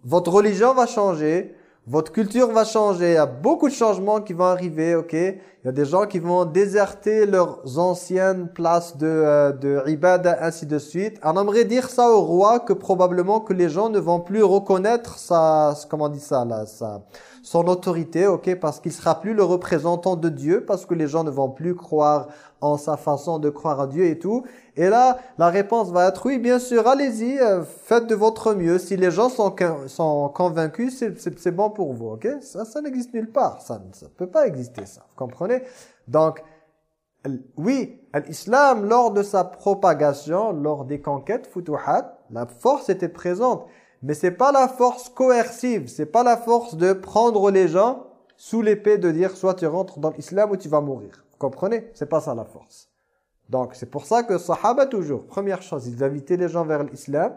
Speaker 2: votre religion va changer, votre culture va changer, il y a beaucoup de changements qui vont arriver, ok? Il y a des gens qui vont déserter leurs anciennes places de, euh, de ainsi de suite. On aimerait dire ça au roi que probablement que les gens ne vont plus reconnaître sa, comment on dit ça là, sa, son autorité, ok Parce qu'il sera plus le représentant de Dieu, parce que les gens ne vont plus croire en sa façon de croire à Dieu et tout. Et là, la réponse va être oui, bien sûr, allez-y, euh, faites de votre mieux. Si les gens sont, sont convaincus, c'est bon pour vous, ok? Ça, ça n'existe nulle part, ça ne peut pas exister, ça. Vous comprenez? Donc, oui, l'islam, lors de sa propagation, lors des conquêtes, futuhat, la force était présente. Mais c'est pas la force coercive, c'est pas la force de prendre les gens sous l'épée de dire soit tu rentres dans l'islam ou tu vas mourir. Vous comprenez? C'est pas ça la force. Donc c'est pour ça que Sahaba toujours, première chose, ils invitaient les gens vers l'islam.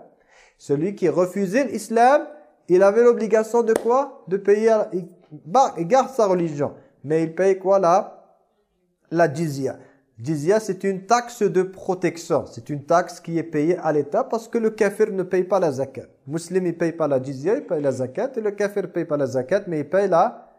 Speaker 2: Celui qui refusait l'islam, il avait l'obligation de quoi? De payer, il, garde sa religion. Mais il paye quoi là La jizya. Jizya, c'est une taxe de protection. C'est une taxe qui est payée à l'État parce que le kafir ne paye pas la zakat. Le musulman, il paye pas la jizya, il paye la zakat. Et le kafir ne paye pas la zakat, mais il paye la,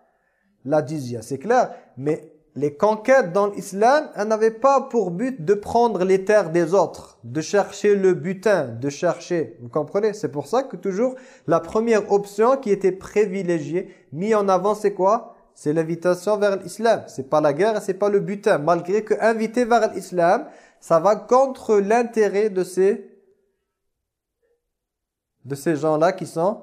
Speaker 2: la jizya. C'est clair Mais les conquêtes dans l'islam, elles n'avaient pas pour but de prendre les terres des autres, de chercher le butin, de chercher. Vous comprenez? C'est pour ça que toujours la première option qui était privilégiée, mise en avant, c'est quoi? C'est l'invitation vers l'islam. C'est pas la guerre, c'est pas le butin. Malgré que inviter vers l'islam, ça va contre l'intérêt de ces gens-là qui sont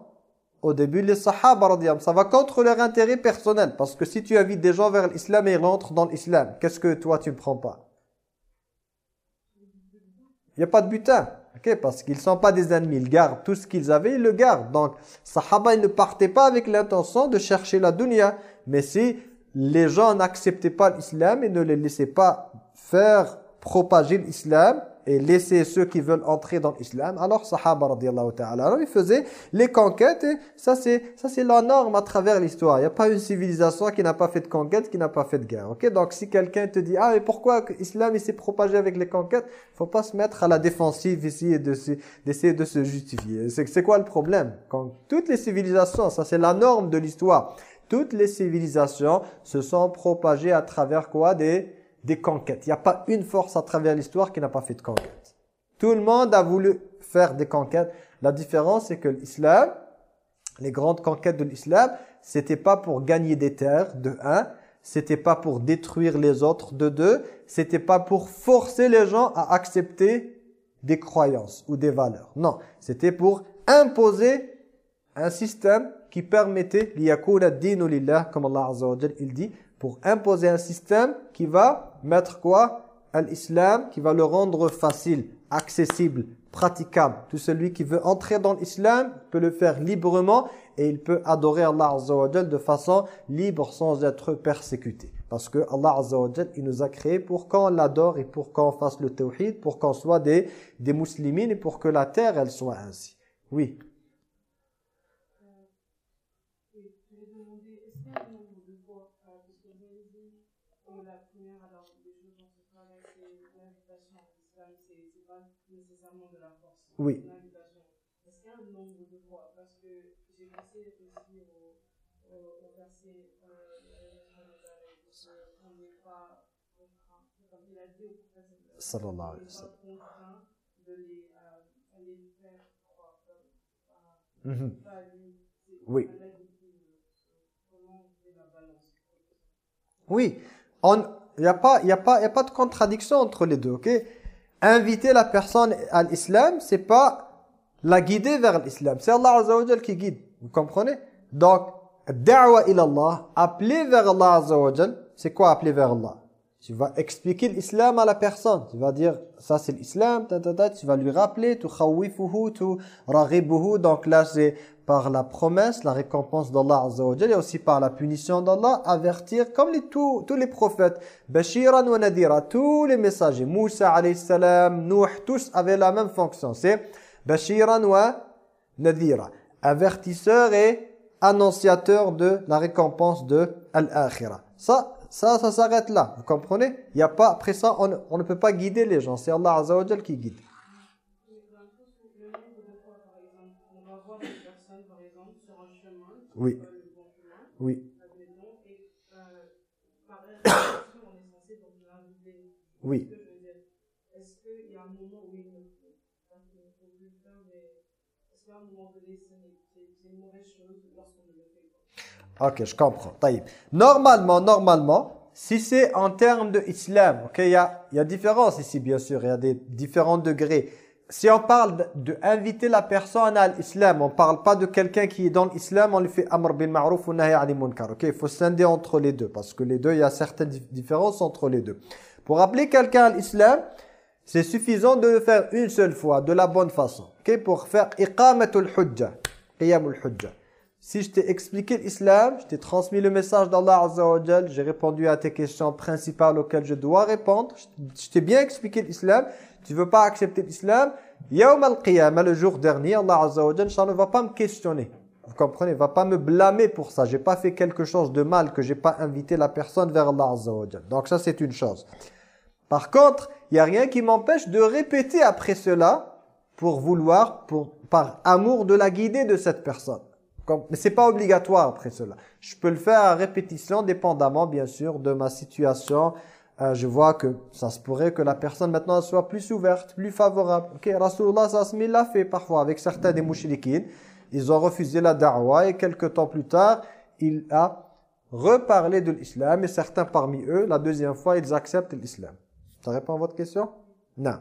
Speaker 2: au début les sahaba Ça va contre leur intérêt personnel. Parce que si tu invites des gens vers l'islam et ils rentrent dans l'islam, qu'est-ce que toi tu ne prends pas? Il n'y a pas de butin. Parce qu'ils ne sont pas des ennemis. Ils gardent tout ce qu'ils avaient, ils le gardent. Donc, sahaba, ils ne partaient pas avec l'intention de chercher la dunya. Mais si les gens n'acceptaient pas l'islam et ne les laissaient pas faire propager l'islam, et laisser ceux qui veulent entrer dans l'islam. Alors, Sahaba radiallahu ta'ala, ils faisaient les conquêtes et ça c'est ça c'est la norme à travers l'histoire. Il n'y a pas une civilisation qui n'a pas fait de conquête, qui n'a pas fait de guerre. OK? Donc si quelqu'un te dit "Ah mais pourquoi l'islam s'est propagé avec les conquêtes? Faut pas se mettre à la défensive ici et d'essayer de, se justifier. C'est quoi le problème? Quand toutes les civilisations, ça c'est la norme de l'histoire. Toutes les civilisations se sont propagées à travers quoi? Des des conquêtes. Il n'y a pas une force à travers l'histoire qui n'a pas fait de conquête. Tout le monde a voulu faire des conquêtes. La différence, c'est que l'islam, les grandes conquêtes de l'islam, c'était pas pour gagner des terres, de un, c'était pas pour détruire les autres, de deux, c'était pas pour forcer les gens à accepter des croyances ou des valeurs. Non, c'était pour imposer un système qui permettait, lillah, comme Allah Azza il dit, pour imposer un système qui va mettre quoi? L'islam, qui va le rendre facile, accessible, praticable. Tout celui qui veut entrer dans l'islam peut le faire librement et il peut adorer Allah Azza de façon libre sans être persécuté. Parce que Allah Azza il nous a créé pour qu'on l'adore et pour qu'on fasse le tawhid, pour qu'on soit des, des muslimines et pour que la terre, elle soit ainsi. Oui. -hmm. Oui. Oui. Il n'y a, pas, y a, pas, y a pas de contradiction entre les deux, ok? Inviter la personne à l'islam, c'est pas la guider vers l'islam. C'est Allah Azza qui guide. Vous comprenez? Donc, da'wa ila Allah, appeler vers Allah Azza c'est quoi appeler vers Allah? Tu vas expliquer l'islam à la personne. Tu vas dire, ça c'est l'islam, tu vas lui rappeler, tu khawifuhu, tu raghibuhu. Donc là, c'est par la promesse, la récompense d'Allah Azza wa et aussi par la punition d'Allah, avertir comme les, tous, tous les prophètes, Bashiran wa Nadira, tous les messagers, Moussa alayhi salam, Nuh, tous avaient la même fonction, c'est Bashiran wa Nadira, avertisseur et annonciateur de la récompense de Al-Akhirah. Ça, ça, ça s'arrête là, vous comprenez? Il a pas, après ça, on, ne peut pas guider les gens, c'est Allah Azza qui guide. Oui. Oui. Oui. Ok, je comprends. Normalement, normalement, si c'est en termes de islam, ok, il y a, y a différence ici, bien sûr, il y a des différents degrés si on parle d'inviter la personne à l'islam, on ne parle pas de quelqu'un qui est dans l'islam, on lui fait amr bil ma'ruf ou nahi Ali munkar. Ok, il faut scinder entre les deux parce que les deux, il y a certaines différences entre les deux. Pour appeler quelqu'un à l'islam, c'est suffisant de le faire une seule fois, de la bonne façon. Ok, pour faire iqamatul hujja, qiyamul hujja. Si je t'ai expliqué l'islam, je t'ai transmis le message d'Allah Azza j'ai répondu à tes questions principales auxquelles je dois répondre, je t'ai bien expliqué l'islam, tu veux pas accepter l'islam, Yawm al-Qiyamah, le jour dernier, Allah Azza ça ne va pas me questionner. Vous comprenez, il va pas me blâmer pour ça. J'ai pas fait quelque chose de mal, que j'ai pas invité la personne vers Allah Azza Donc ça, c'est une chose. Par contre, il n'y a rien qui m'empêche de répéter après cela pour vouloir, pour, par amour de la guider de cette personne. Mais c'est pas obligatoire après cela. Je peux le faire à répétition, dépendamment bien sûr de ma situation, euh, je vois que ça se pourrait que la personne maintenant soit plus ouverte, plus favorable. Ok, Rasulullah sallallahu l'a fait parfois avec certains des mouchriquines. Ils ont refusé la da'wah et quelques temps plus tard, il a reparlé de l'islam et certains parmi eux, la deuxième fois, ils acceptent l'islam. Ça répond à votre question Non.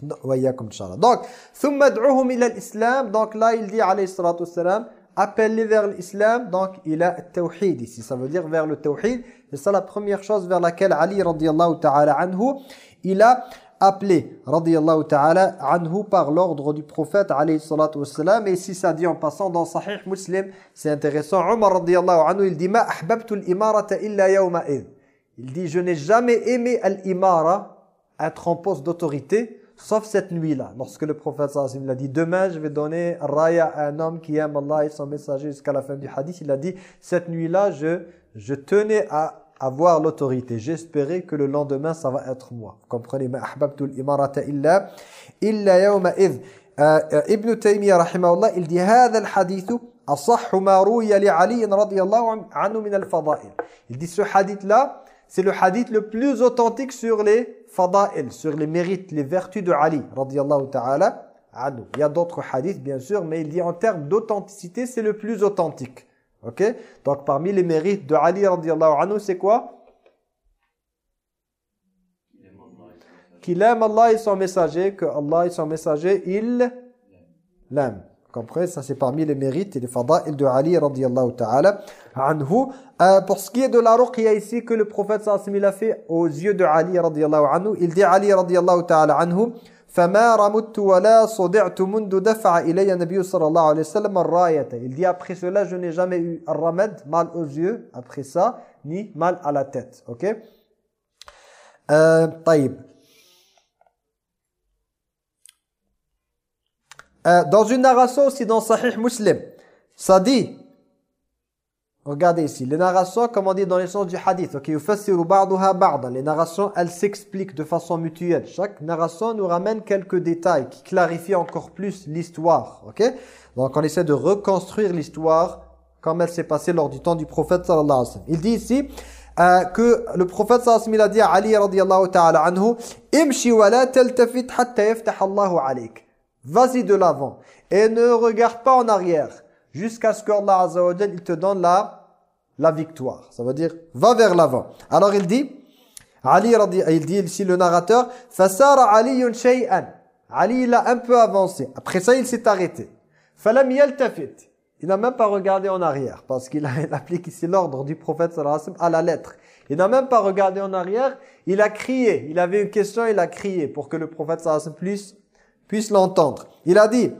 Speaker 2: Donc, ثم ادعوهم إلى الإسلام. Donc là, il dit, alayhi salatu wassalam, appelle-les vers l'islam. Donc, il a tawhid ici. Ça veut dire vers le tawhid. C'est ça la première chose vers laquelle Ali, radiallahu ta'ala anhu, il a appelé, radiallahu ta'ala anhu, par l'ordre du prophète, alayhi salatu wassalam. Et ici, ça dit en passant dans Sahih Muslim, c'est intéressant. Omar, radiallahu anhu, il dit, ma ahbabtu al-imarata illa yawma Il dit, je n'ai jamais aimé al-imara, être en poste d'autorité, Sauf cette nuit-là, lorsque le prophète sallallahu a dit « Demain, je vais donner raya à un homme qui aime Allah et son messager jusqu'à la fin du hadith. » Il a dit « Cette nuit-là, je, je tenais à avoir l'autorité. J'espérais que le lendemain, ça va être moi. » Vous comprenez ?« Ma imarata illa illa » euh, euh, Ibn Taymiyyah, rahimahullah, il dit « Hada al-hadithu asahhu ma ruya li Ali radiyallahu anhu min al-fada'il » Il dit « Ce hadith-là, c'est le hadith le plus authentique sur les fada'il, sur les mérites, les vertus de Ali, radiallahu ta'ala, Il y a d'autres hadiths, bien sûr, mais il dit en termes d'authenticité, c'est le plus authentique. Ok? Donc, parmi les mérites de Ali, radiallahu anhu, c'est quoi? Qu'il aime Allah et son messager, que Allah et son messager, il l'aime comprenez Ça, c'est parmi les mérites et les fada'il de Ali, radiallahu ta'ala, anhu. Euh, pour ce qui est de la ruqya ici, que le prophète sallallahu a fait aux yeux de Ali, radiallahu anhu, il dit Ali, radiallahu ta'ala anhu, فما رمت ولا صدعت منذ دفع إلي النبي صلى الله عليه وسلم الراية il dit après cela je n'ai jamais eu un ramad mal aux yeux après ça ni mal à la tête ok euh, طيب Euh, dans une narration aussi dans Sahih Muslim, ça dit, regardez ici, les narrations, comme on dit dans les sens du hadith, ok, les narrations, elles s'expliquent de façon mutuelle. Chaque narration nous ramène quelques détails qui clarifient encore plus l'histoire, ok? Donc on essaie de reconstruire l'histoire comme elle s'est passée lors du temps du prophète sallallahu alayhi wa sallam. Il dit ici, euh, que le prophète sallallahu alayhi wa sallam a dit à Ali radiyallahu ta'ala anhu, « Imshi wa la taltafit hatta yaftah Allahu alayk » Vas-y de l'avant. Et ne regarde pas en arrière. Jusqu'à ce qu'Allah Azza wa il te donne la, la victoire. Ça veut dire, va vers l'avant. Alors il dit, Ali il dit ici le narrateur, Fasara Ali shay'an. Ali il a un peu avancé. Après ça, il s'est arrêté. Falam yaltafit. Il n'a même pas regardé en arrière parce qu'il applique ici l'ordre du prophète à la lettre. Il n'a même pas regardé en arrière, il a crié. Il avait une question, il a crié pour que le prophète puisse puisse l'entendre. Il a dit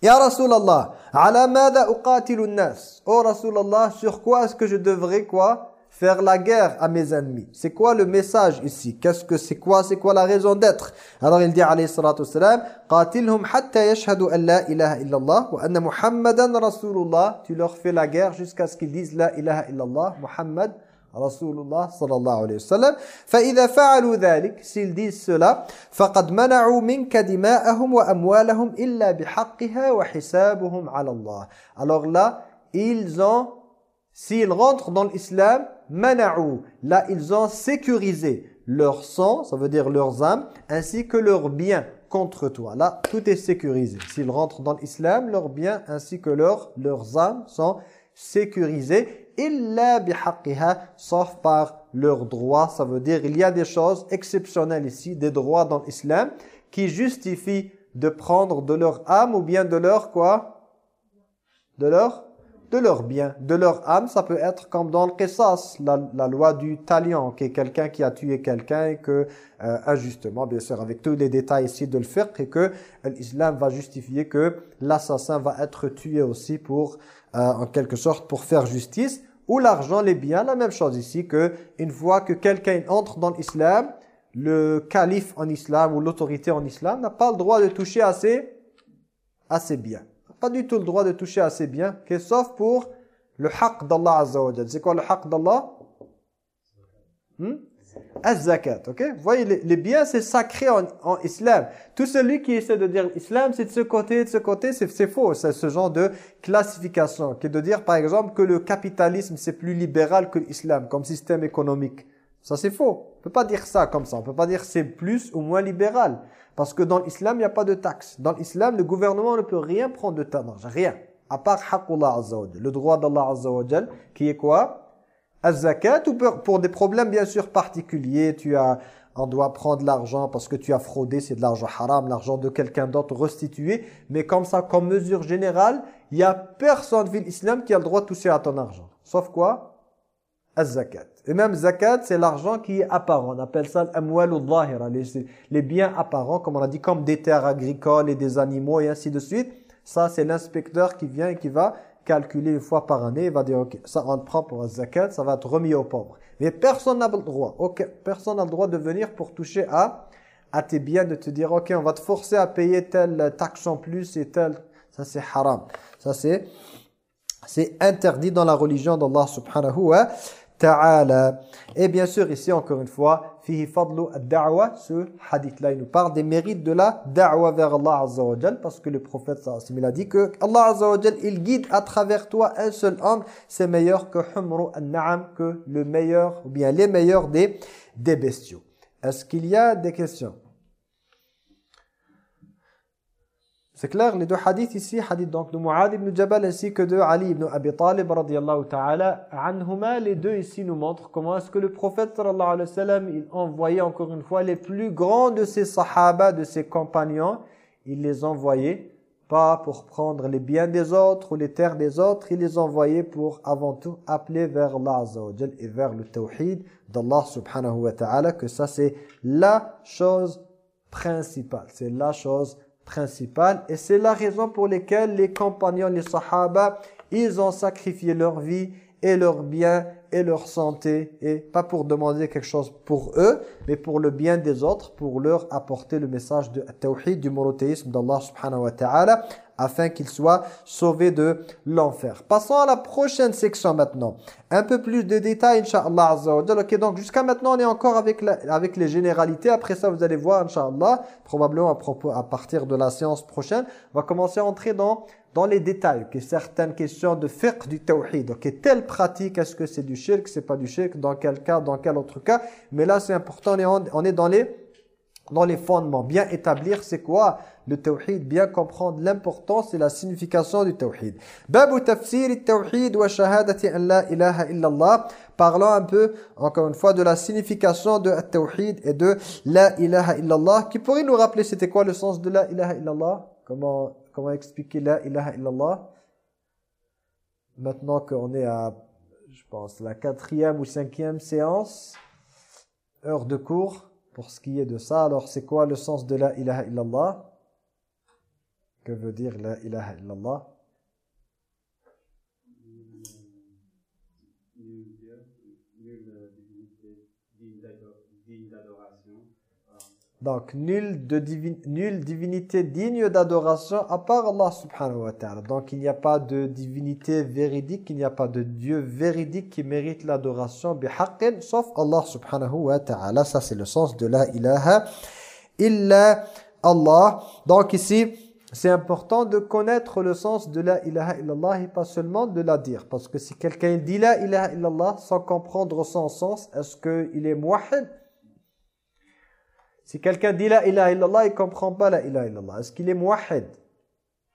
Speaker 2: Ya Rasulallah, ala mada uqatilu nas. Oh Rasulallah, sur quoi est-ce que je devrais quoi faire la guerre à mes ennemis? C'est quoi le message ici? Qu'est-ce que c'est quoi? C'est quoi la raison d'être? Alors il dit alayhi salatu wassalam, qatilhum hatta yashhadu an la ilaha illallah wa anna Muhammadan rasulullah. Tu leur fais la guerre jusqu'à ce qu'ils disent la ilaha illallah, Muhammad Rasulullah sallallahu alayhi wa sallam. فَإِذَا فَعَلُوا ذَلك S'ils disent cela, فَقَدْ مَنَعُوا مِنْكَ دِمَاءَهُمْ وَأَمْوَالَهُمْ إِلَّا بِحَقِّهَا وَحِسَابُهُمْ عَلَى اللَّهِ Alors là, ils ont, s'ils rentrent dans l'islam, mana'u, là ils ont sécurisé leur sang, ça veut dire leurs âmes, ainsi que leurs biens contre toi. Là, tout est sécurisé. S'ils rentrent dans l'islam, leurs biens ainsi que leurs, leurs âmes sont sécurisés illa bihaqqiha, sauf par leurs droits. Ça veut dire il y a des choses exceptionnelles ici, des droits dans l'islam, qui justifient de prendre de leur âme ou bien de leur quoi? De leur de leur bien, de leur âme, ça peut être comme dans le qisas, la, loi du talion, qui est quelqu'un qui a tué quelqu'un et que, euh, injustement, bien sûr, avec tous les détails ici de le faire, et que l'islam va justifier que l'assassin va être tué aussi pour, euh, en quelque sorte, pour faire justice ou l'argent, les biens, la même chose ici que une fois que quelqu'un entre dans l'islam, le calife en islam ou l'autorité en islam n'a pas le droit de toucher à ses, à ses biens. Pas du tout le droit de toucher à ses biens, sauf pour le haqq d'Allah Azza C'est quoi le haqq d'Allah? Hmm? Az-zakat, ok? Vous voyez, les, biens, c'est sacré en, en, islam. Tout celui qui essaie de dire l'islam, c'est de ce côté, de ce côté, c'est faux. C'est ce genre de classification, qui est de dire, par exemple, que le capitalisme, c'est plus libéral que l'islam, comme système économique. Ça, c'est faux. On peut pas dire ça comme ça. On peut pas dire c'est plus ou moins libéral. Parce que dans l'islam, il n'y a pas de taxe. Dans l'islam, le gouvernement ne peut rien prendre de ta marge. Rien. À part haqqullah azza Le droit d'Allah azza qui est quoi? Az-zakat ou pour des problèmes bien sûr particuliers, tu as on doit prendre l'argent parce que tu as fraudé, c'est de l'argent haram, l'argent de quelqu'un d'autre restitué. Mais comme ça, comme mesure générale, il n'y a personne dans l'islam qui a le droit de toucher à ton argent. Sauf quoi? Az-zakat. Et même zakat, c'est l'argent qui est apparent. On appelle ça l'amwal al les, les biens apparents, comme on a dit, comme des terres agricoles et des animaux et ainsi de suite. Ça, c'est l'inspecteur qui vient et qui va calculer une fois par année. Il va dire, ok, ça on le prend pour zakat, ça va être remis aux pauvres. Mais personne n'a le droit. Ok, personne n'a le droit de venir pour toucher à, à tes biens, de te dire, ok, on va te forcer à payer telle taxe en plus et telle... Ça, c'est haram. Ça, c'est... C'est interdit dans la religion d'Allah subhanahu wa ta'ala. Et bien sûr, ici, encore une fois, fihi fadlu ad-da'wa, ce hadith-là, il nous parle des mérites de la da'wa vers Allah Azza wa parce que le prophète sallallahu a dit que Allah Azza wa il guide à travers toi un seul homme, c'est meilleur que humru an-na'am, que le meilleur, ou bien les meilleurs des, des bestiaux. Est-ce qu'il y a des questions? C'est clair, les deux hadiths ici, hadith donc de Mu'ad ibn Jabal ainsi que de Ali ibn Abi Talib radiyallahu ta'ala anhuma, les deux ici nous montrent comment est-ce que le prophète sallallahu alayhi wa sallam, il envoyait encore une fois les plus grands de ses sahaba, de ses compagnons, il les envoyait pas pour prendre les biens des autres ou les terres des autres, il les envoyait pour avant tout appeler vers Allah et vers le tawhid d'Allah subhanahu wa ta'ala, que ça c'est la chose principale, c'est la chose. Et c'est la raison pour laquelle les compagnons, les sahaba, ils ont sacrifié leur vie et leur bien et leur santé. Et pas pour demander quelque chose pour eux, mais pour le bien des autres, pour leur apporter le message de tawhid, du monothéisme d'Allah subhanahu wa ta'ala, afin qu'ils soient sauvés de l'enfer. Passons à la prochaine section maintenant. Un peu plus de détails, Inch'Allah Azza Ok, donc jusqu'à maintenant, on est encore avec, avec les généralités. Après ça, vous allez voir, Inch'Allah, probablement à, propos, à partir de la séance prochaine, on va commencer à entrer dans dans les détails, que certaines questions de fiqh du tawhid. Ok, telle pratique, est-ce que c'est du shirk, c'est pas du shirk, dans quel cas, dans quel autre cas? Mais là, c'est important, on est dans les dans les fondements, bien établir c'est quoi? Le tawhid, bien comprendre l'importance et la signification du tawhid. Babu tafsir tawhid wa shahadati an la ilaha illallah. Parlons un peu, encore une fois, de la signification de tawhid et de la ilaha illallah. Qui pourrait nous rappeler c'était quoi le sens de la ilaha illallah? Comment, comment expliquer la ilaha illallah Maintenant qu'on est à, je pense, la quatrième ou cinquième séance, heure de cours, pour ce qui est de ça. Alors, c'est quoi le sens de la ilaha illallah? Que veut dire la ilaha illallah? Donc, nulle, de divinité digne d'adoration à part Allah subhanahu wa ta'ala. Donc, il n'y a pas de divinité véridique, il n'y a pas de Dieu véridique qui mérite l'adoration sauf Allah subhanahu wa ta'ala. Ça, c'est le sens de la ilaha illa Allah. Donc, ici, c'est important de connaître le sens de la ilaha illallah et pas seulement de la dire. Parce que si quelqu'un dit la ilaha illallah sans comprendre son sens, est-ce qu'il est muahid si quelqu'un dit la ilaha illallah, il ne comprend pas la ilaha illallah. Est-ce qu'il est muahid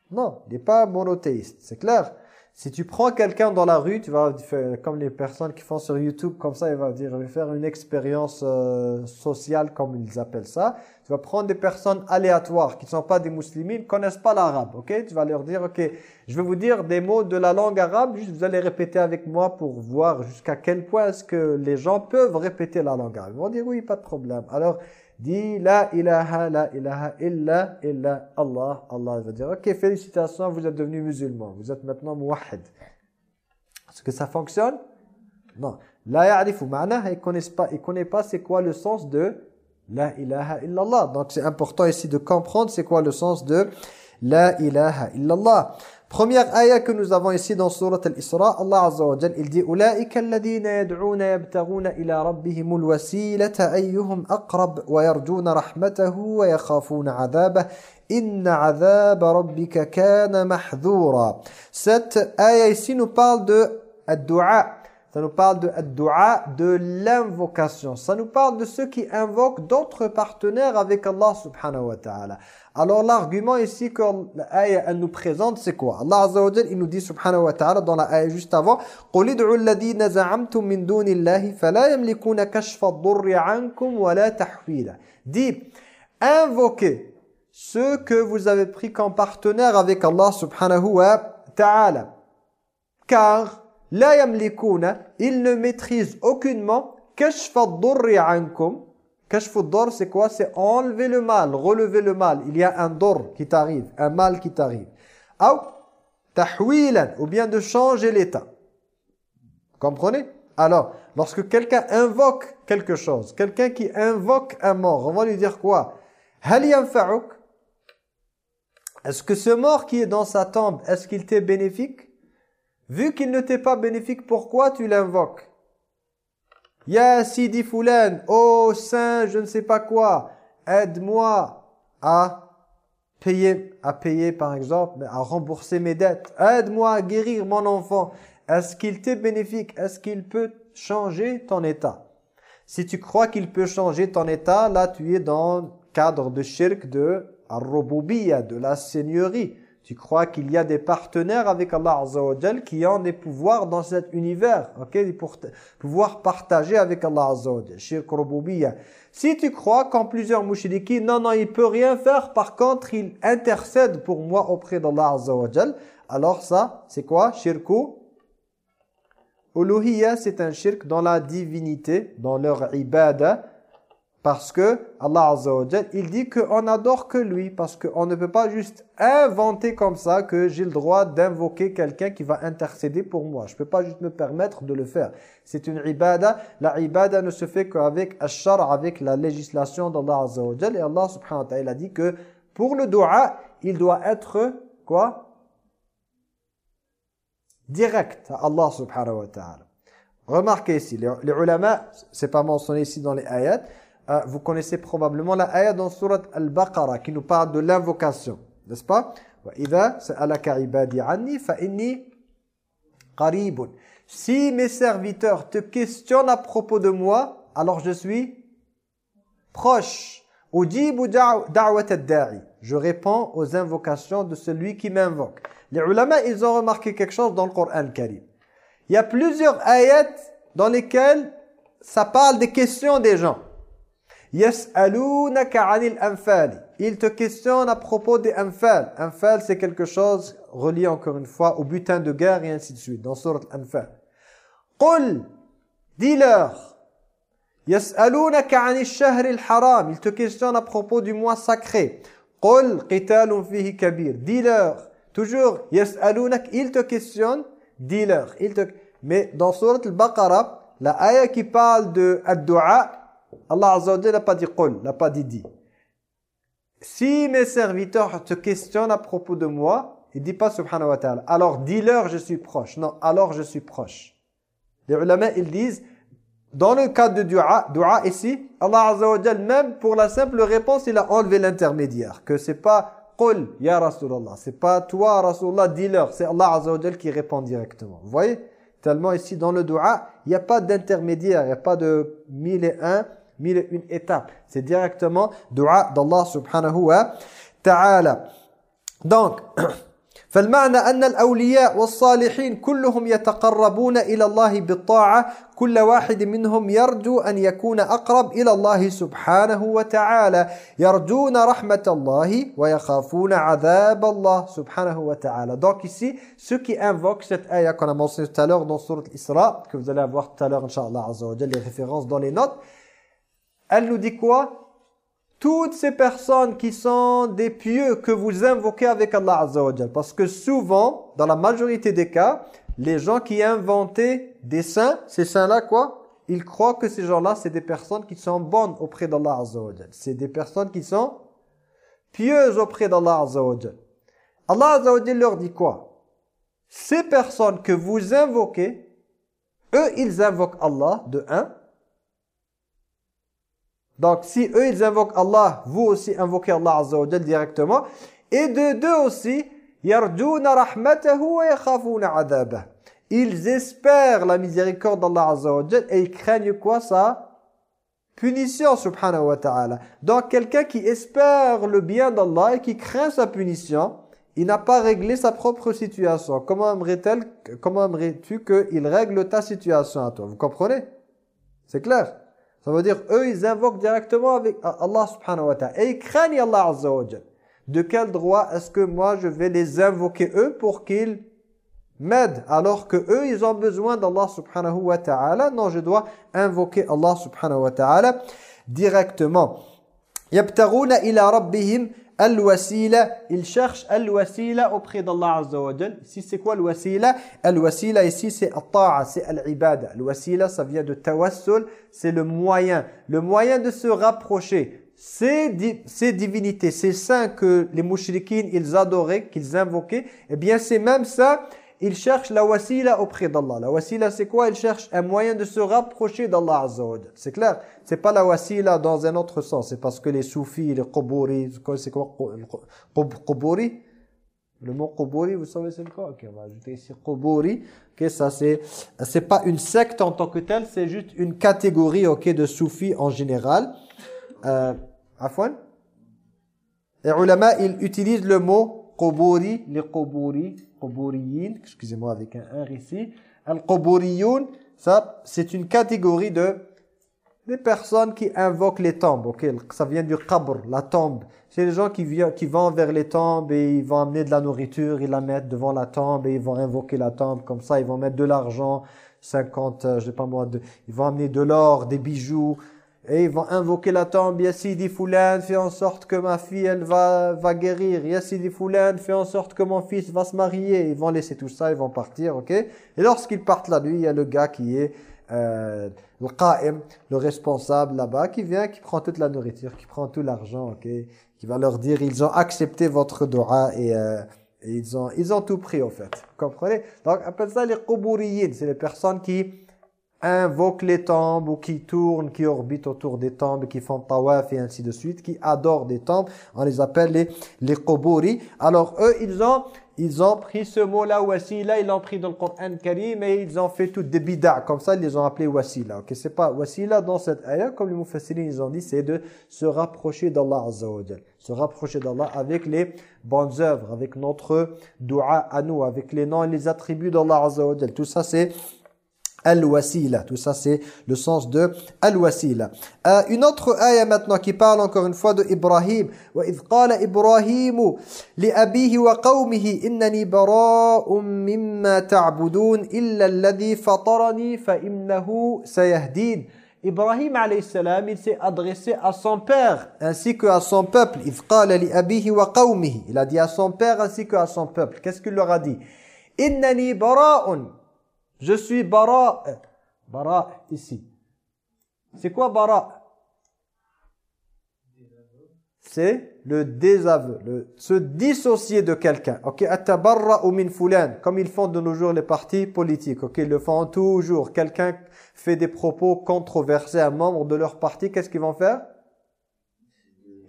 Speaker 2: Non, il n'est pas monothéiste, c'est clair. Si tu prends quelqu'un dans la rue, tu vas faire comme les personnes qui font sur YouTube, comme ça, il va dire, je vais faire une expérience euh, sociale, comme ils appellent ça. Tu vas prendre des personnes aléatoires qui ne sont pas des musulmans, ne connaissent pas l'arabe, ok? Tu vas leur dire, ok, je vais vous dire des mots de la langue arabe, juste vous allez répéter avec moi pour voir jusqu'à quel point est-ce que les gens peuvent répéter la langue arabe. Ils vont dire, oui, pas de problème. Alors, Dis la ilaha, la ilaha illa, illa Allah. Allah va dire, ok, félicitations, vous êtes devenu musulman. Vous êtes maintenant muwahid. Est-ce que ça fonctionne? Non. La ya'rifu ma'na, il ne connaît pas c'est quoi le sens de la ilaha illallah. Donc c'est important ici de comprendre c'est quoi le sens de la ilaha illallah. Première ayah que nous avons ici dans Surat Al-Isra, Allah Azza wa Jal, il dit أولئك الذين يدعون يبتغون إلى ربهم الوسيلة أيهم أقرب ويرجون رحمته ويخافون عذابه إن عذاب ربك كان محذورا Cette ayah ici nous parle de الدعاء ça nous parle de dua de l'invocation. Ça nous parle de ceux qui invoquent d'autres partenaires avec Allah subhanahu wa ta'ala. Alors l'argument ici que l'ayah elle nous présente, c'est quoi Allah Azza wa il nous dit subhanahu wa ta'ala dans la ayah juste avant قُلِ ادْعُوا الَّذِينَ زَعَمْتُم مِّن دُونِ اللَّهِ فَلَا يَمْلِكُونَ كَشْفَ الضُّرِّ عَنكُمْ وَلَا تَحْوِيلًا Dit, invoquez ceux que vous avez pris comme partenaires avec Allah subhanahu wa ta'ala. Car la yamlikuna, ils ne maîtrisent aucunement kashf ad-durri ankum. Kashf ad c'est quoi? C'est enlever le mal, relever le mal. Il y a un dur qui t'arrive, un mal qui t'arrive. Ou tahwilan, ou bien de changer l'état. Comprenez? Alors, lorsque quelqu'un invoque quelque chose, quelqu'un qui invoque un mort, on va lui dire quoi? Hal yanfa'uk? Est-ce que ce mort qui est dans sa tombe, est-ce qu'il t'est bénéfique? Vu qu'il ne t'est pas bénéfique, pourquoi tu l'invoques? Ya Sidi Foulen, oh Saint, je ne sais pas quoi, aide-moi à payer, à payer par exemple, à rembourser mes dettes. Aide-moi à guérir mon enfant. Est-ce qu'il t'est bénéfique? Est-ce qu'il peut changer ton état? Si tu crois qu'il peut changer ton état, là tu es dans le cadre de shirk de de la seigneurie. Tu crois qu'il y a des partenaires avec Allah Azza qui ont des pouvoirs dans cet univers, ok, pour pouvoir partager avec Allah Azza wa. Si tu crois qu'en plusieurs mouchidiki, non, non, il peut rien faire, par contre, il intercède pour moi auprès d'Allah Azza wa alors ça, c'est quoi Shirku Uluhiyya, c'est un shirk dans la divinité, dans leur ibadah, parce que Allah Azza wa il dit qu'on n'adore que lui. Parce qu'on ne peut pas juste inventer comme ça que j'ai le droit d'invoquer quelqu'un qui va intercéder pour moi. Je ne peux pas juste me permettre de le faire. C'est une ibada. La ibada ne se fait qu'avec ashar, avec la législation d'Allah Azza wa Et Allah subhanahu wa ta'ala dit que pour le dua, il doit être quoi? Direct à Allah subhanahu wa ta'ala. Remarquez ici, les, les ulama, c'est pas mentionné ici dans les ayats, euh, vous connaissez probablement la ayah dans surat Al-Baqarah qui nous parle de l'invocation, n'est-ce pas? Si mes serviteurs te questionnent à propos de moi, alors je suis proche. Je réponds aux invocations de celui qui m'invoque. Les ulama, ils ont remarqué quelque chose dans le Coran Karim. Il y a plusieurs ayats dans lesquels ça parle des questions des gens. Yas'alunaka 'anil anfal. Il te questionne à propos des anfal. Anfal c'est quelque chose relié encore une fois au butin de guerre et ainsi de suite dans surat Anfal. Qul dis-leur Yas'alunaka 'anil shahr al-haram. Il te questionne à propos du mois sacré. Qul qitalun fihi kabir. Dis-leur toujours yas'alunak il te questionne dis-leur te mais dans surat al-Baqarah la ayah qui parle de ad-du'a Allah Azza wa n'a pas dit qul, n'a pas dit dit. Si mes serviteurs te questionnent à propos de moi, il dit pas subhanahu wa ta'ala, alors dis-leur je suis proche. Non, alors je suis proche. Les ulama, ils disent, dans le cas de dua, dua ici, Allah Azza même pour la simple réponse, il a enlevé l'intermédiaire. Que c'est pas qul, ya Rasulallah. C'est pas toi, Rasulallah, dis-leur. C'est Allah Azza qui répond directement. Vous voyez? Tellement ici, dans le dua, il n'y a pas d'intermédiaire, il n'y a pas de mille et un mille et une étapes. C'est directement dua d'Allah subhanahu wa ta'ala. Donc, فالمعنى أن الأولياء والصالحين كلهم يتقربون إلى الله بالطاعة كل واحد منهم يرجو أن يكون أقرب إلى الله سبحانه وتعالى يرجون رحمة الله ويخافون عذاب الله سبحانه وتعالى Donc ici, ceux qui invoquent cette ayah qu'on a mentionné tout à l'heure dans Surat Isra, que vous allez voir tout à l'heure, wa les références dans les notes, elle nous dit quoi? Toutes ces personnes qui sont des pieux que vous invoquez avec Allah Azza wa Parce que souvent, dans la majorité des cas, les gens qui inventaient des saints, ces saints-là quoi? Ils croient que ces gens-là, c'est des personnes qui sont bonnes auprès d'Allah Azza wa C'est des personnes qui sont pieuses auprès d'Allah Azza wa Allah Azza wa leur dit quoi? Ces personnes que vous invoquez, eux, ils invoquent Allah de un donc, si eux, ils invoquent Allah, vous aussi invoquez Allah Azza wa directement. Et de deux aussi, Ils espèrent la miséricorde d'Allah Azza wa et ils craignent quoi ça Punition, subhanahu wa ta'ala. Donc, quelqu'un qui espère le bien d'Allah et qui craint sa punition, il n'a pas réglé sa propre situation. Comment aimerais-tu aimerais qu'il règle ta situation à toi? Vous comprenez? C'est clair? Ça veut dire, eux, ils invoquent directement avec Allah subhanahu wa ta'ala. Et ils craignent Allah azza wa. De quel droit est-ce que moi, je vais les invoquer eux pour qu'ils m'aident alors que eux ils ont besoin d'Allah subhanahu wa ta'ala? Non je dois invoquer Allah subhanahu wa ta'ala directement al-wasila ils cherchent al-wasila auprès d'Allah azza wa c'est quoi al-wasila? Al-wasila ici c'est at-ta'a c'est al-ibada. Al-wasila ça vient de tawassul c'est le moyen. Le moyen de se rapprocher. Ces, ces divinités, ces saints que les mouchriquines, ils adoraient, qu'ils invoquaient, eh bien c'est même ça il cherche la wasila auprès d'Allah. La wasila, c'est quoi? Il cherche un moyen de se rapprocher d'Allah Azza C'est clair? C'est pas la wasila dans un autre sens. C'est parce que les soufis, les quburi, c'est quoi? Quburi? Le mot quburi, vous savez c'est quoi? Ok, on va ajouter ici quburi. Ok, ça c'est c'est pas une secte en tant que telle, c'est juste une catégorie ok de soufis en général. Euh, Afwan? Les ulama, ils utilisent le mot quburi, les quburi excusez-moi avec un R ici. Al-Quburiyun, ça c'est une catégorie de des personnes qui invoquent les tombes. ok? Ça vient du qabr, la tombe. C'est les gens qui, viennent, qui vont vers les tombes et ils vont amener de la nourriture, ils la mettent devant la tombe et ils vont invoquer la tombe. Comme ça, ils vont mettre de l'argent, 50, euh, je sais pas moi, de, ils vont amener de l'or, des bijoux, et ils vont invoquer la tombe, Yassidi Foulan, fais en sorte que ma fille, elle va, va guérir. Yassidi Foulan, fais en sorte que mon fils va se marier. Ils vont laisser tout ça, ils vont partir, ok? Et lorsqu'ils partent la nuit, il y a le gars qui est euh, le qa'im, le responsable là-bas, qui vient, qui prend toute la nourriture, qui prend tout l'argent, ok? Qui va leur dire, ils ont accepté votre dua et... Euh, ils ont, ils ont tout pris, au fait. Comprenez? Donc, appelle ça les quburiyin. C'est les personnes qui invoquent les tombes ou qui tournent, qui orbitent autour des tombes, qui font tawaf et ainsi de suite, qui adorent des tombes. On les appelle les, les quburi. Alors eux, ils ont, ils ont pris ce mot-là, wasila, ils l'ont pris dans le Coran Karim et ils ont fait tout des. Comme ça, ils les ont appelés wasila. Ok, c'est pas wasila dans cette ayah, comme les mufassirin ils ont dit, c'est de se rapprocher d'Allah Azza wa Se rapprocher d'Allah avec les bonnes œuvres, avec notre dua à nous, avec les noms et les attributs d'Allah Azza wa Tout ça, c'est Al-Wasila. Tout ça, c'est le sens de Al-Wasila. Euh, une autre ayah maintenant qui parle encore une fois de Ibrahim. وَإِذْ قَالَ إِبْرَاهِيمُ لِأَبِيهِ وَقَوْمِهِ إِنَّنِي بَرَاءٌ مِّمَّا تَعْبُدُونَ إِلَّا الَّذِي فَطَرَنِي فَإِنَّهُ سَيَهْدِينَ Ibrahim salam, il s'est adressé à son père ainsi que à son peuple. إِذْ قَالَ لِأَبِيهِ وَقَوْمِهِ Il a dit à son père ainsi que à son peuple. Qu'est-ce qu'il leur a dit إِنَّنِي بَرَاءٌ je suis bara. Bara ici. C'est quoi bara? C'est le désaveu, le, se dissocier de quelqu'un. Ok, ou min fulan, comme ils font de nos jours les partis politiques. Ok, ils le font toujours. Quelqu'un fait des propos controversés à un membre de leur parti, qu'est-ce qu'ils vont faire?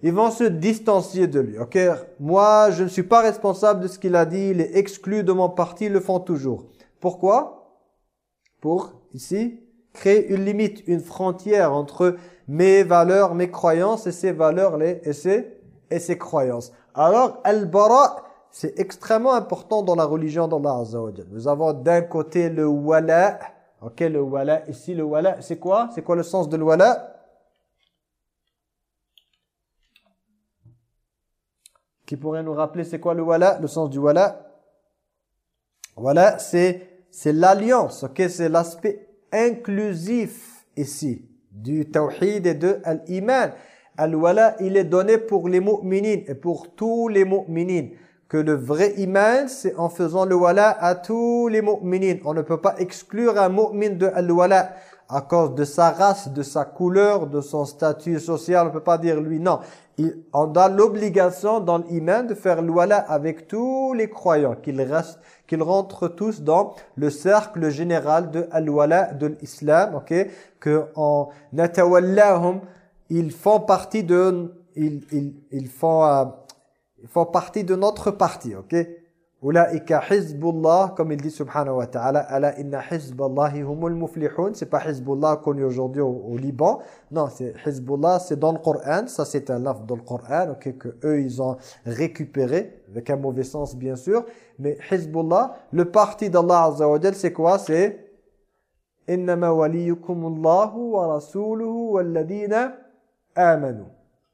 Speaker 2: Ils vont se distancier de lui. Ok, moi, je ne suis pas responsable de ce qu'il a dit. Il est exclu de mon parti. Ils le font toujours. Pourquoi? Pour, ici, créer une limite, une frontière entre mes valeurs, mes croyances et ses valeurs les, et, ses, et croyances. Alors, al-bara, c'est extrêmement important dans la religion d'Allah Azza Nous avons d'un côté le wala, ok, le wala, ici le wala, c'est quoi? C'est quoi le sens de le wala? Qui pourrait nous rappeler c'est quoi le wala, le sens du wala? Wala, c'est c'est l'alliance, ok C'est l'aspect inclusif ici du tawhid et de l'iman. Al-wala, il est donné pour les mu'minin et pour tous les mu'minin. Que le vrai iman, c'est en faisant le wala à tous les mu'minin. On ne peut pas exclure un mu'min de al-wala à cause de sa race, de sa couleur, de son statut social. On ne peut pas dire lui, non on a l'obligation dans l'iman de faire l'ouala avec tous les croyants, qu'ils rentrent tous dans le cercle général de al-wala de l'islam, ok, que natawallahum, ils font partie de, ils, ils, ils font, euh, ils font partie de notre parti, ok? Ulaika hizbullah, comme il dit subhanahu wa ta'ala, ala inna hizballahi humul muflihun. C'est pas hizbullah connu aujourd'hui au, au Liban. Non, c'est hizbullah, c'est dans le Coran. Ça, c'est un laf dans le Coran, ok, que eux, ils ont récupéré, avec un mauvais sens, bien sûr. Mais hizbullah, le parti d'Allah Azza wa c'est quoi? C'est innama waliyukumullahu wa rasuluhu walladina amanu.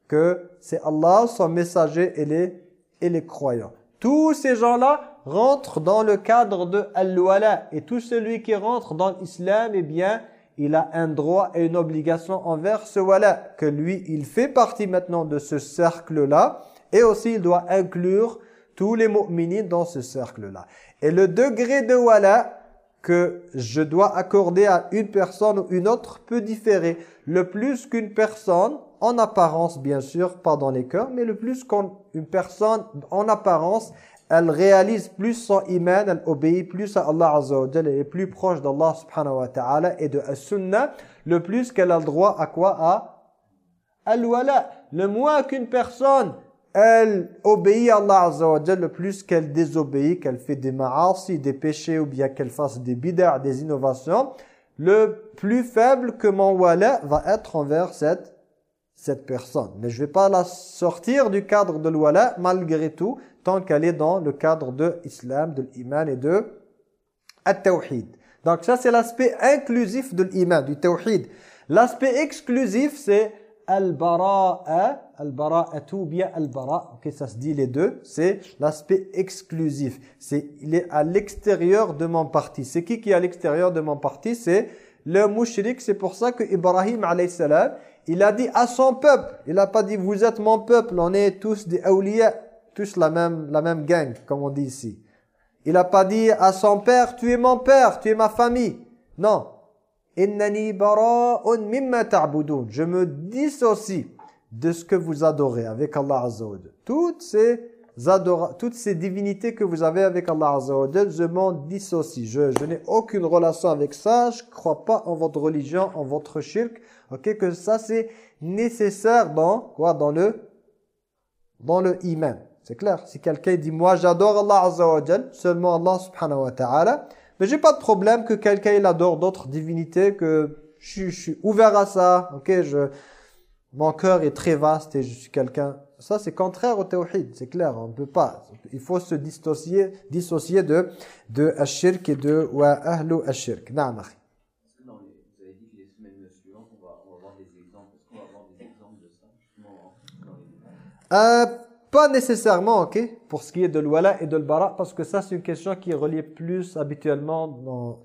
Speaker 2: Que c'est Allah, son messager et les, et les croyants. Tous ces gens-là rentrent dans le cadre de Al-Wala. Et tout celui qui rentre dans l'islam, eh bien, il a un droit et une obligation envers ce wala. Que lui, il fait partie maintenant de ce cercle-là. Et aussi, il doit inclure tous les mu'minines dans ce cercle-là. Et le degré de wala que je dois accorder à une personne ou une autre peut différer. Le plus qu'une personne, en apparence bien sûr, pas dans les cœurs, mais le plus qu'une personne en apparence, elle réalise plus son iman, elle obéit plus à Allah Azza wa elle est plus proche d'Allah subhanahu wa ta'ala et de As-Sunnah, le plus qu'elle a le droit à quoi? À Al-Wala. Le moins qu'une personne, elle obéit à Allah Azza wa le plus qu'elle désobéit, qu'elle fait des ma'asi, des péchés ou bien qu'elle fasse des bid'ah, des innovations, le plus faible que mon wala va être envers cette cette personne. Mais je ne vais pas la sortir du cadre de l'wala malgré tout, tant qu'elle est dans le cadre de l'islam, de l'iman et de at-tawhid. Donc ça c'est l'aspect inclusif de l'iman, du tawhid. L'aspect exclusif c'est al-bara'a, al-bara'atu bien al-bara', ok ça se dit les deux, c'est l'aspect exclusif. C'est il est à l'extérieur de mon parti. C'est qui qui est à l'extérieur de mon parti? C'est le mushrik, c'est pour ça que Ibrahim alayhi salam, il a dit à son peuple, il n'a pas dit vous êtes mon peuple, on est tous des awliya, tous la même, la même gang, comme on dit ici. Il n'a pas dit à son père, tu es mon père, tu es ma famille. Non. Innani bara'un mimma ta'budun. Je me dissocie de ce que vous adorez avec Allah Azza Toutes ces toutes ces divinités que vous avez avec Allah Azza je m'en dissocie. Je, je n'ai aucune relation avec ça. Je ne crois pas en votre religion, en votre shirk. Ok, que ça c'est nécessaire dans quoi? Dans le dans le iman. C'est clair. Si quelqu'un dit moi j'adore Allah Azza seulement Allah subhanahu wa ta'ala, mais j'ai pas de problème que quelqu'un il adore d'autres divinités que je, je, suis ouvert à ça. OK, je mon cœur est très vaste et je suis quelqu'un ça c'est contraire au tawhid, c'est clair, on peut pas. Il faut se dissocier dissocier de de ashirk et de wa ahlu ashirk. Naam Euh, pas nécessairement, ok, pour ce qui est de l'wala et de l'bara, parce que ça c'est une question qui est reliée plus habituellement dans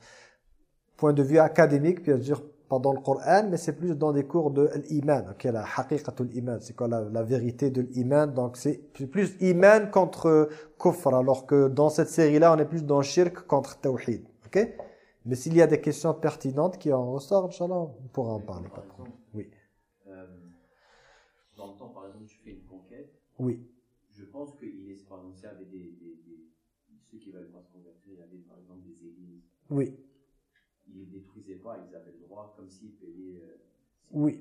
Speaker 2: point de vue académique, bien sûr pas dans le Coran, mais c'est plus dans des cours de l'iman, ok, la haqiqatul iman, c'est quoi la, vérité de l'iman, donc c'est plus iman contre kufr, alors que dans cette série-là, on est plus dans shirk contre tawhid, ok Mais s'il y a des questions pertinentes qui en ressortent, on pourra en parler.
Speaker 4: Euh, dans le temps, par exemple, tu fais une
Speaker 2: oui.
Speaker 4: Je pense qu'il est, par exemple, avait des, des, des, ceux qui veulent pas se convertir, il y avait par exemple des églises.
Speaker 2: Oui.
Speaker 4: Ils ne détruisaient pas, ils avaient le droit, comme s'ils payaient. Euh,
Speaker 2: oui.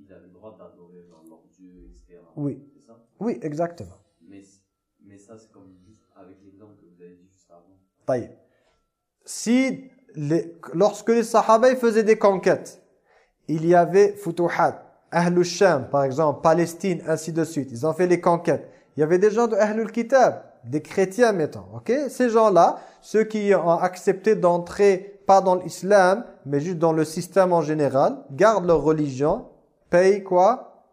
Speaker 4: Ils avaient le droit d'adorer leur Dieu, etc.
Speaker 2: Oui.
Speaker 4: C'est ça?
Speaker 2: Oui, exactement.
Speaker 4: Mais, mais ça, c'est comme juste avec l'exemple que vous avez dit juste avant.
Speaker 2: Taïe. Si, les, lorsque les Sahaba faisaient des conquêtes, il y avait futuhat, Ahlul Sham, par exemple, Palestine, ainsi de suite. Ils ont fait les conquêtes. Il y avait des gens de Ahlul Kitab, des chrétiens mettons. ok? Ces gens-là, ceux qui ont accepté d'entrer, pas dans l'islam, mais juste dans le système en général, gardent leur religion, payent quoi?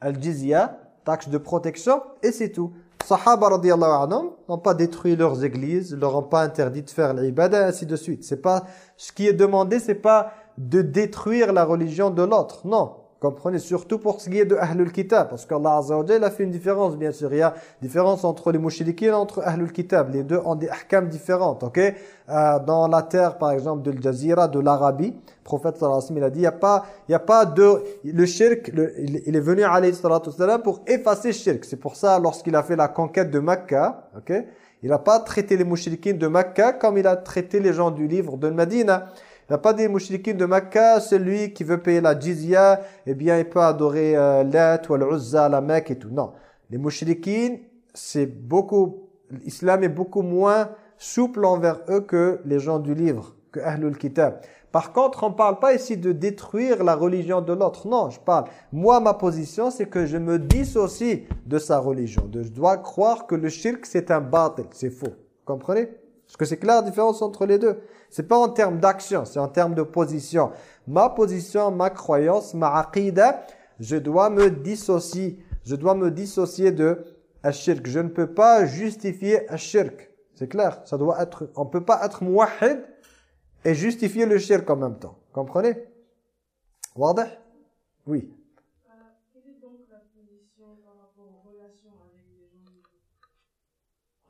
Speaker 2: Al-Jizya, taxe de protection, et c'est tout. Sahaba radiallahu anhum n'ont pas détruit leurs églises, leur ont pas interdit de faire l'ibada, ainsi de suite. C'est pas ce qui est demandé, c'est pas de détruire la religion de l'autre. Non, Comprenez, surtout pour ce qui est de Ahlul Kitab, parce qu'Allah Azza wa a fait une différence, bien sûr. Il y a différence entre les mouchidikines et entre Ahlul Kitab. Les deux ont des ahkams différentes, ok? Euh, Dans la terre, par exemple, de Jazira, de l'Arabie, le prophète sallallahu alayhi wa sallam, il a dit, il n'y a, pas, il y a pas de... Le shirk, il, est venu, alayhi sallam, pour effacer le shirk. C'est pour ça, lorsqu'il a fait la conquête de Makkah, ok? Il n'a pas traité les mouchidikines de Makkah comme il a traité les gens du livre de Medina. Il n'y a pas des mouchriquines de Mecca, celui qui veut payer la jizya, eh bien, il peut adorer euh, l'At ou l'Uzza, la Mecque et tout. Non. Les mouchriquines, c'est beaucoup l'islam est beaucoup moins souple envers eux que les gens du livre, que Ahlul Kitab. Par contre, on ne parle pas ici de détruire la religion de l'autre. Non, je parle. Moi, ma position, c'est que je me dissocie de sa religion. je dois croire que le shirk, c'est un batil, c'est faux. Vous comprenez? Est-ce que c'est clair la différence entre les deux C'est pas en termes d'action, c'est en termes de position. Ma position, ma croyance, ma aqidah, je dois me dissocier. Je dois me dissocier de shirk. Je ne peux pas justifier shirk. C'est clair Ça doit être... On ne peut pas être muwahid et justifier le shirk en même temps. Comprenez? Wadah? Oui.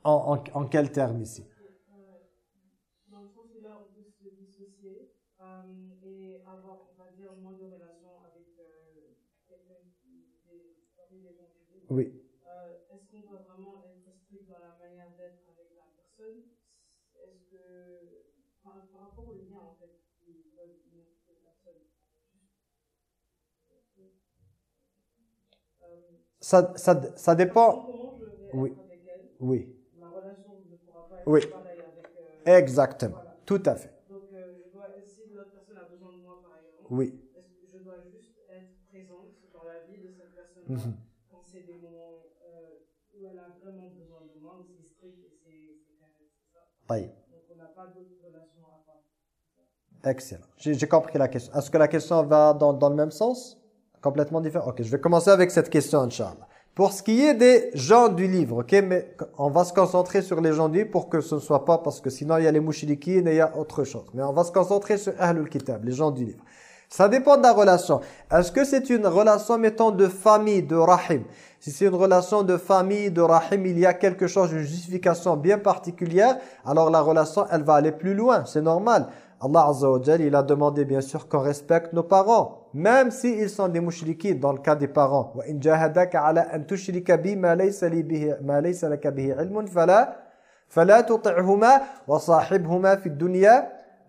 Speaker 2: En, en, en quel terme ici? Oui.
Speaker 1: Euh, Est-ce qu'on doit vraiment être strict dans la manière d'être avec la personne? Est-ce que, par, par rapport au lien en fait, qu'ils veulent unir les personnes euh,
Speaker 2: Ça, ça, ça dépend... Oui. Oui.
Speaker 1: Ma relation ne pourra pas être
Speaker 2: Oui.
Speaker 1: pareille avec. euh,
Speaker 2: Exactement.
Speaker 1: voilà.
Speaker 2: Tout à fait.
Speaker 1: Donc, euh, je dois, si l'autre personne a besoin de moi par exemple,
Speaker 2: Oui.
Speaker 1: est-ce que je dois juste être présente dans la vie de cette personne
Speaker 2: Mhm
Speaker 1: c'est des moments euh, où elle a vraiment besoin de moi, où c'est strict et c'est c'est carré, c'est ça.
Speaker 2: Taïb.
Speaker 1: Donc, on n'a pas d'autres relations à part.
Speaker 2: Excellent. J'ai compris la question. Est-ce que la question va dans, dans le même sens? Complètement différent Ok, je vais commencer avec cette question, Inch'Allah. Pour ce qui est des gens du livre, ok, mais on va se concentrer sur les gens du livre pour que ce ne soit pas, parce que sinon il y a les mouchriquines et il y a autre chose. Mais on va se concentrer sur Ahlul Kitab, les gens du livre. Ça dépend de la relation. Est-ce que c'est une relation, mettons, de famille, de rahim? Si c'est une relation de famille, de rahim, il y a quelque chose, une justification bien particulière, alors la relation, elle va aller plus loin, c'est normal. Allah Azza wa il a demandé bien sûr qu'on respecte nos parents, même s'ils sont des mouchriquins dans le cas des parents. « Wa in jahadaka ala an tushrika bi ma laysa li bihi ma laysa laka bihi ilmun fala fala tuti'huma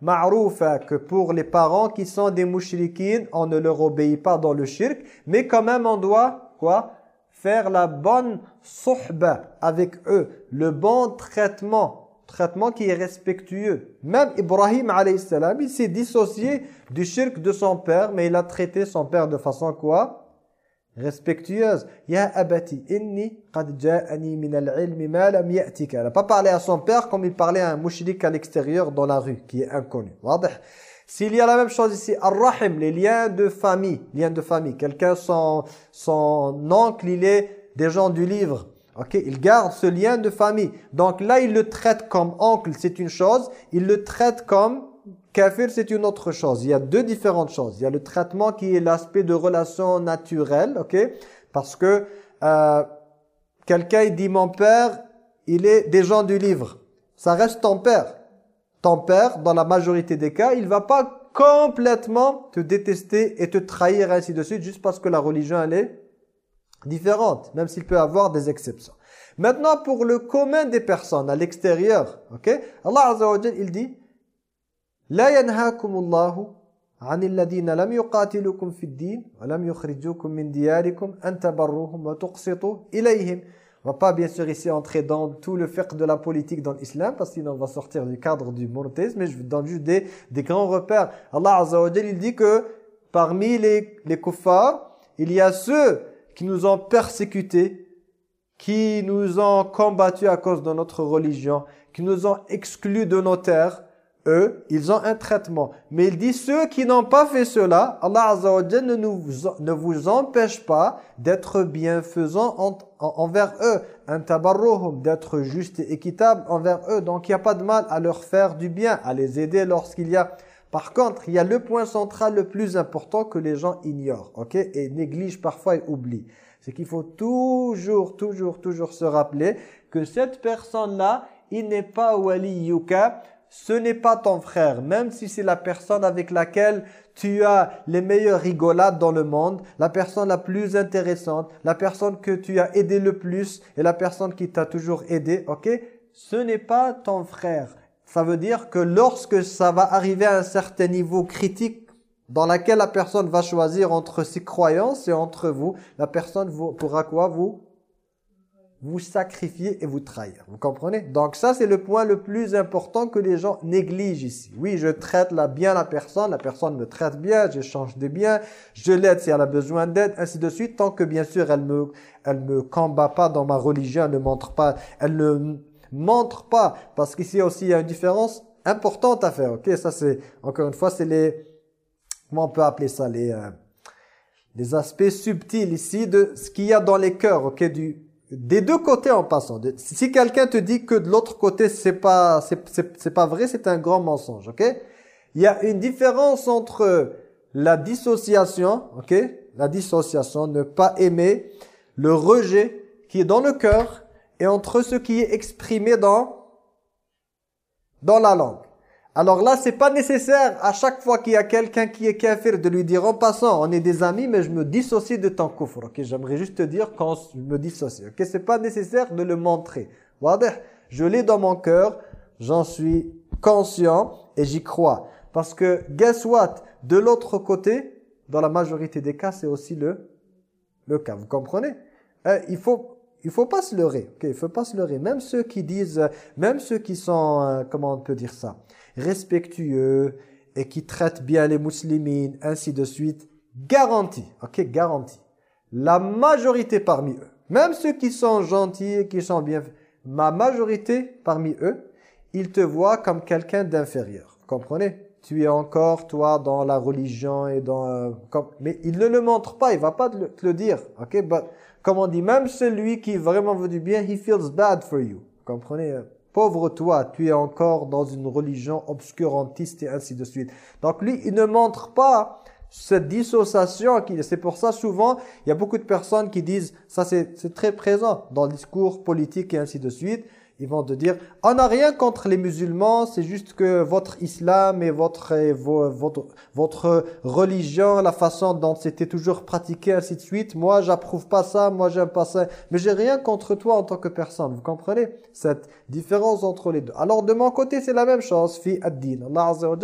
Speaker 2: ma'rufa que pour les parents qui sont des mouchriquins, on ne leur obéit pas dans le shirk, mais quand même on doit quoi? Faire la bonne suhba avec eux, le bon traitement traitement qui est respectueux. Même Ibrahim alayhi salam, il s'est dissocié du shirk de son père, mais il a traité son père de façon quoi? Respectueuse. Ya abati inni qad min al-ilmi ma ya'tika. Il n'a pas parlé à son père comme il parlait à un mouchrik à l'extérieur dans la rue, qui est inconnu. S'il y a la même chose ici, ar-rahim, les liens de famille, liens de famille. Quelqu'un, son, son oncle, il est des gens du livre. Ok, il garde ce lien de famille. Donc là, il le traite comme oncle, c'est une chose. Il le traite comme kafir, c'est une autre chose. Il y a deux différentes choses. Il y a le traitement qui est l'aspect de relation naturelle, ok? Parce que euh, quelqu'un, dit, mon père, il est des gens du livre. Ça reste ton père. Ton père, dans la majorité des cas, il va pas complètement te détester et te trahir ainsi de suite, juste parce que la religion, elle est différente, même s'il peut avoir des exceptions. Maintenant, pour le commun des personnes à l'extérieur, ok? Allah Azza wa il dit la yanhaakumullahu anil ladina lam yuqatilukum fid din wa lam yukhrijukum min diyarikum an tabarruhum wa tuqsitu ilayhim. On va pas bien sûr ici entrer dans tout le fiqh de la politique dans l'islam parce sinon on va sortir du cadre du monothéisme mais je vous donne juste des, grands repères. Allah Azza wa il dit que parmi les, les kuffars, il y a ceux qui nous ont persécutés, qui nous ont combattus à cause de notre religion, qui nous ont exclus de nos terres, eux, ils ont un traitement. Mais il dit, ceux qui n'ont pas fait cela, Allah Azza wa ne, ne vous empêche pas d'être bienfaisant en- en- envers eux, d'être juste et équitable envers eux. Donc il n'y a pas de mal à leur faire du bien, à les aider lorsqu'il y a... Par contre, il y a le point central le plus important que les gens ignorent, ok, et négligent parfois et oublient. C'est qu'il faut toujours, toujours, toujours se rappeler que cette personne-là, il n'est pas waliyuka, ce n'est pas ton frère, même si c'est la personne avec laquelle tu as les meilleures rigolades dans le monde, la personne la plus intéressante, la personne que tu as aidé le plus et la personne qui t'a toujours aidé, ok? Ce n'est pas ton frère. Ça veut dire que lorsque ça va arriver à un certain niveau critique dans laquelle la personne va choisir entre ses croyances et entre vous, la personne pourra quoi vous vous sacrifier et vous trahir. Vous comprenez? Donc ça, c'est le point le plus important que les gens négligent ici. Oui, je traite la, bien la personne, la personne me traite bien, j'échange des biens, je l'aide si elle a besoin d'aide, ainsi de suite, tant que bien sûr elle me elle me combat pas dans ma religion, elle ne montre pas, elle ne montre pas, parce qu'ici aussi il y a une différence importante à faire, ok? Ça c'est, encore une fois, c'est les, comment on peut appeler ça, les, euh, les aspects subtils ici de ce qu'il y a dans les cœurs, ok? Du, des deux côtés en passant. Si quelqu'un te dit que de l'autre côté c'est pas c'est pas vrai, c'est un grand mensonge, OK? Il y a une différence entre la dissociation, OK? La dissociation, ne pas aimer, le rejet qui est dans le cœur et entre ce qui est exprimé dans dans la langue. Alors là, c'est pas nécessaire à chaque fois qu'il y a quelqu'un qui est kafir de lui dire en passant, on est des amis, mais je me dissocie de ton kufr. Ok, j'aimerais juste te dire quand je me dissocie. Ok, c'est pas nécessaire de le montrer. Je l'ai dans mon cœur, j'en suis conscient et j'y crois. Parce que, guess what? De l'autre côté, dans la majorité des cas, c'est aussi le, le cas. Vous comprenez? Euh, Il faut il faut pas se leurrer. Ok, il faut pas se leurrer. Même ceux qui disent, même ceux qui sont, euh, comment on peut dire ça? Respectueux et qui traitent bien les musulmans, ainsi de suite, garantie, ok, garantie. La majorité parmi eux, même ceux qui sont gentils et qui sont bien, ma majorité parmi eux, ils te voient comme quelqu'un d'inférieur. Comprenez? Tu es encore, toi, dans la religion et dans... Euh, comme, mais il ne le montre pas, il va pas te le, dire. Ok, but, comme on dit, même celui qui vraiment veut du bien, he feels bad for you. Comprenez Pauvre toi, tu es encore dans une religion obscurantiste et ainsi de suite. Donc lui, il ne montre pas cette dissociation. C'est pour ça souvent, il y a beaucoup de personnes qui disent, ça c'est très présent dans le discours politique et ainsi de suite, ils vont te dire, on n'a rien contre les musulmans, c'est juste que votre islam et votre, votre, votre religion, la façon dont c'était toujours pratiqué, ainsi de suite, moi j'approuve pas ça, moi j'aime pas ça, mais j'ai rien contre toi en tant que personne, vous comprenez? Cette différence entre les deux. Alors de mon côté c'est la même chose, fi ad-din. Allah Azza wa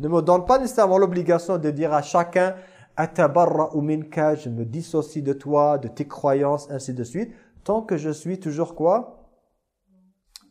Speaker 2: ne me donne pas nécessairement l'obligation de dire à chacun, atabarra ou minka, je me dissocie de toi, de tes croyances, ainsi de suite, tant que je suis toujours quoi?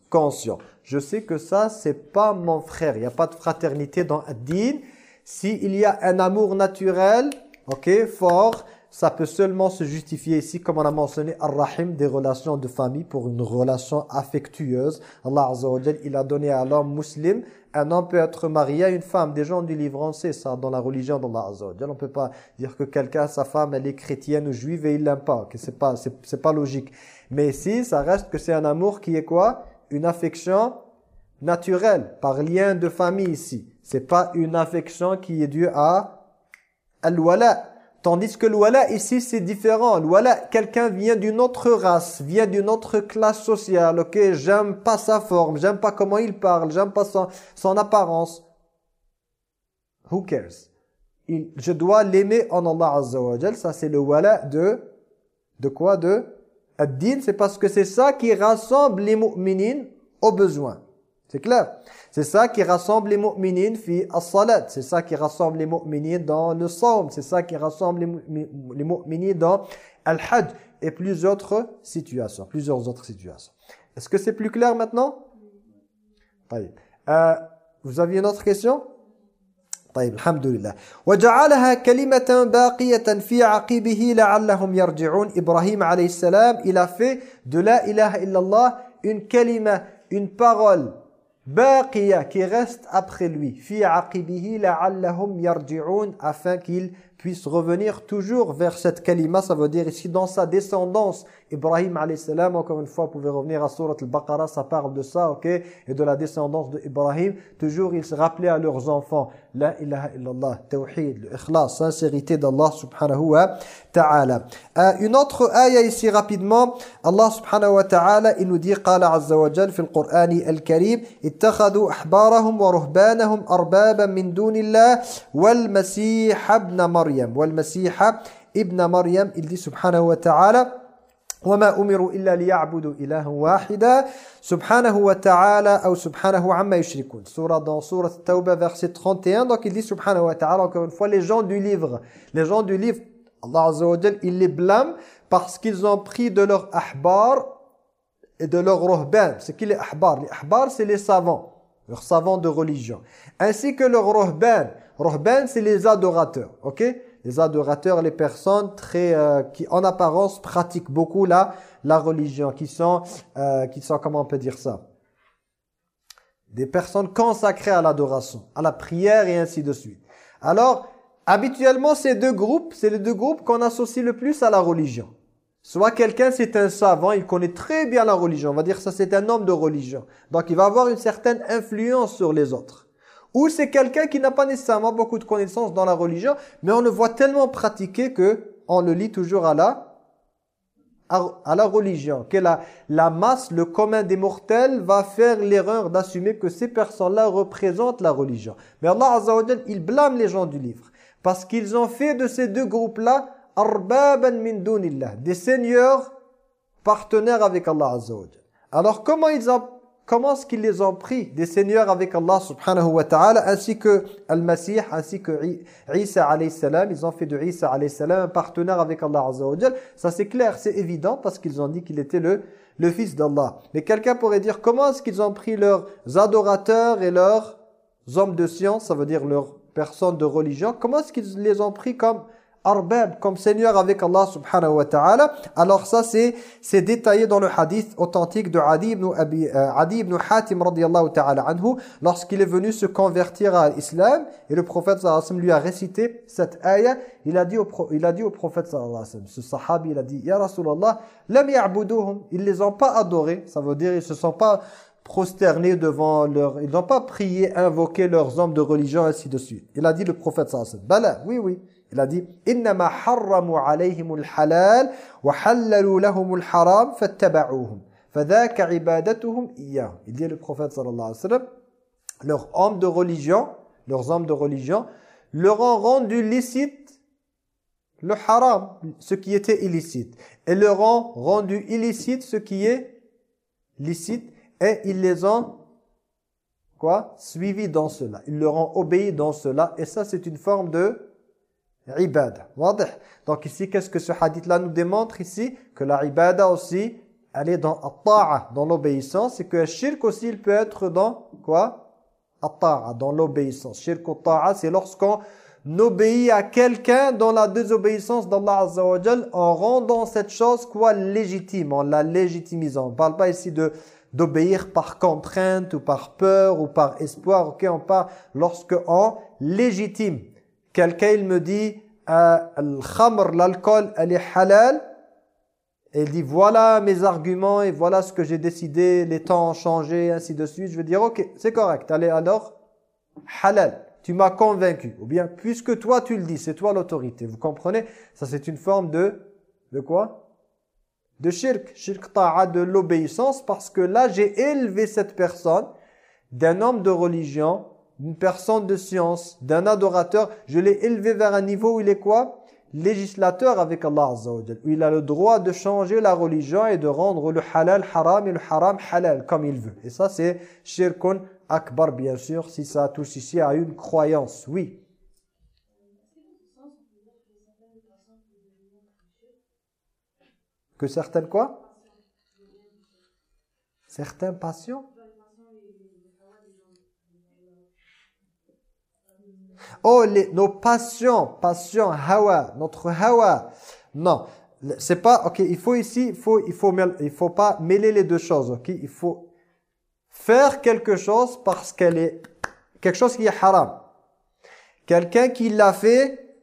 Speaker 2: Conscient. Je sais que ça, c'est pas mon frère. Il n'y a pas de fraternité dans Ad-Din. S'il y a un amour naturel, ok, fort, ça peut seulement se justifier ici, comme on a mentionné, Ar-Rahim, des relations de famille pour une relation affectueuse. Allah Azza il a donné à l'homme musulman, un homme peut être marié à une femme. Des gens du livre, on sait ça dans la religion d'Allah Azza On ne peut pas dire que quelqu'un, sa femme, elle est chrétienne ou juive et il l'aime pas. Que c'est pas, c'est pas logique. Mais ici, ça reste que c'est un amour qui est quoi? Une affection naturelle, par lien de famille ici. C'est pas une affection qui est due à al-wala. Tandis que l'wala ici c'est différent. L'wala, quelqu'un vient d'une autre race, vient d'une autre classe sociale. Ok, j'aime pas sa forme, j'aime pas comment il parle, j'aime pas son, apparence. Who cares? je dois l'aimer en Allah Azza Ça c'est le wala de, de quoi? De? Ad-din, c'est parce que c'est ça qui rassemble les mu'minines aux besoins. C'est clair C'est ça qui rassemble les mu'minines fi as-salat. C'est ça qui rassemble les mu'minines dans le saum. C'est ça qui rassemble les mu'minines dans al-hajj et plusieurs autres situations. Plusieurs autres situations. Est-ce que c'est plus clair maintenant? Euh, Vous aviez une autre question? طيب الحمد لله وجعلها كلمة باقية في عقبه لعلهم يرجعون. إبراهيم عليه السلام il a fait de la ilaha illallah une kalima une parole باقية reste après lui. في عقبه لعلهم يرجعون afin qu'il puisse revenir toujours vers cette kalima, ça veut dire ici dans sa descendance. Ibrahim salam encore une fois, pouvez revenir à Surat al-Baqarah, ça parle de ça, ok Et de la descendance de Ibrahim. Toujours, ils se rappelaient à leurs enfants, La ilaha illallah, tawhid, l'ikhlas, sincérité d'Allah subhanahu wa ta'ala. Euh, une autre ayah ici rapidement, Allah subhanahu wa ta'ala, il nous dit, Qala azza wa jal, fil Qur'ani al-Karim, ittakhadu ahbarahum wa ruhbanahum arbaban min dunillah, wal masih ibn Maryam. مريم والمسيح ابن مريم il dit سبحانه وتعالى وما أمروا إلا ليعبدوا إله واحدا سبحانه وتعالى أو سبحانه عما يشركون سورة dans سورة التوبة verset 31 donc il dit سبحانه وتعالى encore une fois les gens du livre les gens du livre Allah Azza wa Jal il les blâme parce qu'ils ont pris de leur ahbar et de leurs ruhban. C'est qui les ahbar Les ahbar, c'est les savants, leurs savants de religion. Ainsi que leurs ruhban. Ruhban, c'est les adorateurs, ok Les adorateurs, les personnes très, euh, qui en apparence pratiquent beaucoup la, la religion, qui sont, euh, qui sont, comment on peut dire ça? Des personnes consacrées à l'adoration, à la prière et ainsi de suite. Alors, habituellement, ces deux groupes, c'est les deux groupes qu'on associe le plus à la religion. Soit quelqu'un, c'est un savant, il connaît très bien la religion. On va dire ça, c'est un homme de religion. Donc, il va avoir une certaine influence sur les autres. Ou c'est quelqu'un qui n'a pas nécessairement beaucoup de connaissances dans la religion, mais on le voit tellement pratiquer que on le lit toujours à la, à, la religion. Que la, la masse, le commun des mortels va faire l'erreur d'assumer que ces personnes-là représentent la religion. Mais Allah Azza wa il blâme les gens du livre. Parce qu'ils ont fait de ces deux groupes-là des seigneurs partenaires avec Allah Azza Alors comment ils ont comment est-ce qu'ils les ont pris des seigneurs avec Allah subhanahu wa ta'ala ainsi que Al-Masih ainsi que Isa alayhi salam. Ils ont fait de Isa alayhi salam un partenaire avec Allah Azza ça c'est clair c'est évident parce qu'ils ont dit qu'il était le le fils d'Allah. Mais quelqu'un pourrait dire comment est-ce qu'ils ont pris leurs adorateurs et leurs hommes de science ça veut dire leurs personnes de religion comment est-ce qu'ils les ont pris comme arbab, comme Seigneur avec Allah subhanahu wa ta'ala. Alors ça, c'est détaillé dans le hadith authentique de Adi ibn, Abi, euh, Adi ibn Hatim radiallahu ta'ala anhu, lorsqu'il est venu se convertir à l'islam, et le prophète sallallahu alayhi wa sallam lui a récité cette ayah, il a dit au, il a dit au prophète sallallahu alayhi wa sallam, ce sahabi, il a dit, Ya Rasulallah, lam ya'buduhum, ils les ont pas adorés, ça veut dire ils se sont pas prosternés devant leur... Ils n'ont pas prié, invoqué leurs hommes de religion, ainsi de suite. Il a dit le prophète sallallahu alayhi wa sallam, Bala, oui, oui. Il a dit innama harramu alayhimul halal wa halalu lahumul haram fattaba'uhum. Fadhaka ibadatuhum iyyah. Il dit le prophète sallallahu alayhi wa sallam leurs hommes de religion, leurs hommes de religion leur ont rendu licite le haram, ce qui était illicite et leur ont rendu illicite ce qui est licite et ils les ont quoi suivis dans cela. Ils leur ont obéi dans cela et ça c'est une forme de ibada. Donc ici, qu'est-ce que ce hadith-là nous démontre ici? Que la ibada aussi, elle est dans at dans l'obéissance, et que le shirk aussi, il peut être dans quoi? At dans l'obéissance. Shirk ta'a, c'est lorsqu'on obéit à quelqu'un dans la désobéissance d'Allah Azza wa en rendant cette chose quoi? Légitime, en la légitimisant. On ne parle pas ici de d'obéir par contrainte ou par peur ou par espoir. Ok, on parle lorsque on légitime Quelqu'un, il me dit, euh, l'alcool, elle est halal. Et il dit, voilà mes arguments et voilà ce que j'ai décidé, les temps ont changé, ainsi de suite. Je vais dire, ok, c'est correct. Allez, alors, halal. Tu m'as convaincu. Ou bien, puisque toi tu le dis, c'est toi l'autorité. Vous comprenez? Ça, c'est une forme de... De quoi? De shirk. Shirk ta'a, de l'obéissance. Parce que là, j'ai élevé cette personne d'un homme de religion d'une personne de science, d'un adorateur, je l'ai élevé vers un niveau où il est quoi? Législateur avec Allah Azza Où il a le droit de changer la religion et de rendre le halal haram et le haram halal comme il veut. Et ça c'est shirkun akbar bien sûr, si ça touche ici à une croyance, oui. Que certaines quoi? Certains passions Oh, les, nos passions, passions, hawa, notre hawa. Non, c'est pas, ok, il faut ici, il faut, il faut, il faut pas mêler les deux choses, ok? Il faut faire quelque chose parce qu'elle est, quelque chose qui est haram. Quelqu'un qui l'a fait,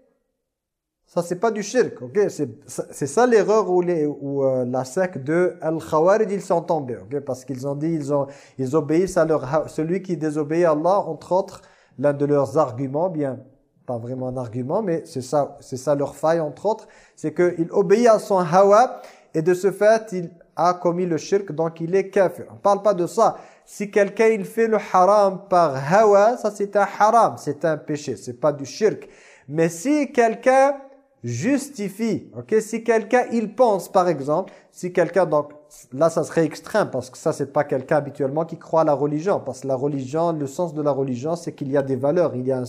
Speaker 2: ça c'est pas du shirk, ok? C'est ça l'erreur où, les, où euh, la secte de Al-Khawarij, ils sont tombés, ok? Parce qu'ils ont dit, ils, ont, ils obéissent à leur, celui qui désobéit à Allah, entre autres, l'un de leurs arguments, bien pas vraiment un argument, mais c'est ça, c'est ça leur faille entre autres, c'est qu'il obéit à son hawa et de ce fait il a commis le shirk, donc il est kafir. On ne parle pas de ça. Si quelqu'un il fait le haram par hawa, ça c'est un haram, c'est un péché, c'est pas du shirk. Mais si quelqu'un justifie, ok, si quelqu'un il pense par exemple, si quelqu'un donc là ça serait extrême parce que ça c'est pas quelqu'un habituellement qui croit à la religion parce que la religion le sens de la religion c'est qu'il y a des valeurs il y a un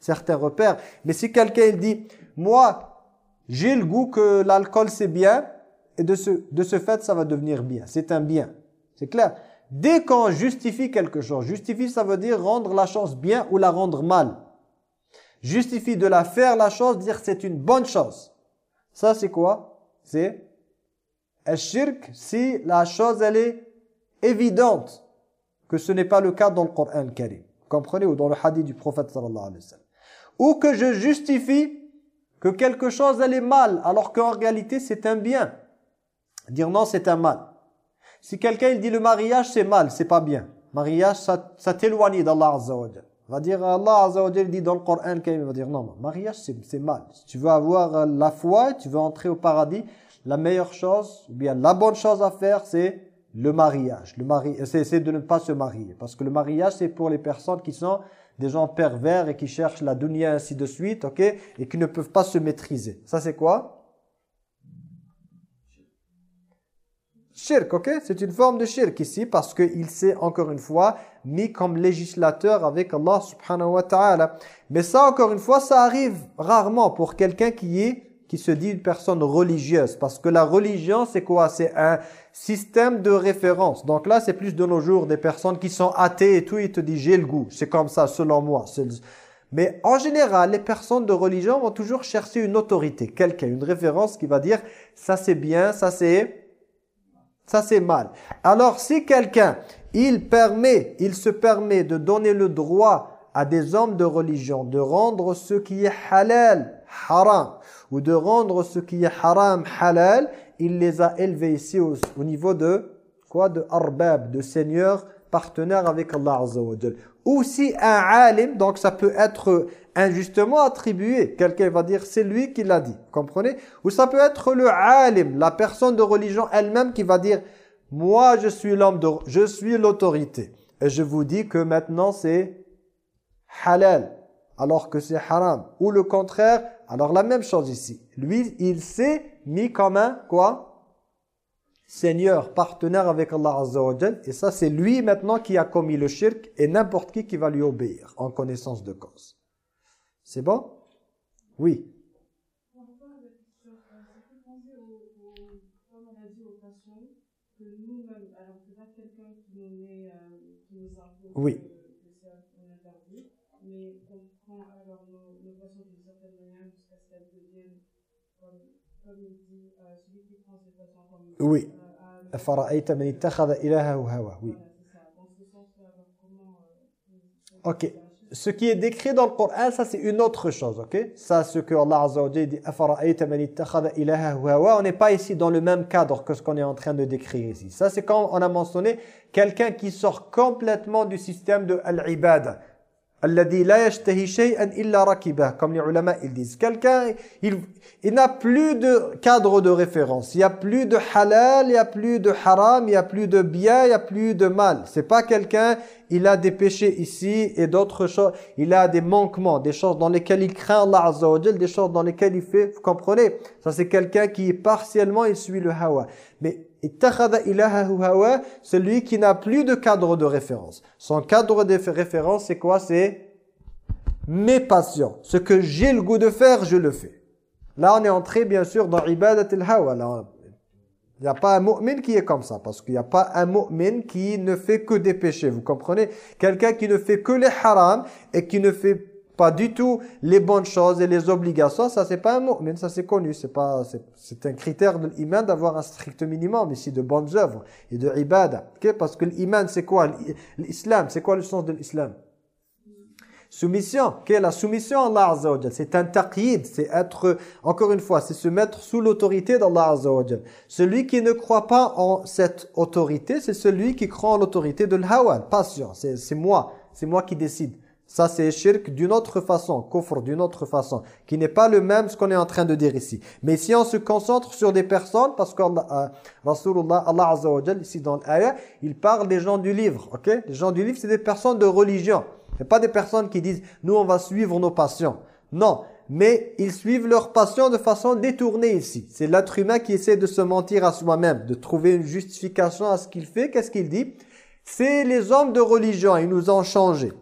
Speaker 2: certain repère mais si quelqu'un il dit moi j'ai le goût que l'alcool c'est bien et de ce de ce fait ça va devenir bien c'est un bien. C'est clair. Dès qu'on justifie quelque chose, justifie ça veut dire rendre la chose bien ou la rendre mal. Justifie de la faire la chose, dire c'est une bonne chose. Ça c'est quoi? C'est un shirk si la chose elle est évidente que ce n'est pas le cas dans le Coran Karim. Comprenez Ou dans le hadith du prophète sallallahu alayhi wa sallam. Ou que je justifie que quelque chose elle est mal alors qu'en réalité c'est un bien. Dire non c'est un mal. Si quelqu'un il dit le mariage c'est mal, c'est pas bien. Mariage ça, ça t'éloigne d'Allah Azza wa va dire Allah Azza wa dit dans le Coran il va dire non, mariage c'est mal. Si tu veux avoir la foi, tu veux entrer au paradis, la meilleure chose ou bien la bonne chose à faire c'est le mariage. Le mari c'est de ne pas se marier parce que le mariage c'est pour les personnes qui sont des gens pervers et qui cherchent la dunya ainsi de suite, OK Et qui ne peuvent pas se maîtriser. Ça c'est quoi? Shirk, ok? C'est une forme de shirk ici parce qu'il s'est encore une fois mis comme législateur avec Allah subhanahu wa ta'ala. Mais ça encore une fois, ça arrive rarement pour quelqu'un qui est qui se dit une personne religieuse. Parce que la religion, c'est quoi? C'est un système de référence. Donc là, c'est plus de nos jours des personnes qui sont athées et tout, ils te disent j'ai le goût. C'est comme ça, selon moi. Mais en général, les personnes de religion vont toujours chercher une autorité, quelqu'un, une référence qui va dire ça c'est bien, ça c'est ça, c'est mal. Alors, si quelqu'un, il permet, il se permet de donner le droit à des hommes de religion de rendre ce qui est halal, haram, ou de rendre ce qui est haram, halal, il les a élevés ici au, niveau de quoi De arbab, de seigneur, partenaire avec Allah Azza wa Ou si un alim, donc ça peut être injustement attribué. Quelqu'un va dire c'est lui qui l'a dit. Comprenez? Ou ça peut être le alim, la personne de religion elle-même qui va dire moi je suis l'homme de je suis l'autorité et je vous dis que maintenant c'est halal alors que c'est haram ou le contraire. Alors la même chose ici. Lui, il s'est mis comme un quoi? Seigneur, partenaire avec Allah Azza Et ça, c'est lui maintenant qui a commis le shirk et n'importe qui qui va lui obéir en connaissance de cause. C'est bon? Oui. Oui. Oui. Oui. Ok ce qui est décrit dans le Coran, ça c'est une autre chose, ok? Ça, ce que Allah Azza wa dit, on n'est pas ici dans le même cadre que ce qu'on est en train de décrire ici. Ça c'est quand on a mentionné quelqu'un qui sort complètement du système de al-ibad. Comme les ulama ils disent. Quelqu'un, il, il n'a plus de cadre de référence. Il n'y a plus de halal, il n'y a plus de haram, il n'y a plus de bien, il n'y a plus de mal. C'est pas quelqu'un, il a des péchés ici et d'autres choses. Il a des manquements, des choses dans lesquelles il craint Allah Azza wa des choses dans lesquelles il fait. Vous comprenez? Ça c'est quelqu'un qui partiellement, il suit le hawa. Mais celui qui n'a plus de cadre de référence. Son cadre de référence, c'est quoi? C'est mes passions. Ce que j'ai le goût de faire, je le fais. Là, on est entré, bien sûr, dans ibadat al-hawa. Il n'y a pas un mu'min qui est comme ça, parce qu'il n'y a pas un mu'min qui ne fait que des péchés, vous comprenez? Quelqu'un qui ne fait que les haram et qui ne fait pas du tout les bonnes choses et les obligations, ça c'est pas un mu'min, ça c'est connu, c'est pas c'est un critère de l'iman d'avoir un strict minimum ici de bonnes œuvres et de ibadah. Parce que l'iman c'est quoi? L'islam, c'est quoi le sens de l'islam? Soumission, est la soumission à Allah Azza C'est un taqyid, c'est être, encore une fois, c'est se mettre sous l'autorité d'Allah Azza Celui qui ne croit pas en cette autorité, c'est celui qui croit en l'autorité de l'hawa, passion, c'est moi, c'est moi qui décide. Ça, c'est shirk d'une autre façon, kufr d'une autre façon, qui n'est pas le même ce qu'on est en train de dire ici. Mais si on se concentre sur des personnes, parce que euh, Rasulullah, Allah Azza ici dans l'ayah, il parle des gens du livre, ok? Les gens du livre, c'est des personnes de religion. Ce pas des personnes qui disent « nous, on va suivre nos passions ». Non, mais ils suivent leurs passions de façon détournée ici. C'est l'être humain qui essaie de se mentir à soi-même, de trouver une justification à ce qu'il fait. Qu'est-ce qu'il dit? C'est les hommes de religion, ils nous ont changé.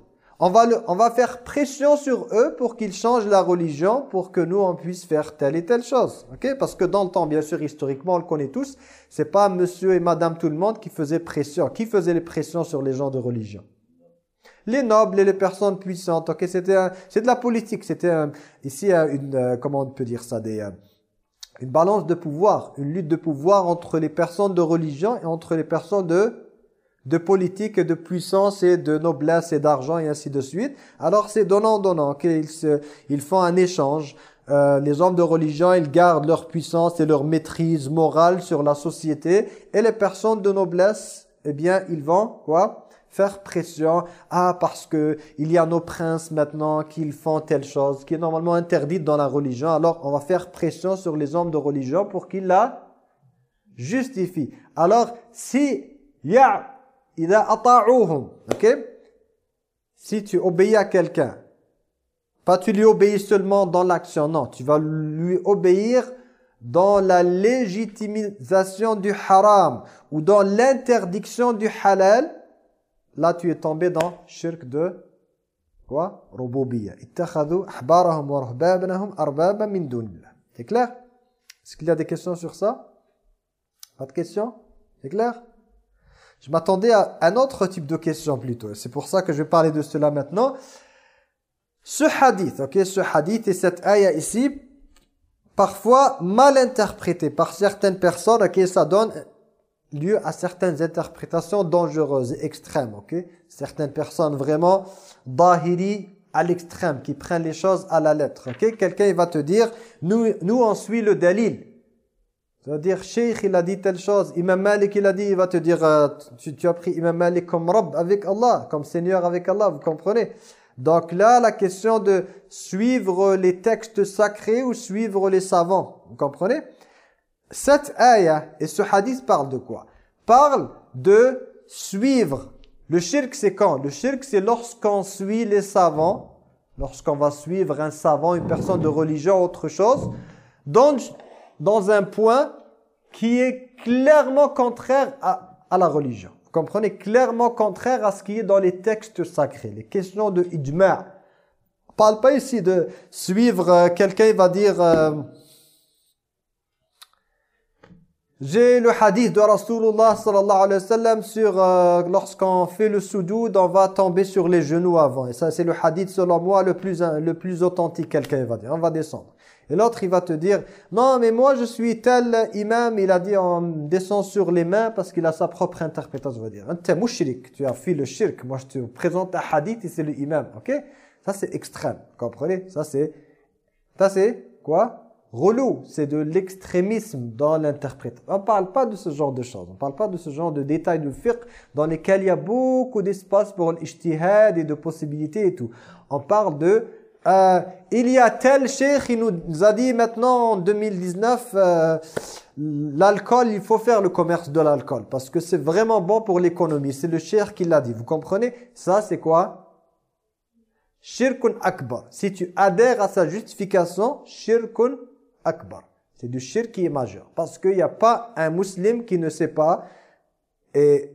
Speaker 2: On va, le, on va faire pression sur eux pour qu'ils changent la religion pour que nous, on puisse faire telle et telle chose. ok? Parce que dans le temps, bien sûr, historiquement, on le connaît tous, c'est pas monsieur et madame tout le monde qui faisaient pression. Qui faisait les pressions sur les gens de religion les nobles et les personnes puissantes. Ok, c'était c'est de la politique. C'était ici une euh, comment on peut dire ça des euh, une balance de pouvoir, une lutte de pouvoir entre les personnes de religion et entre les personnes de de politique et de puissance et de noblesse et d'argent et ainsi de suite. Alors c'est donnant-donnant qu'ils ils font un échange. Euh, les hommes de religion, ils gardent leur puissance et leur maîtrise morale sur la société. Et les personnes de noblesse, eh bien, ils vont, quoi? Faire pression. Ah, parce que il y a nos princes maintenant qui font telle chose, qui est normalement interdite dans la religion. Alors, on va faire pression sur les hommes de religion pour qu'ils la justifient. Alors, si y a ok? Si tu obéis à quelqu'un, pas tu lui obéis seulement dans l'action, non, tu vas lui obéir dans la légitimisation du haram ou dans l'interdiction du halal, là tu es tombé dans shirk de quoi? Rububiyya. ahbarahum wa min C'est clair? Est-ce qu'il y a des questions sur ça? Pas de questions? C'est clair? Je m'attendais à un autre type de question plutôt. C'est pour ça que je vais parler de cela maintenant. Ce hadith, ok, ce hadith et cette ayah ici, parfois mal interprété par certaines personnes, ok, ça donne lieu à certaines interprétations dangereuses et extrêmes, ok. Certaines personnes vraiment bahiri à l'extrême, qui prennent les choses à la lettre, ok. Quelqu'un va te dire, nous, nous on suit le dalil. C'est-à-dire, Sheikh, il a dit telle chose, Imam Malik, il a dit, il va te dire, euh, tu, tu, as pris Imam Malik comme Rabb avec Allah, comme Seigneur avec Allah, vous comprenez? Donc là, la question de suivre les textes sacrés ou suivre les savants, vous comprenez? Cette ayah et ce hadith parle de quoi? Parle de suivre. Le shirk, c'est quand? Le shirk, c'est lorsqu'on suit les savants, lorsqu'on va suivre un savant, une personne de religion, autre chose, donc dans un point qui est clairement contraire à, à, la religion. Vous comprenez? Clairement contraire à ce qui est dans les textes sacrés. Les questions de ijma'. On parle pas ici de suivre euh, quelqu'un, va dire... Euh, j'ai le hadith de Rasulullah sallallahu alayhi wa sallam sur euh, lorsqu'on fait le soudoud, on va tomber sur les genoux avant. Et ça, c'est le hadith selon moi le plus, le plus authentique, quelqu'un va dire. On va descendre. Et l'autre, il va te dire, non, mais moi, je suis tel imam, il a dit, on descend sur les mains parce qu'il a sa propre interprétation, je veux dire. Tu es mouchirik, tu as fait le shirk. Moi, je te présente un hadith et c'est le imam, ok? Ça, c'est extrême, comprenez? Ça, c'est, ça, c'est quoi? Relou, c'est de l'extrémisme dans l'interprétation. On ne parle pas de ce genre de choses, on ne parle pas de ce genre de détails de fiqh dans lesquels il y a beaucoup d'espace pour l'ijtihad et de possibilités et tout. On parle de euh, il y a tel cheikh qui nous a dit maintenant en 2019 euh, l'alcool, il faut faire le commerce de l'alcool parce que c'est vraiment bon pour l'économie. C'est le cheikh qui l'a dit. Vous comprenez? Ça, c'est quoi? Shirkun akbar. Si tu adhères à sa justification, shirkun akbar. C'est du shirk qui est majeur. Parce qu'il n'y a pas un musulman qui ne sait pas et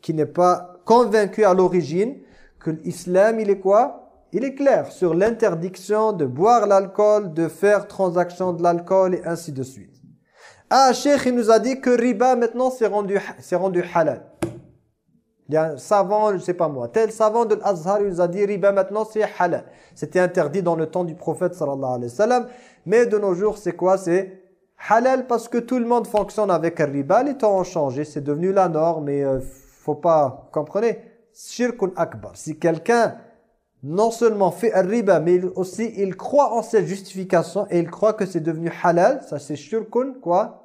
Speaker 2: qui n'est pas convaincu à l'origine que l'islam, il est quoi? Il est clair sur l'interdiction de boire l'alcool, de faire transaction de l'alcool et ainsi de suite. Ah, Cheikh, il nous a dit que riba maintenant c'est rendu, rendu halal. Il y a un savant, je ne sais pas moi, tel savant de l'Azhar, il nous a dit riba maintenant c'est halal. C'était interdit dans le temps du prophète sallallahu alayhi wa sallam. Mais de nos jours, c'est quoi? C'est halal parce que tout le monde fonctionne avec riba. Les temps ont changé, c'est devenu la norme mais euh, faut pas, comprenez? Shirkun akbar. Si quelqu'un non seulement fait riba, mais aussi il croit en cette justification et il croit que c'est devenu halal. Ça c'est shirkun, quoi?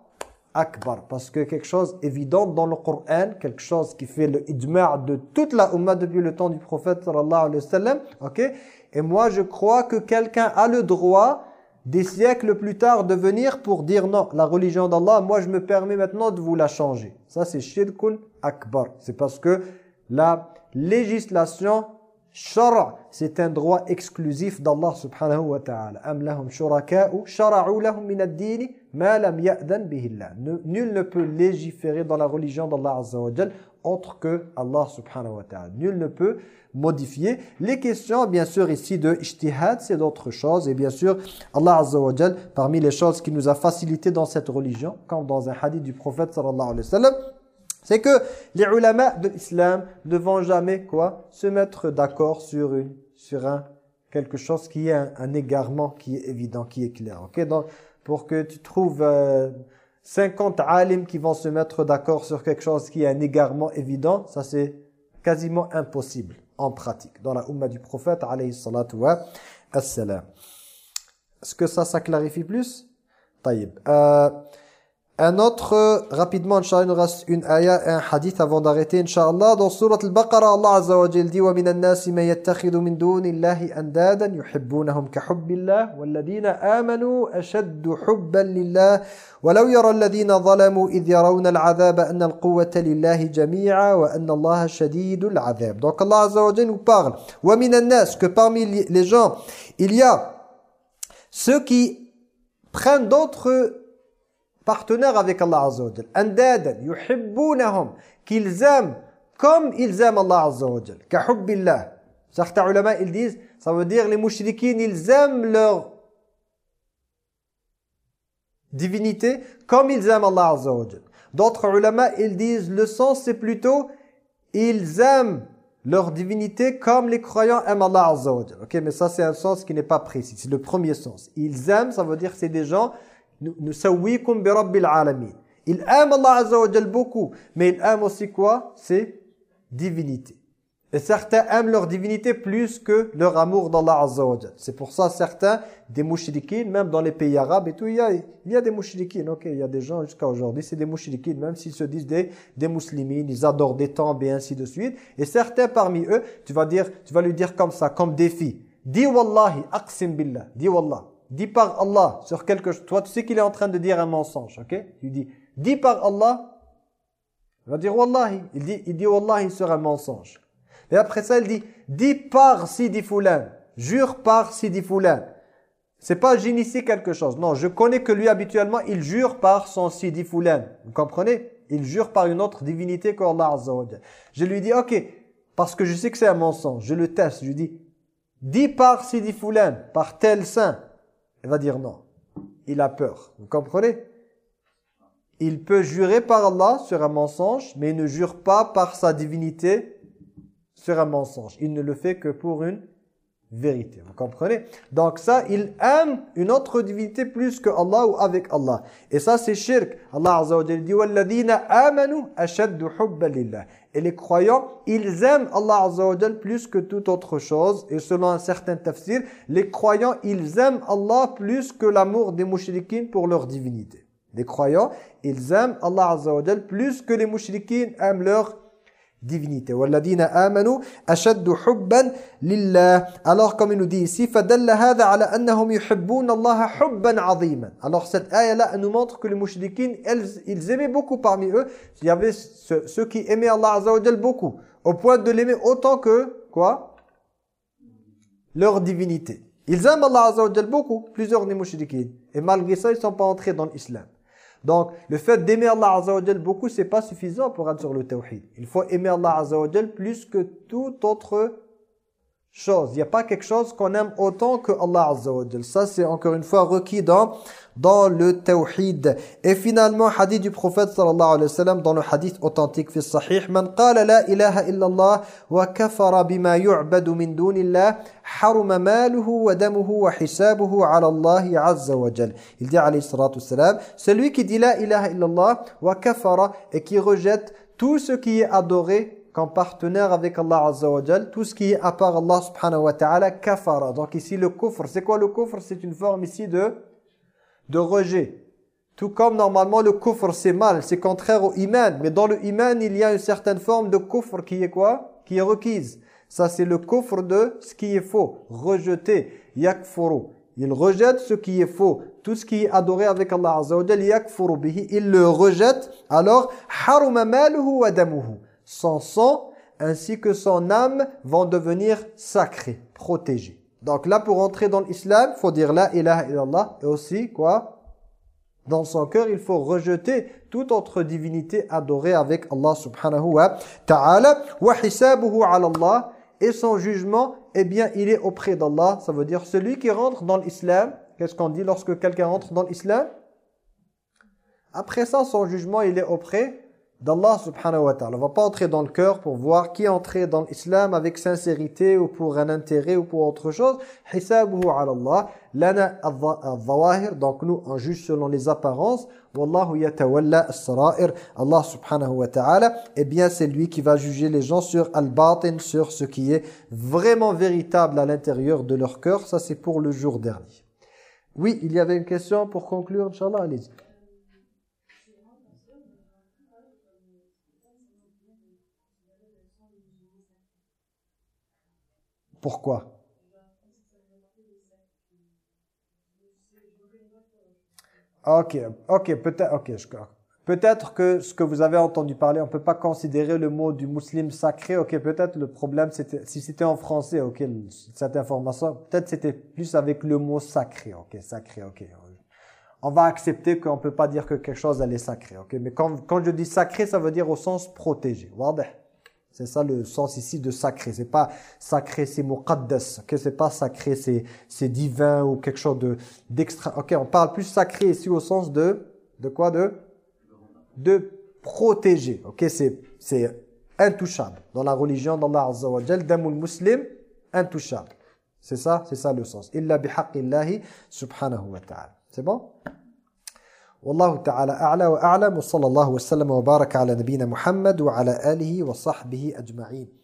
Speaker 2: Akbar. Parce que quelque chose évident dans le Coran, quelque chose qui fait le ijma' de toute la ummah depuis le temps du prophète sallallahu alayhi wa sallam. Ok? Et moi je crois que quelqu'un a le droit des siècles plus tard de venir pour dire non, la religion d'Allah, moi je me permets maintenant de vous la changer. Ça c'est shirkun akbar. C'est parce que la législation Shara, c'est un droit exclusif d'Allah subhanahu wa ta'ala. Am shuraka'u shara'u lahum min ad-dini ma lam ya'dan bihi Nul ne peut légiférer dans la religion d'Allah Azza wa autre que Allah subhanahu wa ta'ala. Nul ne peut modifier. Les questions, bien sûr, ici de ijtihad, c'est d'autres choses. Et bien sûr, Allah Azza wa parmi les choses qui nous a facilité dans cette religion, comme dans un hadith du prophète sallallahu alayhi wa sallam, c'est que les ulama de l'islam ne vont jamais quoi se mettre d'accord sur une sur un quelque chose qui est un, un égarement qui est évident, qui est clair. OK? Donc pour que tu trouves euh, 50 alims qui vont se mettre d'accord sur quelque chose qui est un égarement évident, ça c'est quasiment impossible en pratique dans la umma du prophète alayhi salatu wa assalam. Est-ce que ça ça clarifie plus? Taïb. Euh, un autre, euh, rapidement, Inch'Allah, il nous reste une ayah et un hadith avant d'arrêter, Inch'Allah. Dans Surat al-Baqarah, Allah Azza wa Jal dit وَمِنَ النَّاسِ مَن يَتَّخِذُ مِن دُونِ اللَّهِ أَندَادًا يُحِبُّونَهُمْ كَحُبِّ اللَّهِ وَالَّذِينَ آمَنُوا أَشَدُّ حُبًّا لِلَّهِ وَلَوْ يَرَى الَّذِينَ ظَلَمُوا إِذْ يَرَوْنَ الْعَذَابَ أَنَّ الْقُوَّةَ لِلَّهِ جَمِيعًا وَأَنَّ اللَّهَ شَدِيدُ الْعَذَابِ Donc Allah Azza wa Jal nous parle وَمِنَ النَّاسِ que parmi li- les gens, il y a ceux qui prennent d'autres partenaires avec Allah Azza wa. Andadan, yuhibbunahum, qu'ils aiment comme ils aiment Allah Azza wa. Kahubbillah. Certains ulama, ils disent, ça veut dire les mouchriquines, ils aiment leur divinité comme ils aiment Allah Azza. D'autres ulama, ils disent, le sens c'est plutôt, ils aiment leur divinité comme les croyants aiment Allah Azza wa. Ok, mais ça c'est un sens qui n'est pas précis. C'est le premier sens. Ils aiment, ça veut dire c'est des gens nusawwikum bi rabbil alamin. Ils aiment Allah Azza beaucoup, mais ils aiment aussi quoi? C'est divinité. Et certains aiment leur divinité plus que leur amour d'Allah Azza wa. C'est pour ça certains des mouchriquines, même dans les pays arabes et tout, il y a, il y a des mouchriquines, ok, il y a des gens jusqu'à aujourd'hui, c'est des mouchriquines, même s'ils se disent des, des musulmans, ils adorent des tombes et ainsi de suite. Et certains parmi eux, tu vas dire, tu vas lui dire comme ça, comme défi, dis wallahi, aqsim billah, dis wallah, dis par Allah sur quelque chose. Toi, tu sais qu'il est en train de dire un mensonge, ok? Tu dis, dis par Allah, il va dire wallahi, il dit, il dit wallahi sur un mensonge. Et après ça, il dit, dis par Sidi Foulan, jure par Sidi Foulan. C'est pas j'initie quelque chose. Non, je connais que lui habituellement, il jure par son Sidi Foulan. Vous comprenez? Il jure par une autre divinité qu'Allah Azza wa. Je lui dis, ok, parce que je sais que c'est un mensonge, je le teste, je lui dis, dis par Sidi Foulan, par tel saint. Il va dire non. Il a peur. Vous comprenez? Il peut jurer par Allah sur un mensonge, mais il ne jure pas par sa divinité sur un mensonge. Il ne le fait que pour une vérité. Vous comprenez Donc ça, il aime une autre divinité plus que Allah ou avec Allah. Et ça, c'est shirk. Allah Azza wa Jalla dit وَالَّذِينَ آمَنُوا أَشَدُّ حُبًّا لِلَّهِ Et les croyants, ils aiment Allah Azza wa Jalla plus que toute autre chose. Et selon un certain tafsir, les croyants, ils aiment Allah plus que l'amour des mouchriquines pour leur divinité. Les croyants, ils aiment Allah Azza wa Jalla plus que les mouchriquines aiment leur divinité. وَالَّذِينَ آمَنُوا أَشَدُّ حُبًّا لِلَّهِ Alors comme il nous dit ici, فَدَلَّ هَذَا عَلَى أَنَّهُمْ يُحِبُّونَ اللَّهَ حُبًّا عَظِيمًا Alors cette ayah-là nous montre que les mouchriquines, elles, ils aimaient beaucoup parmi eux. Il y avait ceux, ceux qui aimaient Allah Azza wa Jal beaucoup, au point de l'aimer autant que, quoi Leur divinité. Ils aiment Allah Azza wa Jal beaucoup, plusieurs des mouchriquines. Et malgré ça, ils ne sont pas entrés dans l'islam. Donc, le fait d'aimer Allah Azza beaucoup, c'est pas suffisant pour être sur le tawhid. Il faut aimer Allah Azza plus que toute autre chose. Il n'y a pas quelque chose qu'on aime autant que Allah Azza. Ça, c'est encore une fois requis dans, dans le tawhid. Et finalement, hadith du prophète sallallahu alayhi wa sallam, dans le hadith authentique fi sahih, Man qala la ilaha illallah wa kafara bima yu'badu min dunillah, haruma maluhu wa damuhu wa hisabuhu ala Allah azza wa jal. Il dit alayhi salatu salam, celui qui dit la ilaha illallah wa kafara et qui rejette tout ce qui est adoré comme partenaire avec Allah Azza wa Jal, tout ce qui est à part Allah subhanahu wa ta'ala, kafara. Donc ici le kufr, c'est quoi le kufr C'est une forme ici de, de rejet. Tout comme normalement le kufr c'est mal, c'est contraire au iman. Mais dans le iman il y a une certaine forme de kufr qui est quoi? Qui est requise. Ça c'est le kufr de ce qui est faux, rejeter, yakfuru. Il rejette ce qui est faux, tout ce qui est adoré avec Allah Azza wa il le rejette. Alors haruma maluhu wa damuhu son sang ainsi que son âme vont devenir sacrés, protégés. Donc là, pour entrer dans l'islam, il faut dire la ilaha illallah et aussi quoi? Dans son cœur, il faut rejeter toute autre divinité adorée avec Allah subhanahu wa ta'ala. Wa hisabuhu ala Allah. Et son jugement, eh bien, il est auprès d'Allah. Ça veut dire celui qui rentre dans l'islam. Qu'est-ce qu'on dit lorsque quelqu'un rentre dans l'islam? Après ça, son jugement, il est auprès d'Allah subhanahu wa ta'ala. On va pas entrer dans le cœur pour voir qui est entré dans l'islam avec sincérité ou pour un intérêt ou pour autre chose. Hisabuhu ala Allah. Lana. Donc nous, on juge selon les apparences. Wallahu yatawalla as-sara'ir. Allah subhanahu wa ta'ala. Eh bien, c'est lui qui va juger les gens sur al-batin, sur ce qui est vraiment véritable à l'intérieur de leur cœur. Ça, c'est pour le jour dernier. Oui, il y avait une question pour conclure, Inch'Allah. Allez-y. Pourquoi? Ok, ok, peut-être, ok, Peut-être que ce que vous avez entendu parler, on peut pas considérer le mot du musulman sacré. Ok, peut-être le problème, si c'était en français, ok, cette information, peut-être c'était plus avec le mot sacré. Ok, sacré, ok. On va accepter qu'on peut pas dire que quelque chose elle est sacrée. Ok, mais quand, quand je dis sacré, ça veut dire au sens protégé. C'est ça le sens ici de sacré. C'est pas sacré, c'est muqaddas. Ok, c'est pas sacré, c'est c'est divin ou quelque chose de d'extra. Ok, on parle plus sacré ici au sens de de quoi de? De protéger. Ok, c'est c'est intouchable dans la religion d'Allah Azza wa Jal. Damul muslim intouchable. C'est ça, c'est ça le sens. Illa bihaqqillahi subhanahu wa ta'ala. C'est bon? والله تعالى أعلى وأعلم وصلى الله وسلم وبارك على نبينا محمد وعلى آله وصحبه أجمعين.